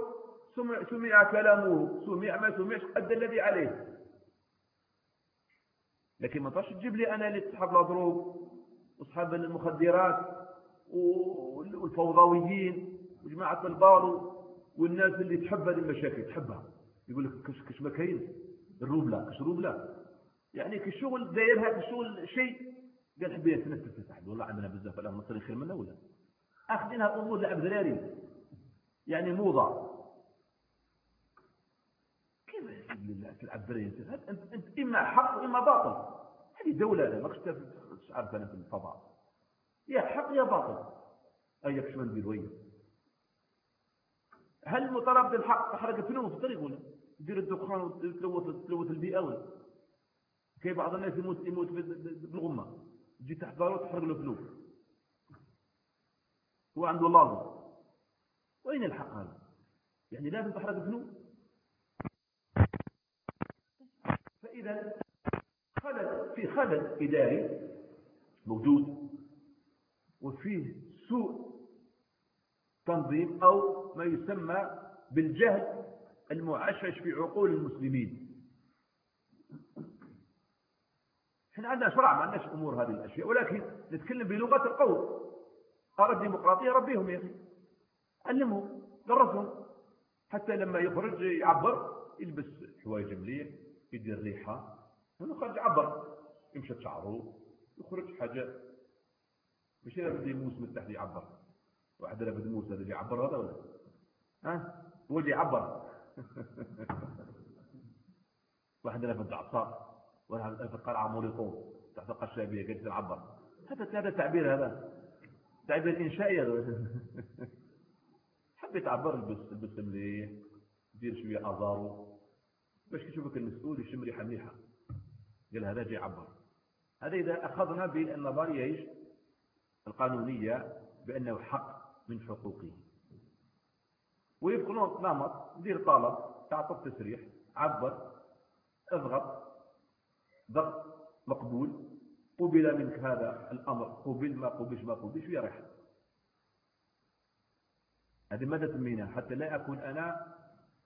سمع, سمع كلامه سمع ما سمعش قد الذي عليه. لكن ما تقدرش تجيب لي أنا اللي اصحاب الأضروب واصحاب المخدرات والفوضويين وجماعة البارو والناس اللي تحب هذه المشاكل تحبها. يقول لك كش كش ما كاين؟ الروبلة كش روبلة. يعني كالشغل دايرها كالشغل شيء قال حبي يتنفس تحت والله عندنا بزاف لا مصري خير منا ولا؟ أخذينها امور لعب ذراري يعني موضة. لله تلعب برين انت, أنت إما حق وإما باطل. هذه دولة لا ماكش عارف أنا في الفضاء. يا حق يا باطل. اي شو ندير وين هل مطالب بالحق تحرق الفلوس في الطريق ولا؟ دير الدخان وتلوث تلوث البيئة ولا؟ كي بعض الناس يموت يموت بالغمة. تجي تحت داره وتحرق له فلوس هو عنده لازم وين الحق هذا؟ يعني لازم تحرق الفلوس إذا خلل في خلل إداري موجود وفيه سوء تنظيم أو ما يسمى بالجهل المعشش في عقول المسلمين. إحنا عندنا شرع ما عندناش أمور هذه الأشياء ولكن نتكلم بلغة القول. قال الديمقراطيه ربيهم يا أخي. علمهم درسهم. حتى لما يخرج يعبر يلبس حوايج مليح يدير ريحة. هنا خرج عبر يمشى شعره يخرج حاجة. مش هذا بده يموس من تحت يعبر. واحد هذا بده يموس هذا يعبر هذا ولا؟ ها؟ هو اللي يعبر. واحد هذا بده عصا واحد هذا قرعة موليطون تحت القشابية قلت يعبر هذا هذا تعبير هذا تعبير إنشائي هذا. حبيت تعبر البس البس مليح دير شوية أزارو باش يشوفك المسؤول يشم ريحة مليحة. قال هذا جاي عبر هذا إذا أخذنا بالنظرية إيش؟ القانونية بأنه حق من حقوقه. ويبقى نمط دير طلب تعطف تسريح عبر اضغط. ضغط مقبول قبل منك هذا الأمر قبل ما قبلش ما قبلش ويريح هذه ماذا تسمينا حتى لا أكون أنا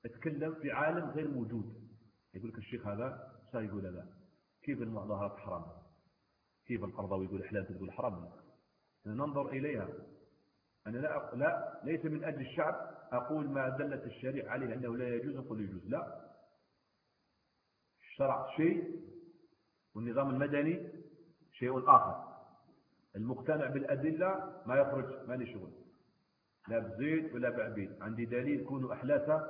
أتكلم في عالم غير موجود. يقول لك الشيخ هذا شو يقول هذا. كيف المظاهرات حرام؟ كيف القرضاوي يقول حلال تقول حرام؟ ننظر إليها. أنا لا, لا ليس من أجل الشعب أقول ما دلت الشريعة عليه أنه لا يجوز أقول يجوز. لا. الشرع شيء والنظام المدني شيء آخر. المقتنع بالأدلة ما يخرج ما شغل. لا بزيد ولا بعبيد. عندي دليل كونوا أحلاث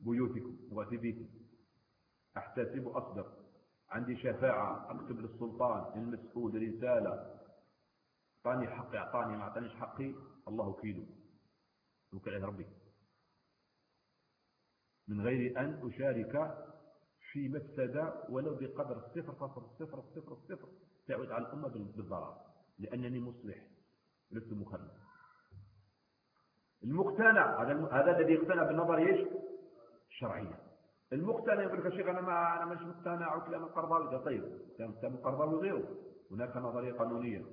بيوتكم وغتبيكم أحتسب أصدق. عندي شفاعة. أكتب للسلطان المسؤول رسالة أعطاني حقي أعطاني ما أعطانيش حقي الله وكيله وكيل ربي. من غير أن أشارك في مفسدة ولو بقدر الصفر صفر صفر صفر صفر. تعود على الأمة بالضرر لأنني مصلح لست مخرب المقتنع هذا هذا الذي يقتنع بالنظرية الشرعية المقتنع يقول لك شيخ أنا ما أنا مش مقتنع وكلام القرضاوي. طيب كلام القرضاوي غيره هناك نظرية قانونية.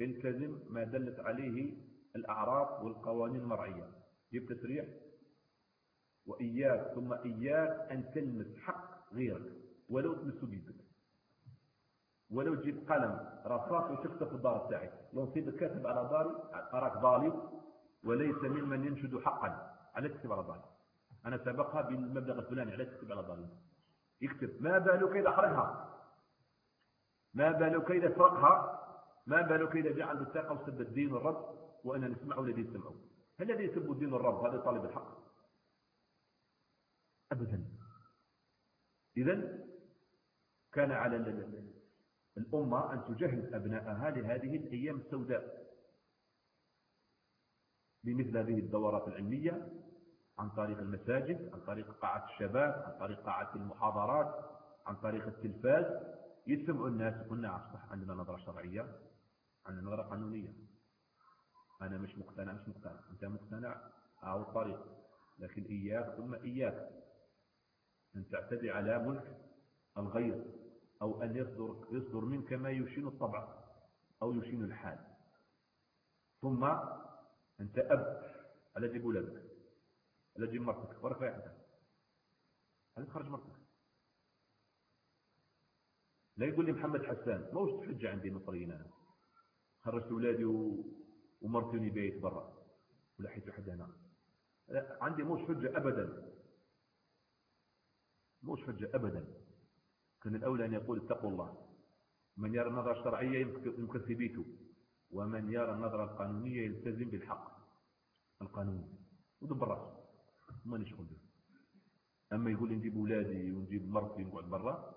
التزم ما دلت عليه الأعراف والقوانين المرعية. جيب تسريح وإياك ثم إياك أن تلمس حق غيرك ولو تمسه بيدك ولو تجيب قلم رصاص وتكتب في الدار تاعك لو نصيب كاتب على داري أراك ظالم وليس ممن ينشد حقا. على تكتب على داري أنا سبقها بالمبلغ الفلاني على تكتب على داري يكتب ما بالك إذا أحرقها؟ ما بالك إذا سرقها ما بالك جاء عنده الثقة وسب الدين والرب وأنا نسمع والذي يسمعه. هل الذي يسب الدين والرب هذا طالب الحق؟ أبدا. إذا كان على الأمة. أن تجهز أبناءها لهذه الأيام السوداء. بمثل هذه الدورات العلمية عن طريق المساجد عن طريق قاعة الشباب عن طريق قاعة المحاضرات عن طريق التلفاز. يسمعوا الناس قلنا صح عندنا نظرة شرعية عندنا نظرة قانونية. أنا مش مقتنع مش مقتنع. أنت مقتنع؟ أو الطريق لكن إياك ثم إياك. أن تعتدي على ملك الغير أو أن يصدر, يصدر منك ما يشين الطبع أو يشين الحال. ثم أنت أب على جيب ولدك على جيب مرتك ورفع عندك هل تخرج مرتك. لا يقول لي محمد حسان ما وش حجة عندي مصريين أنا خرجت أولادي و... ومرتني بيت برا ولا حيث حد هنا. عندي موش حجة أبدا. موش حجة أبدا. كان الأولى أن يقول اتقوا الله. من يرى النظرة الشرعية يمكن ومن يرى النظرة القانونية يلتزم بالحق. القانوني ودب الرأس. ما نشغل به. أما يقول نجيب أولادي ونجيب مرتي ونقعد برا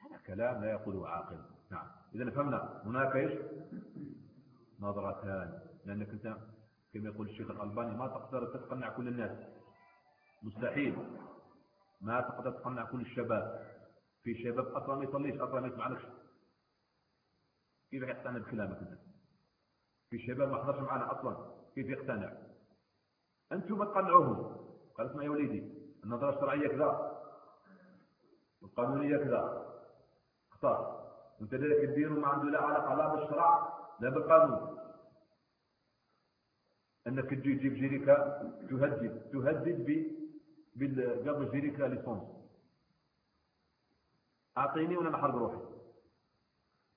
هذا كلام لا يقوله عاقل. نعم. إذا فهمنا. هناك إيش؟ نظرتان. لأنك أنت كما يقول الشيخ الألباني ما تقدر تقنع كل الناس. مستحيل. ما تقدر تقنع كل الشباب. في شباب أصلا ما يصليش أصلا ما يسمعنكش كيف يقتنع بكلامك أنت؟ في شباب ما حضرش معنا أصلا كيف يقتنع؟ أنتم تقنعوهم. قال اسمع يا وليدي النظرة الشرعية كذا القانونية كذا. اختار. أنت ذلك الدين ما عنده لا علاقة لا بالشرع لا بالقانون. أنك تجي تجيب جيريكا تهدد تهدد بقبل جيريكا ليسونس. أعطيني وأنا نحرق روحي.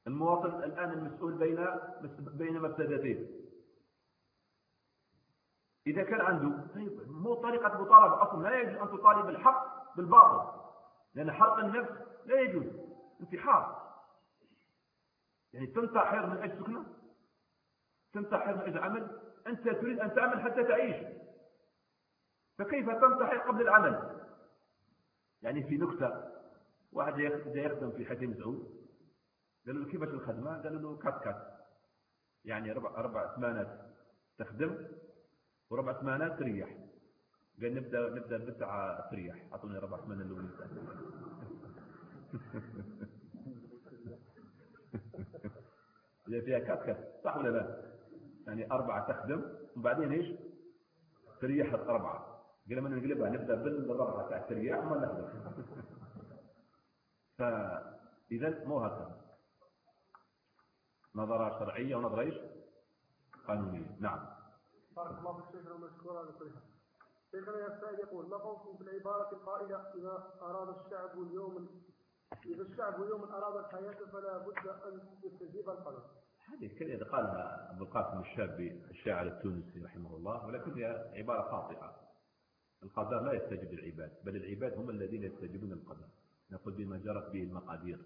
المواطن الآن المسؤول بين بين مفسدتين إذا كان عنده طيب مو طريقة مطالبة. أصلا لا يجوز أن تطالب الحق بالباطل. لأن حرق النفس لا يجوز. انتحار. يعني تنتحر من أجل سكنة؟ تنتحر من أجل عمل؟ أنت تريد أن تعمل حتى تعيش. فكيف تنتحر قبل العمل؟ يعني في نكتة واحد جاي يخدم في حاسي مسعود قالوا له كيفاش الخدمة؟ قالوا له quatre quatre. يعني ربع, أربع سمانات تخدم وربع سمانات تريح. قال نبدأ نبدأ بتاع تريح. أعطوني ربع سمانة الأولى. إذا فيها quatre quatre. صح ولا لا؟ يعني أربعة تخدم وبعدين إيش؟ تريح أربعة. قال من نقلبها نبدأ بالربعه تاع الترياح وما نحضر فاذا مو هكذا. نظرة شرعية ونظرة إيش؟ قانونية. نعم. بارك الله في الشيخ ومشكورا على كل حال. شيخنا السائل يقول ما قولكم في العبارة القائلة إذا أراد الشعب اليوم إذا الشعب يوم أراد الحياة فلا بد أن يستجيب القدر هذه الكلمة قالها أبو القاسم الشابي الشاعر التونسي رحمه الله ولكن هي عبارة خاطئة. القدر لا يستجيب للعباد بل العباد هم الذين يستجيبون للقدر نقول بما جرت به المقادير.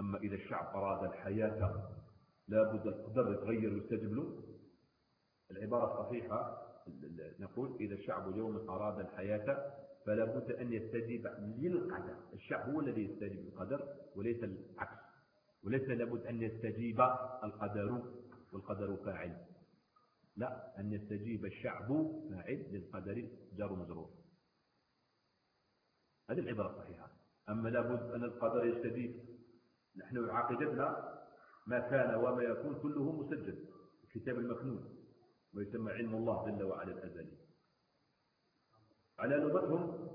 أما إذا الشعب أراد الحياة لابد القدر يتغير ويستجب له العبارة الصحيحة نقول إذا الشعب اليوم أراد الحياة فلا بد أن يستجيب للقدر. الشعب هو الذي يستجيب للقدر وليس العكس. وليس لابد أن يستجيب القدر والقدر فاعل. لا أن يستجيب الشعب فاعل للقدر جار مجرور. هذه العبارة الصحيحة أما لابد أن القدر يستجيب. نحن عقيدتنا ما كان وما يكون كله مسجل الكتاب المكنون ويسمى علم الله جل وعلا الأزلي. على لغتهم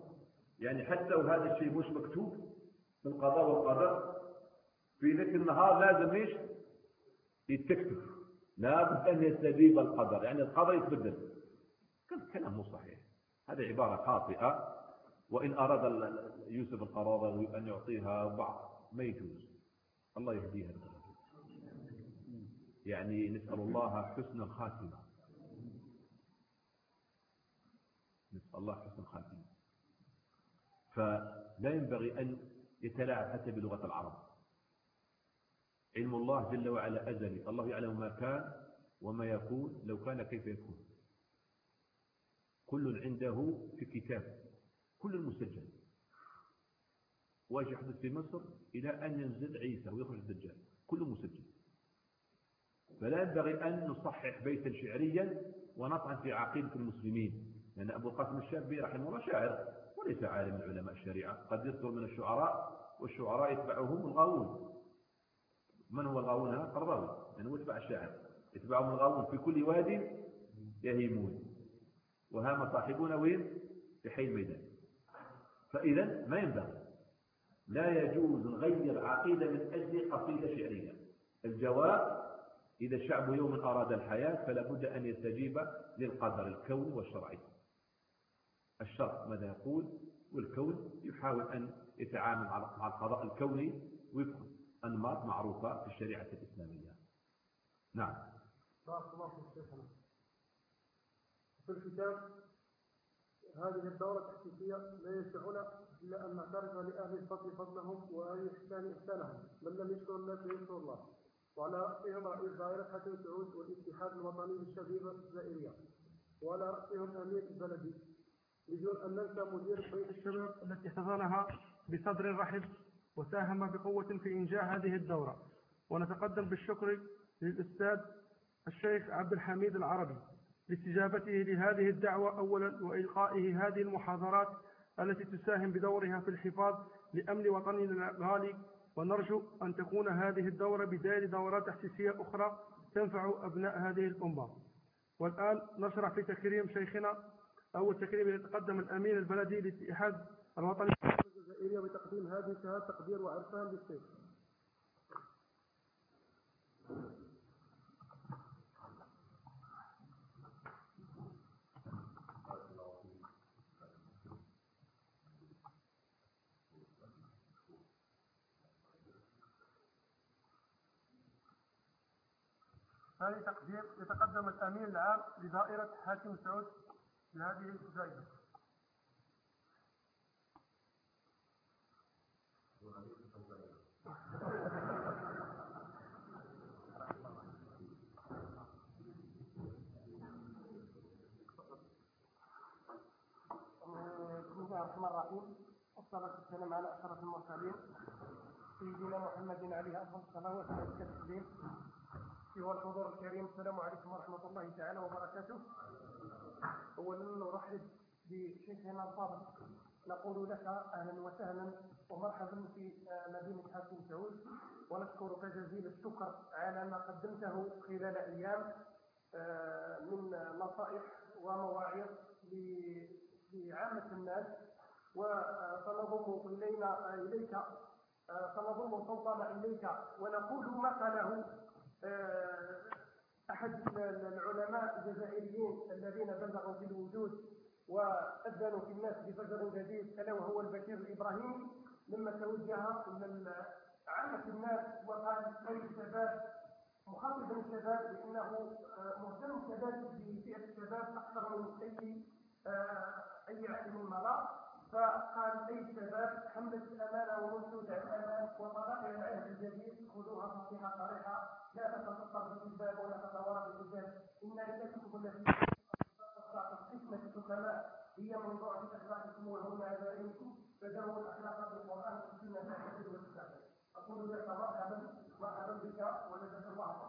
يعني حتى وهذا الشيء مش مكتوب في القضاء والقدر في ذاك النهار لازم إيش؟ يتكتب. لابد أن يستجيب القدر يعني القدر يتبدل. كلام مو صحيح. هذه عبارة خاطئة وإن أراد يوسف القراضة أن يعطيها بعض ما يجوز. الله يهديها. يعني نسأل الله حسن الخاتمة. نسأل الله حسن الخاتمة. فلا ينبغي أن يتلاعب حتى بلغة العرب. علم الله جل وعلا أزلي. الله يعلم ما كان وما يكون. لو كان كيف يكون. كل عنده في كتاب. كل مسجل واش يحدث في مصر إلى أن ينزل عيسى ويخرج الدجال. كله مسجل. فلا ينبغي أن نصحح بيتا شعريا ونطعن في عقيدة المسلمين. لأن أبو القاسم الشابي رحمه الله شاعر وليس عالم من علماء الشريعة. قد يصدر من الشعراء والشعراء يتبعهم الغاوون. من هو الغاوون هذا؟ قرضاوي هو يتبع الشاعر. يتبعهم الغاوون في كل واد يهيمون. وهام صاحبنا وين؟ في حي الميدان. فإذا ما ينبغي. لا يجوز نغير عقيدة من أجل قصيدة شعرية. الجواب إذا الشعب يوم أراد الحياة فلا بد أن يستجيب للقدر الكوني والشرعي الشرع ماذا يقول؟ والكون يحاول أن يتعامل مع القضاء الكوني وفق أنماط معروفة في الشريعة الإسلامية. نعم. بارك الله فيك شيخنا. في الكتاب هذه الدورة التحقيقية لا يسعنا إلا أن نعترف لأهل الفضل فضلهم وأهل الإحسان إحسانهم. من لم يشكر الناس يشكر الله. وعلى رأسهم رئيس دائرة حكم سعود والاتحاد الوطني للشبيبة الجزائرية وعلى رأسهم أمير البلدي. بدون أن ننسى مدير بيت الشباب التي احتضنها بصدر رحب وساهم بقوة في إنجاح هذه الدورة. ونتقدم بالشكر للأستاذ الشيخ عبد الحميد العربي لاستجابته لهذه الدعوة أولا وإلقائه هذه المحاضرات التي تساهم بدورها في الحفاظ لأمن وطننا الغالي. ونرجو أن تكون هذه الدورة بداية دورات تحسيسية أخرى تنفع أبناء هذه الأمة. والآن نشرع في تكريم شيخنا أول تكريم يتقدم الأمين البلدي للاتحاد الوطني الجزائرية بتقديم هذه الشهادة تقدير وعرفان للشيخ. ثاني تقدير يتقدم الأمين العام لدائرة حاكم سعود بهذه الجائزة بسم الله الرحمن الرحيم والصلاة والسلام على أشرف المرسلين سيدنا محمد عليه أفضل الصلاة والتسليم أيها الحضور الكريم السلام عليكم ورحمة الله تعالى وبركاته. أولا نرحب بشيخنا الفاضل. نقول لك أهلا وسهلا ومرحبا في مدينة حاتم سعود. ونشكرك جزيل الشكر على ما قدمته خلال أيام من نصائح ومواعظ عامة الناس. وسنضم إلينا إليك سنضم صوتنا إليك. ونقول ما قاله أحد العلماء الجزائريين الذين بلغوا في الوجود وأذنوا في الناس بفجر جديد ألا وهو البشير الإبراهيمي لما توجه إلى عامة الناس وقال أي الشباب مخاطبا الشباب لأنه مهتم الشباب بفئة الشباب أكثر من أي أي عالم مضى فقال أي الشباب حملة الأمانة ومنشود الأمان وطلائع العهد الجديد خذوها نصيحة صريحة. لا تتفطر بالكتاب ولا تتورط بالكتاب إن عدتكم التي الحكمة الحكماء هي من ضعف أخلاقكم وهم آبائكم فدروا الأخلاق بالقرآن والسنة. لا والكتاب أقول لك مرحبا مرحبا بك ولدك الله.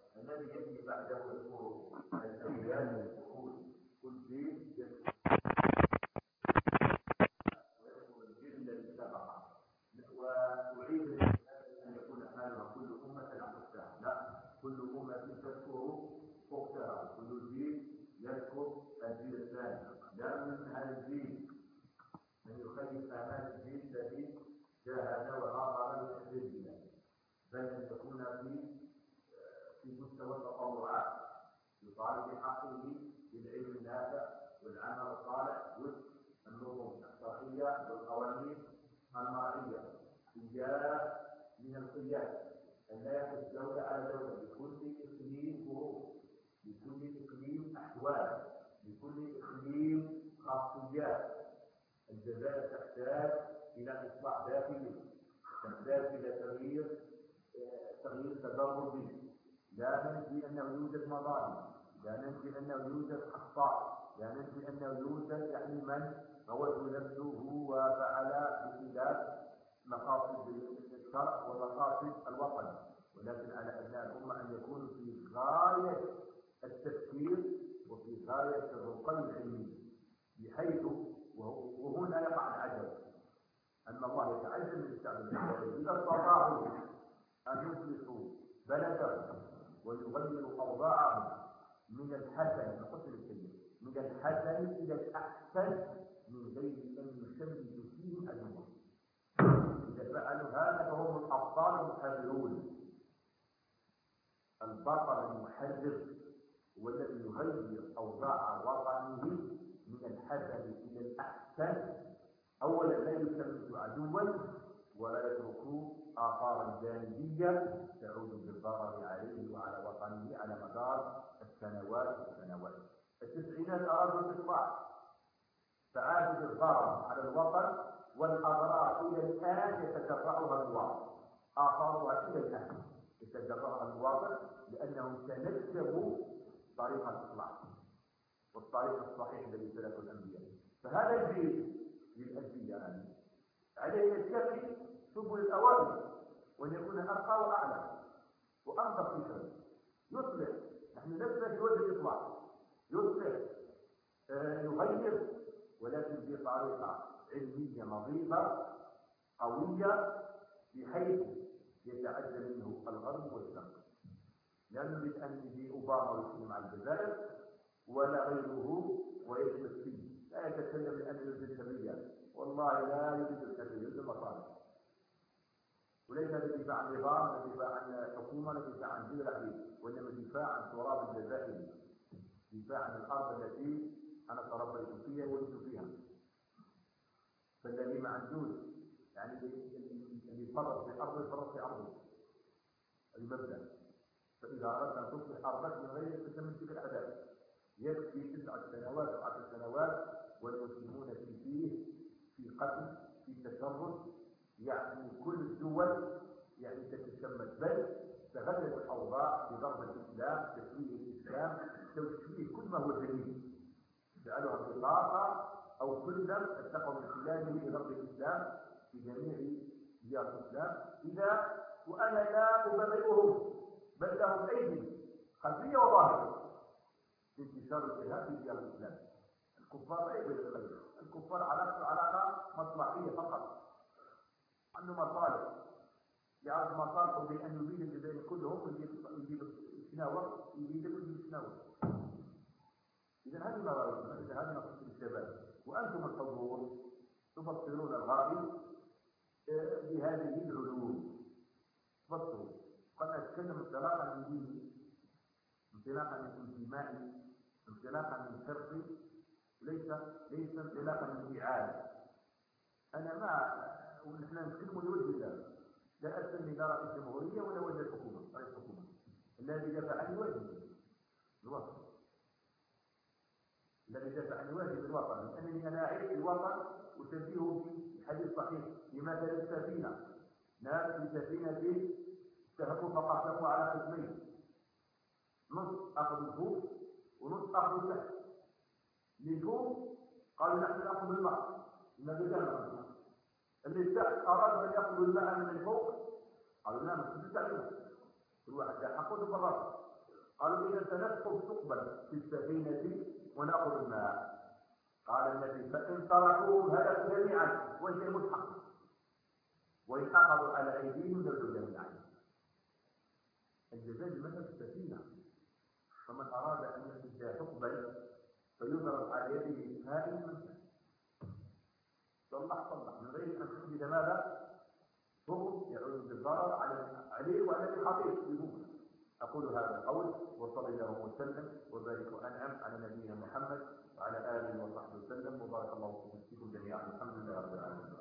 الذي يأتي بعده الفروض الأيام الفروض كل شيء ويدخل الجيل الذي سبق وأعيد أن يكون حالنا كل أمة على أختها لا كل أمة تذكر أختها كل جيل يذكر الجيل الثاني لا من هذا الجيل من يخيف آمال الجيل الذي جاهد وهاجر من أجل البلاد بل أن يكون في في مستوى التطوعات يطالب بحقه بالعلم النافع والعمل الصالح والنظم الشرعية والقوانين المرعية إيجاد من القياس أن لا يقف دولة على دولة لكل إقليم ظروف لكل إقليم أحوال لكل إقليم خاصيات. الجزائر تحتاج إلى إصلاح داخلي تحتاج إلى تغيير تغيير تدرجي لا ننفي أنه يوجد مظالم لا ننفي أنه يوجد أخطاء لا ننفي أنه يوجد يعني من روته نفسه وفعل بخلاف مقاصد الشرع ومقاصد الوطن. ولكن على ابناء الأمة أن يكونوا في غاية التفكير وفي غاية الرقي العلمي بحيث وهنا يقع العجب أن الله يتعجب من الشعب اذا استطاعوا أن يصلحوا بلدهم ويغيروا اوضاعهم من الحسن قلت الكلمة من الحسن إلى الأحسن من غير أن يشمت فيه عدوهم إذا فعلوا هذا فهم الأبطال المحررون. البطل المحرر هو الذي يغير أوضاع وطنه من الحسن إلى الأحسن أولا لا يسمى عدوا ولا يترك آثارا جانبية تعود بالضرر عليه وعلى وطنه على مدار السنوات والسنوات. التسعينات أرادوا الإصلاح فعادوا بالضرر على الوطن والأضرار إلى الآن يتجرعها الواقع. آثارها إلى الآن يتجرعها الواقع لأنهم تنكبوا طريق الإصلاح والطريق الصحيح الذي سلكه الأنبياء. فهذا الجيل للأنبياء عليه يتقي سبل الأوائل يكون أرقى وأعلى وأنظف في شيء يصلح. نحن لسنا في وجه الإطلاق. يصلح. آه، يغير ولكن بطريقة علمية نظيفة قوية بحيث يتعدى منه الغرب والشرق لا نريد أن يجي أوباما ويسلم على الجزائر ولا غيره ويجلس فيه لا يتكلم يريد الحرية والله لا يريد الحرية يريد المصالح. وليس الدفاع عن نظام الدفاع عن حكومة الدفاع عن دين العبيد وإنما الدفاع عن تراب الجزائر دفاع عن الأرض التي أنا تربيت فيها وولدت فيها. فالذي ما عندوش يعني اللي فرط في أرضه فرط في أرضه. المبدأ. فإذا أردت أن تصلح أرضك من غير تلك الأعداء يكفي تسعة سنوات أو عشر سنوات والمسلمون في فيه في قتل في تشرد يعني كل الدول يعني تتشمت بل تغلب الأوضاع بضرب الإسلام تسويه الإسلام توشيه كل ما هو جميل جعلها بطاقة أو كلا اتقوا من خلاله بضرب الإسلام في جميع ديار الإسلام. إذا وأنا لا أبرئهم بل لهم أيدي خلفية وظاهرة في انتشار الإرهاب في ديار الإسلام. الكفار لا يبرئ الغير الكفار علاقة علاقة مصلحية فقط. عنده مصالح. يعرف مصالحه بين أن يبيد بين كلهم ويجيب الشناوة يبيد ويجيب الشناوة إذا هذه مراوي إذا هذه نقص الشباب وأنتم الحضور تبصرون الغائب آه، بهذه العلوم. تبصروا قد أتكلم انطلاقا من ديني انطلاقا من انتمائي انطلاقا من شرقي ليس ليس انطلاقا من إعادة. أنا ما ونحن نتكلم لوجه الله لا أسلم لا رئيس الجمهورية ولا وجه الحكومة رئيس الحكومة. الذي دفع عن وجه الوطن الذي دفع عن واجب الوطن لأنني أنا أعيش الوطن أشبهه بحديث صحيح. بمثل السفينة ناس في سفينة اتفقوا فقاسموا على قسمين نص أخذ الفوق ونص أخذ التحت للفوق قالوا نحن نأخذ الماء من الرجال اللي تحت أراد أن يأخذ الماء من الفوق قالوا مش بتعلمه كل واحد حقه بالراس قالوا إذا سندخل ثقبا في السفينة ونأخذ الماء. قال النبي فإن تركوهم هلكوا جميعا وانت ملحق وإن أخذوا على أيديهم دلوا جميعا. الجزاء مثل السفينة فمن أراد أن يسد حقبا فيضرب على يده من صلح صلح من غير أن تحدد ماذا؟ يعود بالضرر عليه وعلى الخطيب أقول هذا القول وصلى الله وسلم وبارك وأنعم على نبينا محمد وعلى آله وصحبه وسلم. وبارك الله فيكم جميعا. الحمد لله رب العالمين.